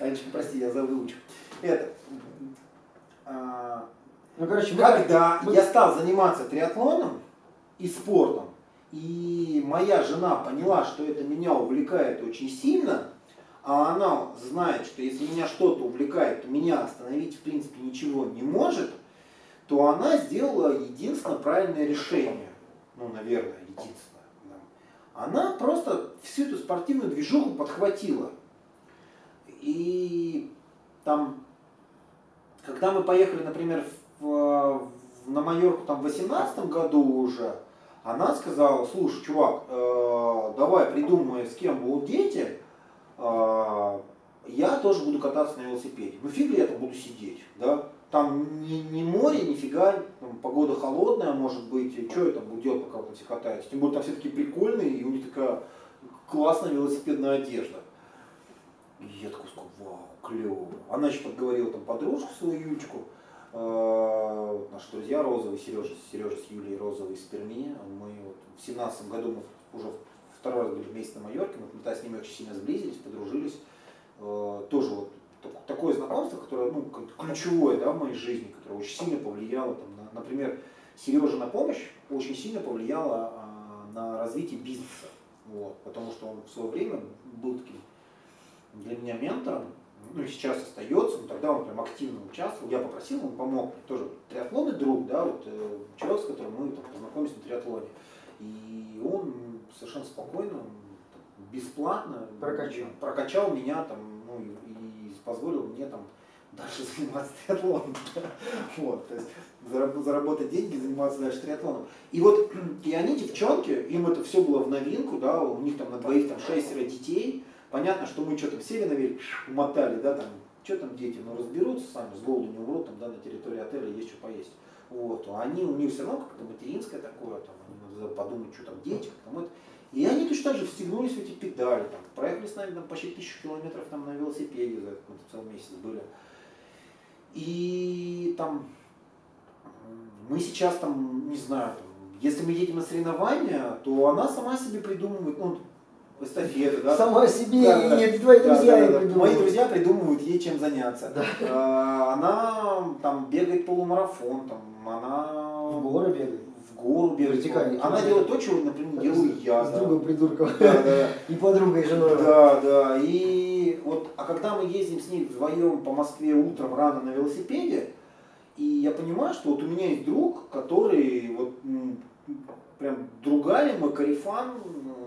Анечка, прости, я завыучу. Это... Ну, короче, мы Когда мы- я стал заниматься триатлоном и спортом, и моя жена поняла, что это меня увлекает очень сильно, а она знает, что если меня что-то увлекает, то меня остановить в принципе ничего не может, то она сделала единственно правильное решение. Ну, наверное, единственное. Она просто всю эту спортивную движуху подхватила. И там, когда мы поехали, например, в, в- на Майорку там, в 18 году уже, она сказала, слушай, чувак, э, давай придумай, с кем будут дети, э, я тоже буду кататься на велосипеде. Ну фиг ли я там буду сидеть, да? Там ни, ни море, нифига, там погода холодная может быть, что я там буду делать, пока там все катаетесь? Тем более там все такие прикольные, и у них такая классная велосипедная одежда. И я такой сказал, вау, клево. Она еще подговорила там подружку свою Юлечку, э, вот наши друзья Розовый, Сережа, Сережа с Юлей Розовой из Перми. Мы вот в семнадцатом году мы уже второй раз были вместе на Майорке, мы тогда с ними очень сильно сблизились, подружились. Э, тоже вот так- такое знакомство, которое ну, ключевое да, в моей жизни, которое очень сильно повлияло, там, на, например, Сережа на помощь очень сильно повлияла на развитие бизнеса. Вот, потому что он в свое время был таким для меня ментором, ну и сейчас остается, но тогда он прям активно участвовал, я попросил, он помог, тоже триатлонный друг, да, вот э, человек, с которым мы там, познакомились на триатлоне. И он совершенно спокойно, бесплатно Прокачал. прокачал меня там, ну, и, и позволил мне там дальше <laughs> заниматься триатлоном. Вот, то есть зараб- заработать деньги, заниматься дальше триатлоном. И вот, <clears throat> и они, девчонки, им это все было в новинку, да, у них там на двоих там шестеро детей. Понятно, что мы что-то сели на велик, умотали, да, там, что там дети, ну разберутся сами, с голоду не умрут, там, да, на территории отеля есть что поесть. Вот, а они, у них все равно как-то материнское такое, там, они надо подумать, что там дети, там это. И они точно так же встегнулись в эти педали, там, проехали с нами там, почти тысячу километров там, на велосипеде за этот целый месяц были. И там мы сейчас там, не знаю, там, если мы едем на соревнования, то она сама себе придумывает, ну, эстафеты, да. Сама себе Да, да, и твои да, друзья да, да. придумывают. Мои друзья придумывают ей чем заняться. Да. А, Она там бегает полумарафон, там, она В горы бегает. в гору бегает. Вертикальный Она делает то, чего, например, делаю я. С да. другом придурком. Да, да. <laughs> И подругой, и женой. Да, да. И вот, а когда мы ездим с ней вдвоем по Москве утром рано на велосипеде, и я понимаю, что вот у меня есть друг, который вот прям другалима, карифан,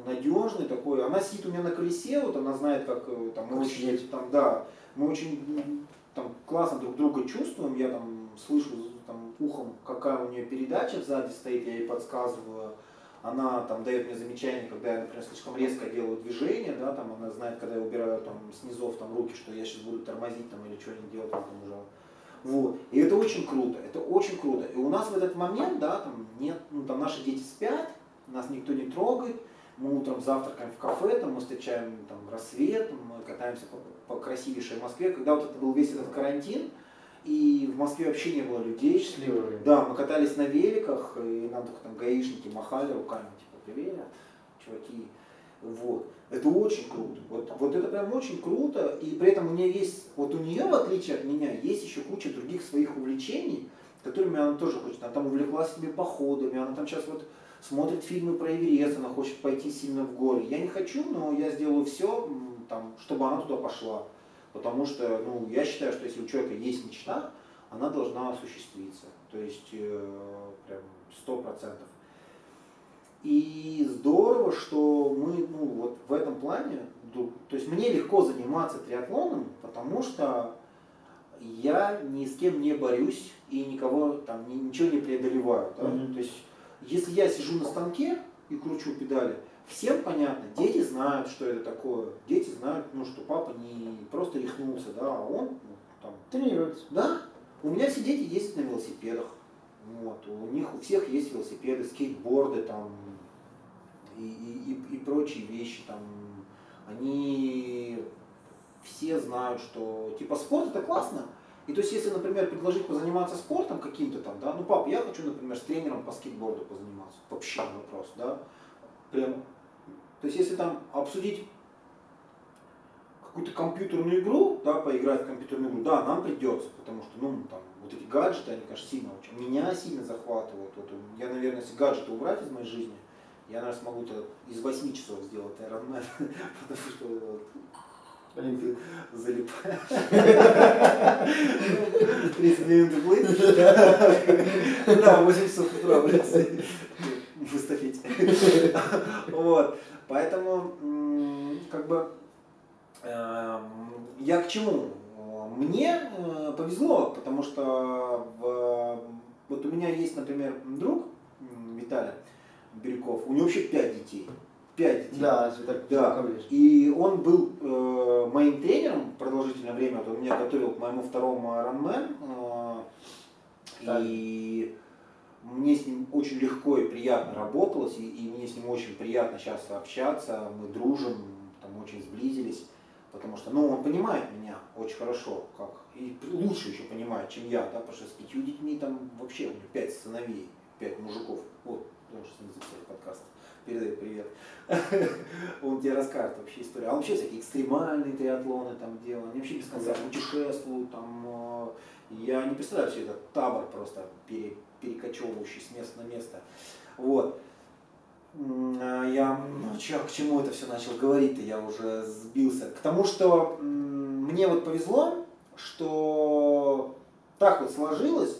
надежный такой. Она сидит у меня на колесе, вот она знает, как э, там мы очень, там, да, мы очень там классно друг друга чувствуем. Я там слышу там ухом, какая у нее передача сзади стоит, я ей подсказываю она там дает мне замечание, когда я, например, слишком резко делаю движение, да, там она знает, когда я убираю там снизов там руки, что я сейчас буду тормозить там или что-нибудь делать там уже. Вот. И это очень круто, это очень круто. И у нас в этот момент, да, там нет, ну там наши дети спят, нас никто не трогает, мы утром завтракаем в кафе, там мы встречаем там рассвет, мы катаемся по, по красивейшей Москве. Когда вот это был весь этот карантин, и в Москве вообще не было людей, Счастливое время. да, мы катались на великах, и нам только там гаишники махали руками, типа, привет, чуваки. Вот. Это очень круто. Вот, вот это прям очень круто. И при этом у нее есть, вот у нее, в отличие от меня, есть еще куча других своих увлечений, которыми она тоже хочет. Она там увлеклась этими походами, она там сейчас вот смотрит фильмы про Эверест, она хочет пойти сильно в горы. Я не хочу, но я сделаю все, там, чтобы она туда пошла. Потому что, ну, я считаю, что если у человека есть мечта, она должна осуществиться. То есть, э, прям сто процентов. И здорово, что мы, ну, вот в этом плане, то есть мне легко заниматься триатлоном, потому что я ни с кем не борюсь и никого там ни- ничего не преодолеваю. да. Мгм. То есть, если я сижу на станке и кручу педали, всем понятно, дети знают, что это такое. Дети знают, ну, что папа не просто рехнулся, да, а он ну, там Тренируется. да, у меня все дети ездят на велосипедах. Вот, у них у всех есть велосипеды, скейтборды там и, и, и, и прочие вещи там. Они все знают, что типа спорт это классно. И то есть, если, например, предложить позаниматься спортом каким-то там, да, ну, пап, я хочу, например, с тренером по скейтборду позаниматься. Вообще вопрос, да. Прям. То есть, если там обсудить какую-то компьютерную игру, да, поиграть в компьютерную игру, да, нам придется, потому что, ну, там, вот эти гаджеты, они, конечно, сильно очень, меня сильно захватывают. Вот, я, наверное, если гаджеты убрать из моей жизни, я, наверное, смогу это из 8 часов сделать Ironman, <laughs> потому что вот, Олимпик. залипаю. 30 минут плыть. Да, 8 часов утра, блядь, в. Вот, поэтому, как бы, эм, я к чему? Мне э, повезло, потому что вот у меня есть, например, друг Виталий Бирюков, у него вообще 5 детей. 5 детей. Да, если так Да. И он был э, моим тренером продолжительное время. Вот он меня готовил к моему второму Ironman. э, и мне с ним очень легко и приятно работалось. И, и мне с ним очень приятно сейчас общаться. Мы дружим, там очень сблизились. Потому что, ну, он понимает меня очень хорошо, как и лучше еще понимает, чем я, да, потому что с пятью детьми там вообще у него пять сыновей, пять мужиков. Вот, потому что с ним записали подкаст. Передай привет. <laughs> Он тебе расскажет вообще историю. А он вообще всякие экстремальные триатлоны там делал. Они вообще без конца путешествуют. Там, э, я не представляю все этот табор просто пере- перекочевывающий с места на место. Вот. а, я ну, к чему это все начал говорить-то, я уже сбился. К тому, что мне вот повезло, что так вот сложилось,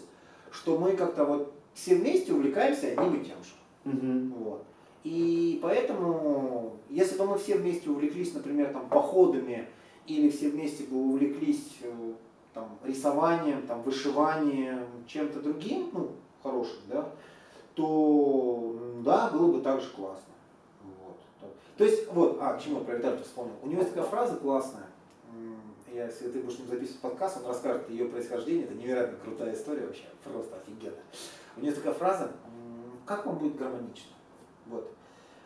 что мы как-то вот все вместе увлекаемся одним и тем же. Угу. Вот. И поэтому, если бы мы все вместе увлеклись, например, там, походами, или все вместе бы увлеклись э, там, рисованием, там, вышиванием, чем-то другим, ну, хорошим, да, то да, было бы так же классно. Вот. То есть, вот, а, к чему я про Виталия вспомнил. У него есть такая фраза классная, я, если ты будешь записывать подкаст, он расскажет ее происхождение, это невероятно крутая история вообще, просто офигенно. У него есть такая фраза, как вам будет гармонично? Вот.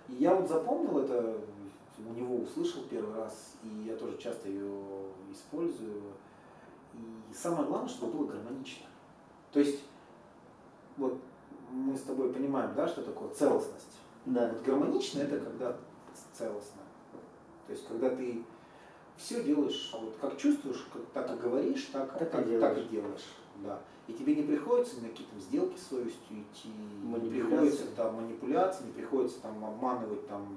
И я вот запомнил это, у него услышал первый раз, и я тоже часто ее использую. И самое главное, чтобы было гармонично. То есть, вот мы с тобой понимаем, да, что такое целостность. Да. Вот гармонично это когда целостно. То есть, когда ты все делаешь, вот как чувствуешь, как, так и говоришь, так, так, так, и, так и делаешь. Да. И тебе не приходится на какие-то сделки с совестью идти, не приходится там манипуляции, не приходится там обманывать там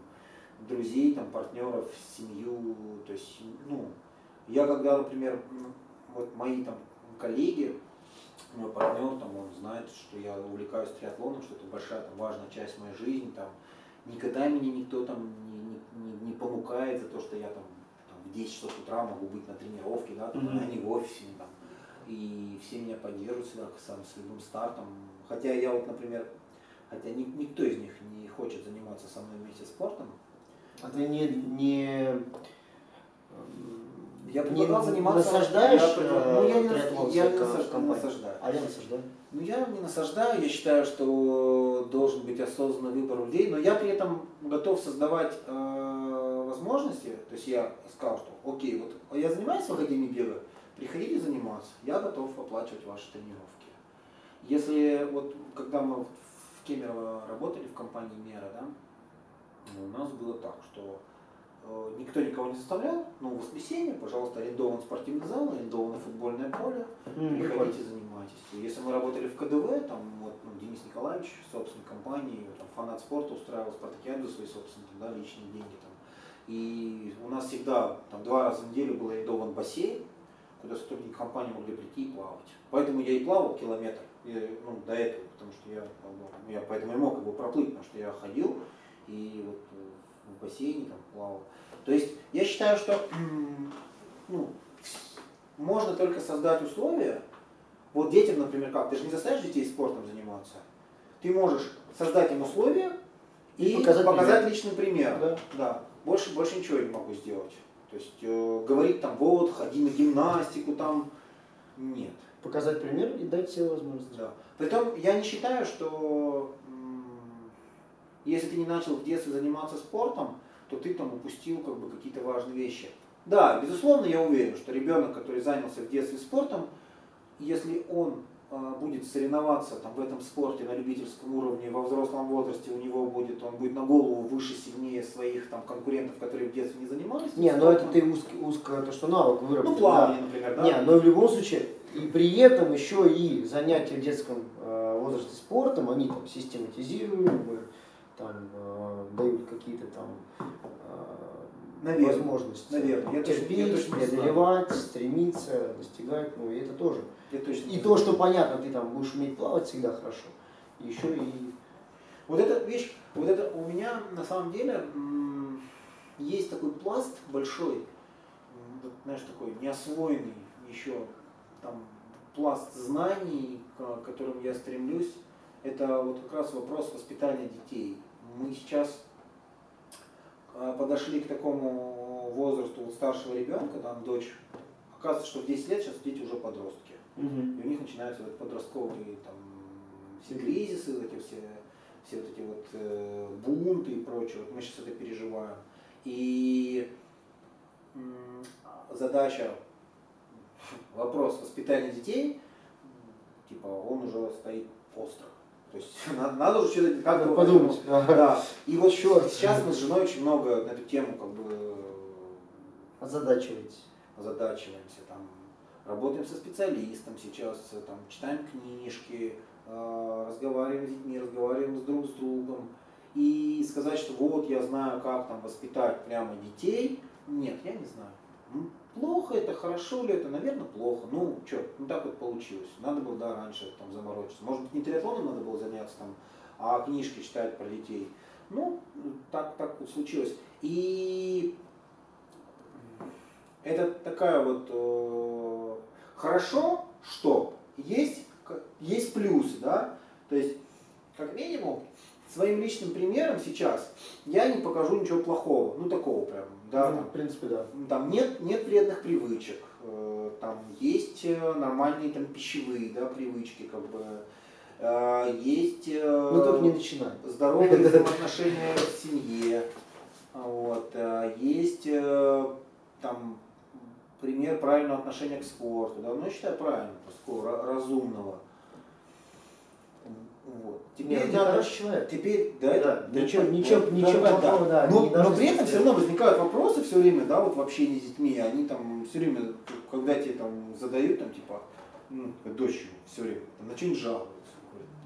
друзей, там партнеров, семью. То есть, ну, я когда, например, вот мои там коллеги, мой партнер, там, он знает, что я увлекаюсь триатлоном, что это большая, там, важная часть моей жизни, там, никогда меня никто там не, не, не понукает за то, что я там, там в 10 часов утра могу быть на тренировке, да, там, mm-hmm. а не в офисе, там, и все меня поддерживают всегда сам, с любым стартом. Хотя я вот, например, хотя ни, никто из них не хочет заниматься со мной вместе спортом. А ты не, не я предлагал не заниматься. Насаждаешь? Я, ну, я, не, я не насаждаю, насаждаю. А я насаждаю? Ну, я не насаждаю, я считаю, что должен быть осознанный выбор людей, но я при этом готов создавать э, возможности. То есть я сказал, что окей, вот я занимаюсь в Академии бега, приходите заниматься, я готов оплачивать ваши тренировки. Если вот когда мы в Кемерово работали в компании Мера, да, у нас было так, что э, никто никого не заставлял, но в воскресенье, пожалуйста, арендован спортивный зал, арендовано футбольное поле, mm, приходите, занимайтесь. Если мы работали в КДВ, там вот ну, Денис Николаевич, собственной компании, там, фанат спорта устраивал спартакиаду свои собственные, да, личные деньги там. И у нас всегда там два раза в неделю был арендован бассейн, куда сотрудники компании могли прийти и плавать. Поэтому я и плавал километр ну, до этого, потому что я, я поэтому и мог его проплыть, потому что я ходил и вот э, в бассейне там плавал. То есть я считаю, что ну, можно только создать условия. Вот детям, например, как? Ты же не заставишь детей спортом заниматься. Ты можешь создать им условия и, и показать, показать пример. личным примером. Да. да. Больше, больше ничего я не могу сделать. То есть э, говорить там, вот, ходи на гимнастику, там, нет. Показать пример и дать все возможности. Да. Притом я не считаю, что если ты не начал в детстве заниматься спортом, то ты там упустил как бы какие-то важные вещи. Да, безусловно, я уверен, что ребенок, который занялся в детстве спортом, если он будет соревноваться там, в этом спорте на любительском уровне, во взрослом возрасте у него будет, он будет на голову выше, сильнее своих там, конкурентов, которые в детстве не занимались. Не, но ну это ты узко, узко то, что навык выработал. Ну, плавание, да. например, да? Не, но в любом случае, и при этом еще и занятия в детском э, возрасте спортом, они там систематизируемы, там э, дают какие-то там Наверное. возможности Наверное. Я терпеть, точно, я преодолевать, стремиться, достигать, ну и это тоже. Я точно и то, что понятно, ты там будешь уметь плавать всегда хорошо. Еще и... Вот эта вещь, вот это у меня на самом деле есть такой пласт большой, знаешь, такой неосвоенный еще там пласт знаний, к которым я стремлюсь, это вот как раз вопрос воспитания детей. Мы сейчас подошли к такому возрасту вот старшего ребенка, там дочь, оказывается, что в 10 лет сейчас дети уже подростки. Угу. И у них начинаются вот подростковые там, все кризисы, вот эти все, все вот эти вот э, бунты и прочее. Вот мы сейчас это переживаем. И задача, вопрос воспитания детей, типа, он уже стоит остро. То есть <laughs> надо, надо уже что-то как-то подумать. <laughs> Да. И вот Черт. сейчас мы с женой очень много на эту тему как бы озадачиваетесь. Озадачиваемся там работаем со специалистом сейчас, там, читаем книжки, э, разговариваем с детьми, разговариваем с друг с другом. и сказать, что вот я знаю, как там воспитать прямо детей, нет, я не знаю. Плохо это, хорошо ли это, наверное, плохо. Ну, что, ну так вот получилось. Надо было, да, раньше там заморочиться. Может быть, не триатлоном надо было заняться там, а книжки читать про детей. Ну, так, так вот случилось. И это такая вот э, хорошо, что есть, есть плюсы, да. То есть, как минимум, своим личным примером сейчас я не покажу ничего плохого. Ну, такого прям, да. Ну, там, в принципе, да. там нет, нет вредных привычек, э, там есть э, нормальные там пищевые да, привычки, как бы э, есть Ну, только не начинай. здоровые <laughs> взаимоотношения в семье, вот, есть там пример правильного отношения к спорту, да, ну, я считаю правильно, просто разумного. Вот. Нет, Теперь ты надо, хороший человек. Теперь, да, это, Да, ничего- это- ничего- да, ничего да, плохого, да, Но, не но при этом все равно возникают вопросы все время, да, вот в общении с детьми, они там все время, когда тебе там задают, там, типа, ну, дочь все время, там, на что-нибудь жалуются.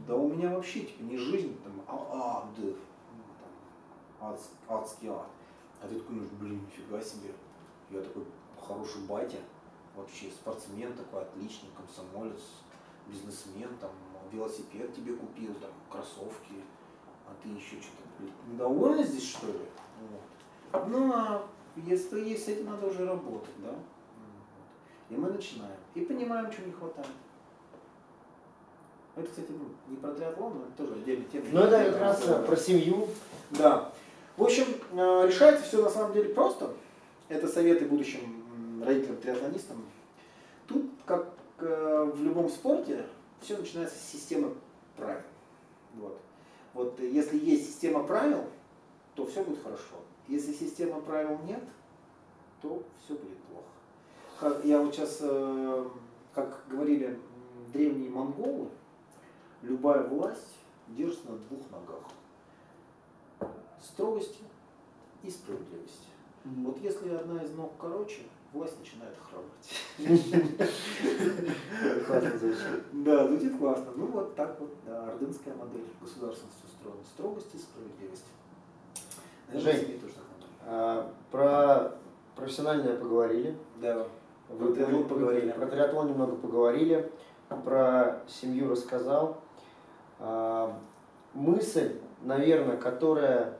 Да у меня вообще, типа, не жизнь, там, а ад, ну, там, адс- адский ад. А ты такой, ну, блин, нифига себе. Я такой хороший батя, вообще спортсмен такой, отличный, комсомолец, бизнесмен, там, велосипед тебе купил, там, кроссовки, а ты еще что-то, блин, недовольна здесь, что ли? Вот. Ну, а если есть, с этим надо уже работать, да? Вот. И мы начинаем. И понимаем, что не хватает. Это, кстати, ну, не про триатлон, но это тоже отдельная тема. Ну, это как раз э, про семью. Да. В общем, э, решается все на самом деле просто. Это советы будущим родителям-триатлонистам. Тут, как э, в любом спорте, все начинается с системы правил. Вот. Вот э, если есть система правил, то все будет хорошо. Если системы правил нет, то все будет плохо. Как я вот сейчас, как говорили древние монголы, любая власть держится на двух ногах строгости и справедливости. Вот если одна из ног короче, власть начинает хромать. Классно звучит. Да, звучит классно. Ну вот так вот, да, ордынская модель государственности устроена. Строгость и справедливость. Жень. А, Про профессиональное поговорили. Да. Вы, триатлон поговорили. Про триатлон немного поговорили. Про семью рассказал. А, мысль, наверное, которая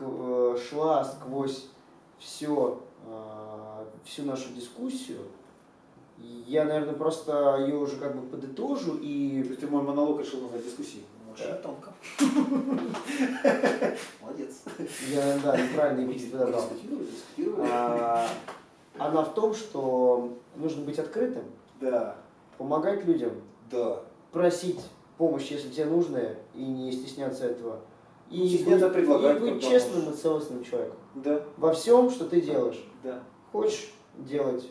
э, шла сквозь все, всю нашу дискуссию, я, наверное, просто ее уже как бы подытожу То и есть ты мой монолог решил назвать дискуссией. Очень Да. тонко. <laughs> Молодец. я, да, неправильно эпитет подобрал. А, Она в том, что нужно быть открытым, Да, помогать людям, да. просить помощь, если тебе нужно, и не стесняться этого. И Стесняться быть, предлагать, и быть честным и целостным человеком. Да, Во всем, что ты делаешь. да. Хочешь делать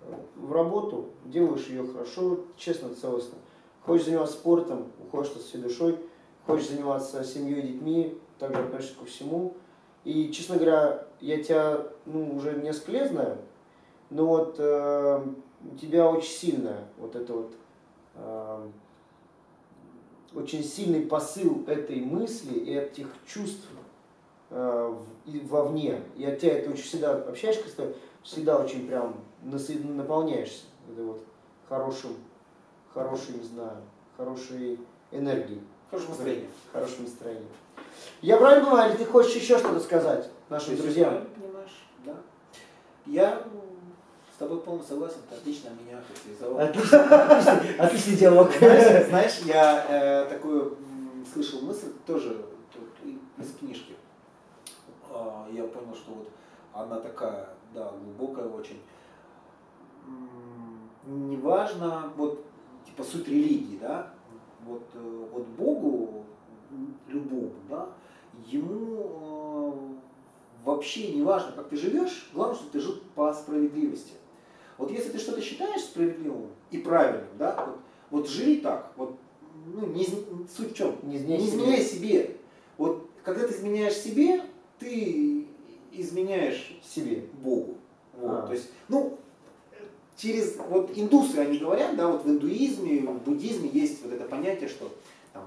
э, в работу, делаешь ее хорошо, честно, целостно. Хочешь заниматься спортом, уходишь со всей душой. Хочешь заниматься семьей, детьми, также относишься ко всему. И, честно говоря, я тебя ну, уже несколько лет знаю, но вот э, у тебя очень сильная вот это вот э, очень сильный посыл этой мысли и этих чувств и вовне. И от тебя это очень всегда общаешься, когда всегда очень прям наполняешься это вот хорошим, хорошей, не знаю, хорошей энергией, Хорошего настроения. хорошим настроением. Я правильно понимаю, или ты хочешь еще что-то сказать нашим Ты всё друзьям? понимаешь, да. Я м, с тобой полностью согласен, ты отлично меня характеризовал. Отлично, отличный, диалог. Знаешь, я э, такую слышал мысль тоже из книжки. А, я понял, что вот она такая, да, глубокая очень. Неважно, вот, типа, суть религии, да, вот, э, вот Богу, любому, да, ему э, вообще не важно, как ты живешь, главное, чтобы ты жил по справедливости. Вот если ты что-то считаешь справедливым и правильным, да, вот, вот живи так, вот, ну, не, суть в чем? Не Не изменяй изменяй себе. себе. Вот когда ты изменяешь себе, ты изменяешь себе. Богу. Вот, А. То есть, ну, через, вот индусы, они говорят, да, вот в индуизме, в буддизме есть вот это понятие, что там,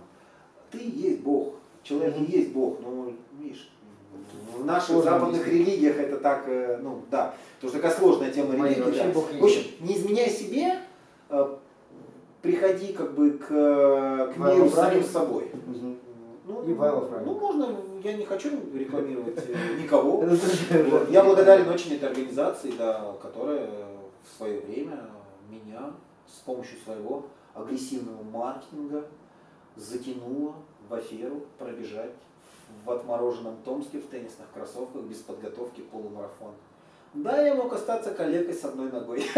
ты есть Бог, человек и есть Бог, но видишь, в наших Сложно западных объяснить. религиях это так, э, ну да, потому что такая сложная тема Мои религии. да. В общем, не изменяй себе, э, приходи как бы к, к миру самим собой. Мгм. Ну, И Вайло правильно. ну, можно, я не хочу рекламировать э, <laughs> никого. <laughs> Я благодарен очень этой организации, да, которая в свое время меня с помощью своего агрессивного маркетинга затянула в аферу пробежать в отмороженном Томске в теннисных кроссовках без подготовки полумарафон. Да, я мог остаться коллегой с одной ногой. <laughs>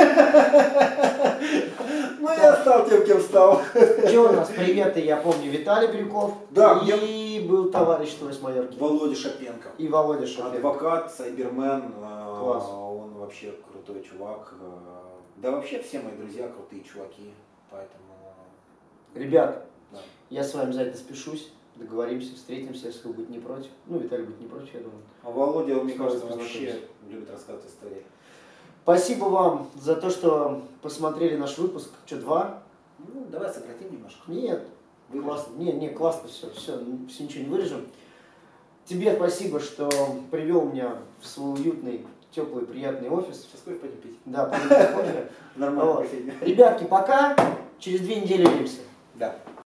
Но я стал тем, кем стал. Че у нас? Приветы, я помню, Виталий Брюков. Да, И был товарищ твой с Майорки. Володя Шапенко. И Володя Шапенко. Адвокат, сайбермен, э, Класс. он вообще крутой чувак. э, Да вообще все мои друзья крутые чуваки, поэтому... Ребят, да. я с вами обязательно спешусь. Договоримся, встретимся, если вы будете не против. Ну, Виталий будет не против, я думаю. А Володя, мне кажется, вообще любит рассказывать истории. Спасибо вам за то, что посмотрели наш выпуск. Что, два? Ну, давай сократим немножко. Нет, Вырежем. классно. Не, не, классно все, все, все ничего не вырежем. Тебе спасибо, что привел меня в свой уютный, теплый, приятный офис. Сейчас кофе пойдем пить. Да, пойдем кофе. <laughs> Нормально. Ребятки, пока. Через две недели увидимся. Да.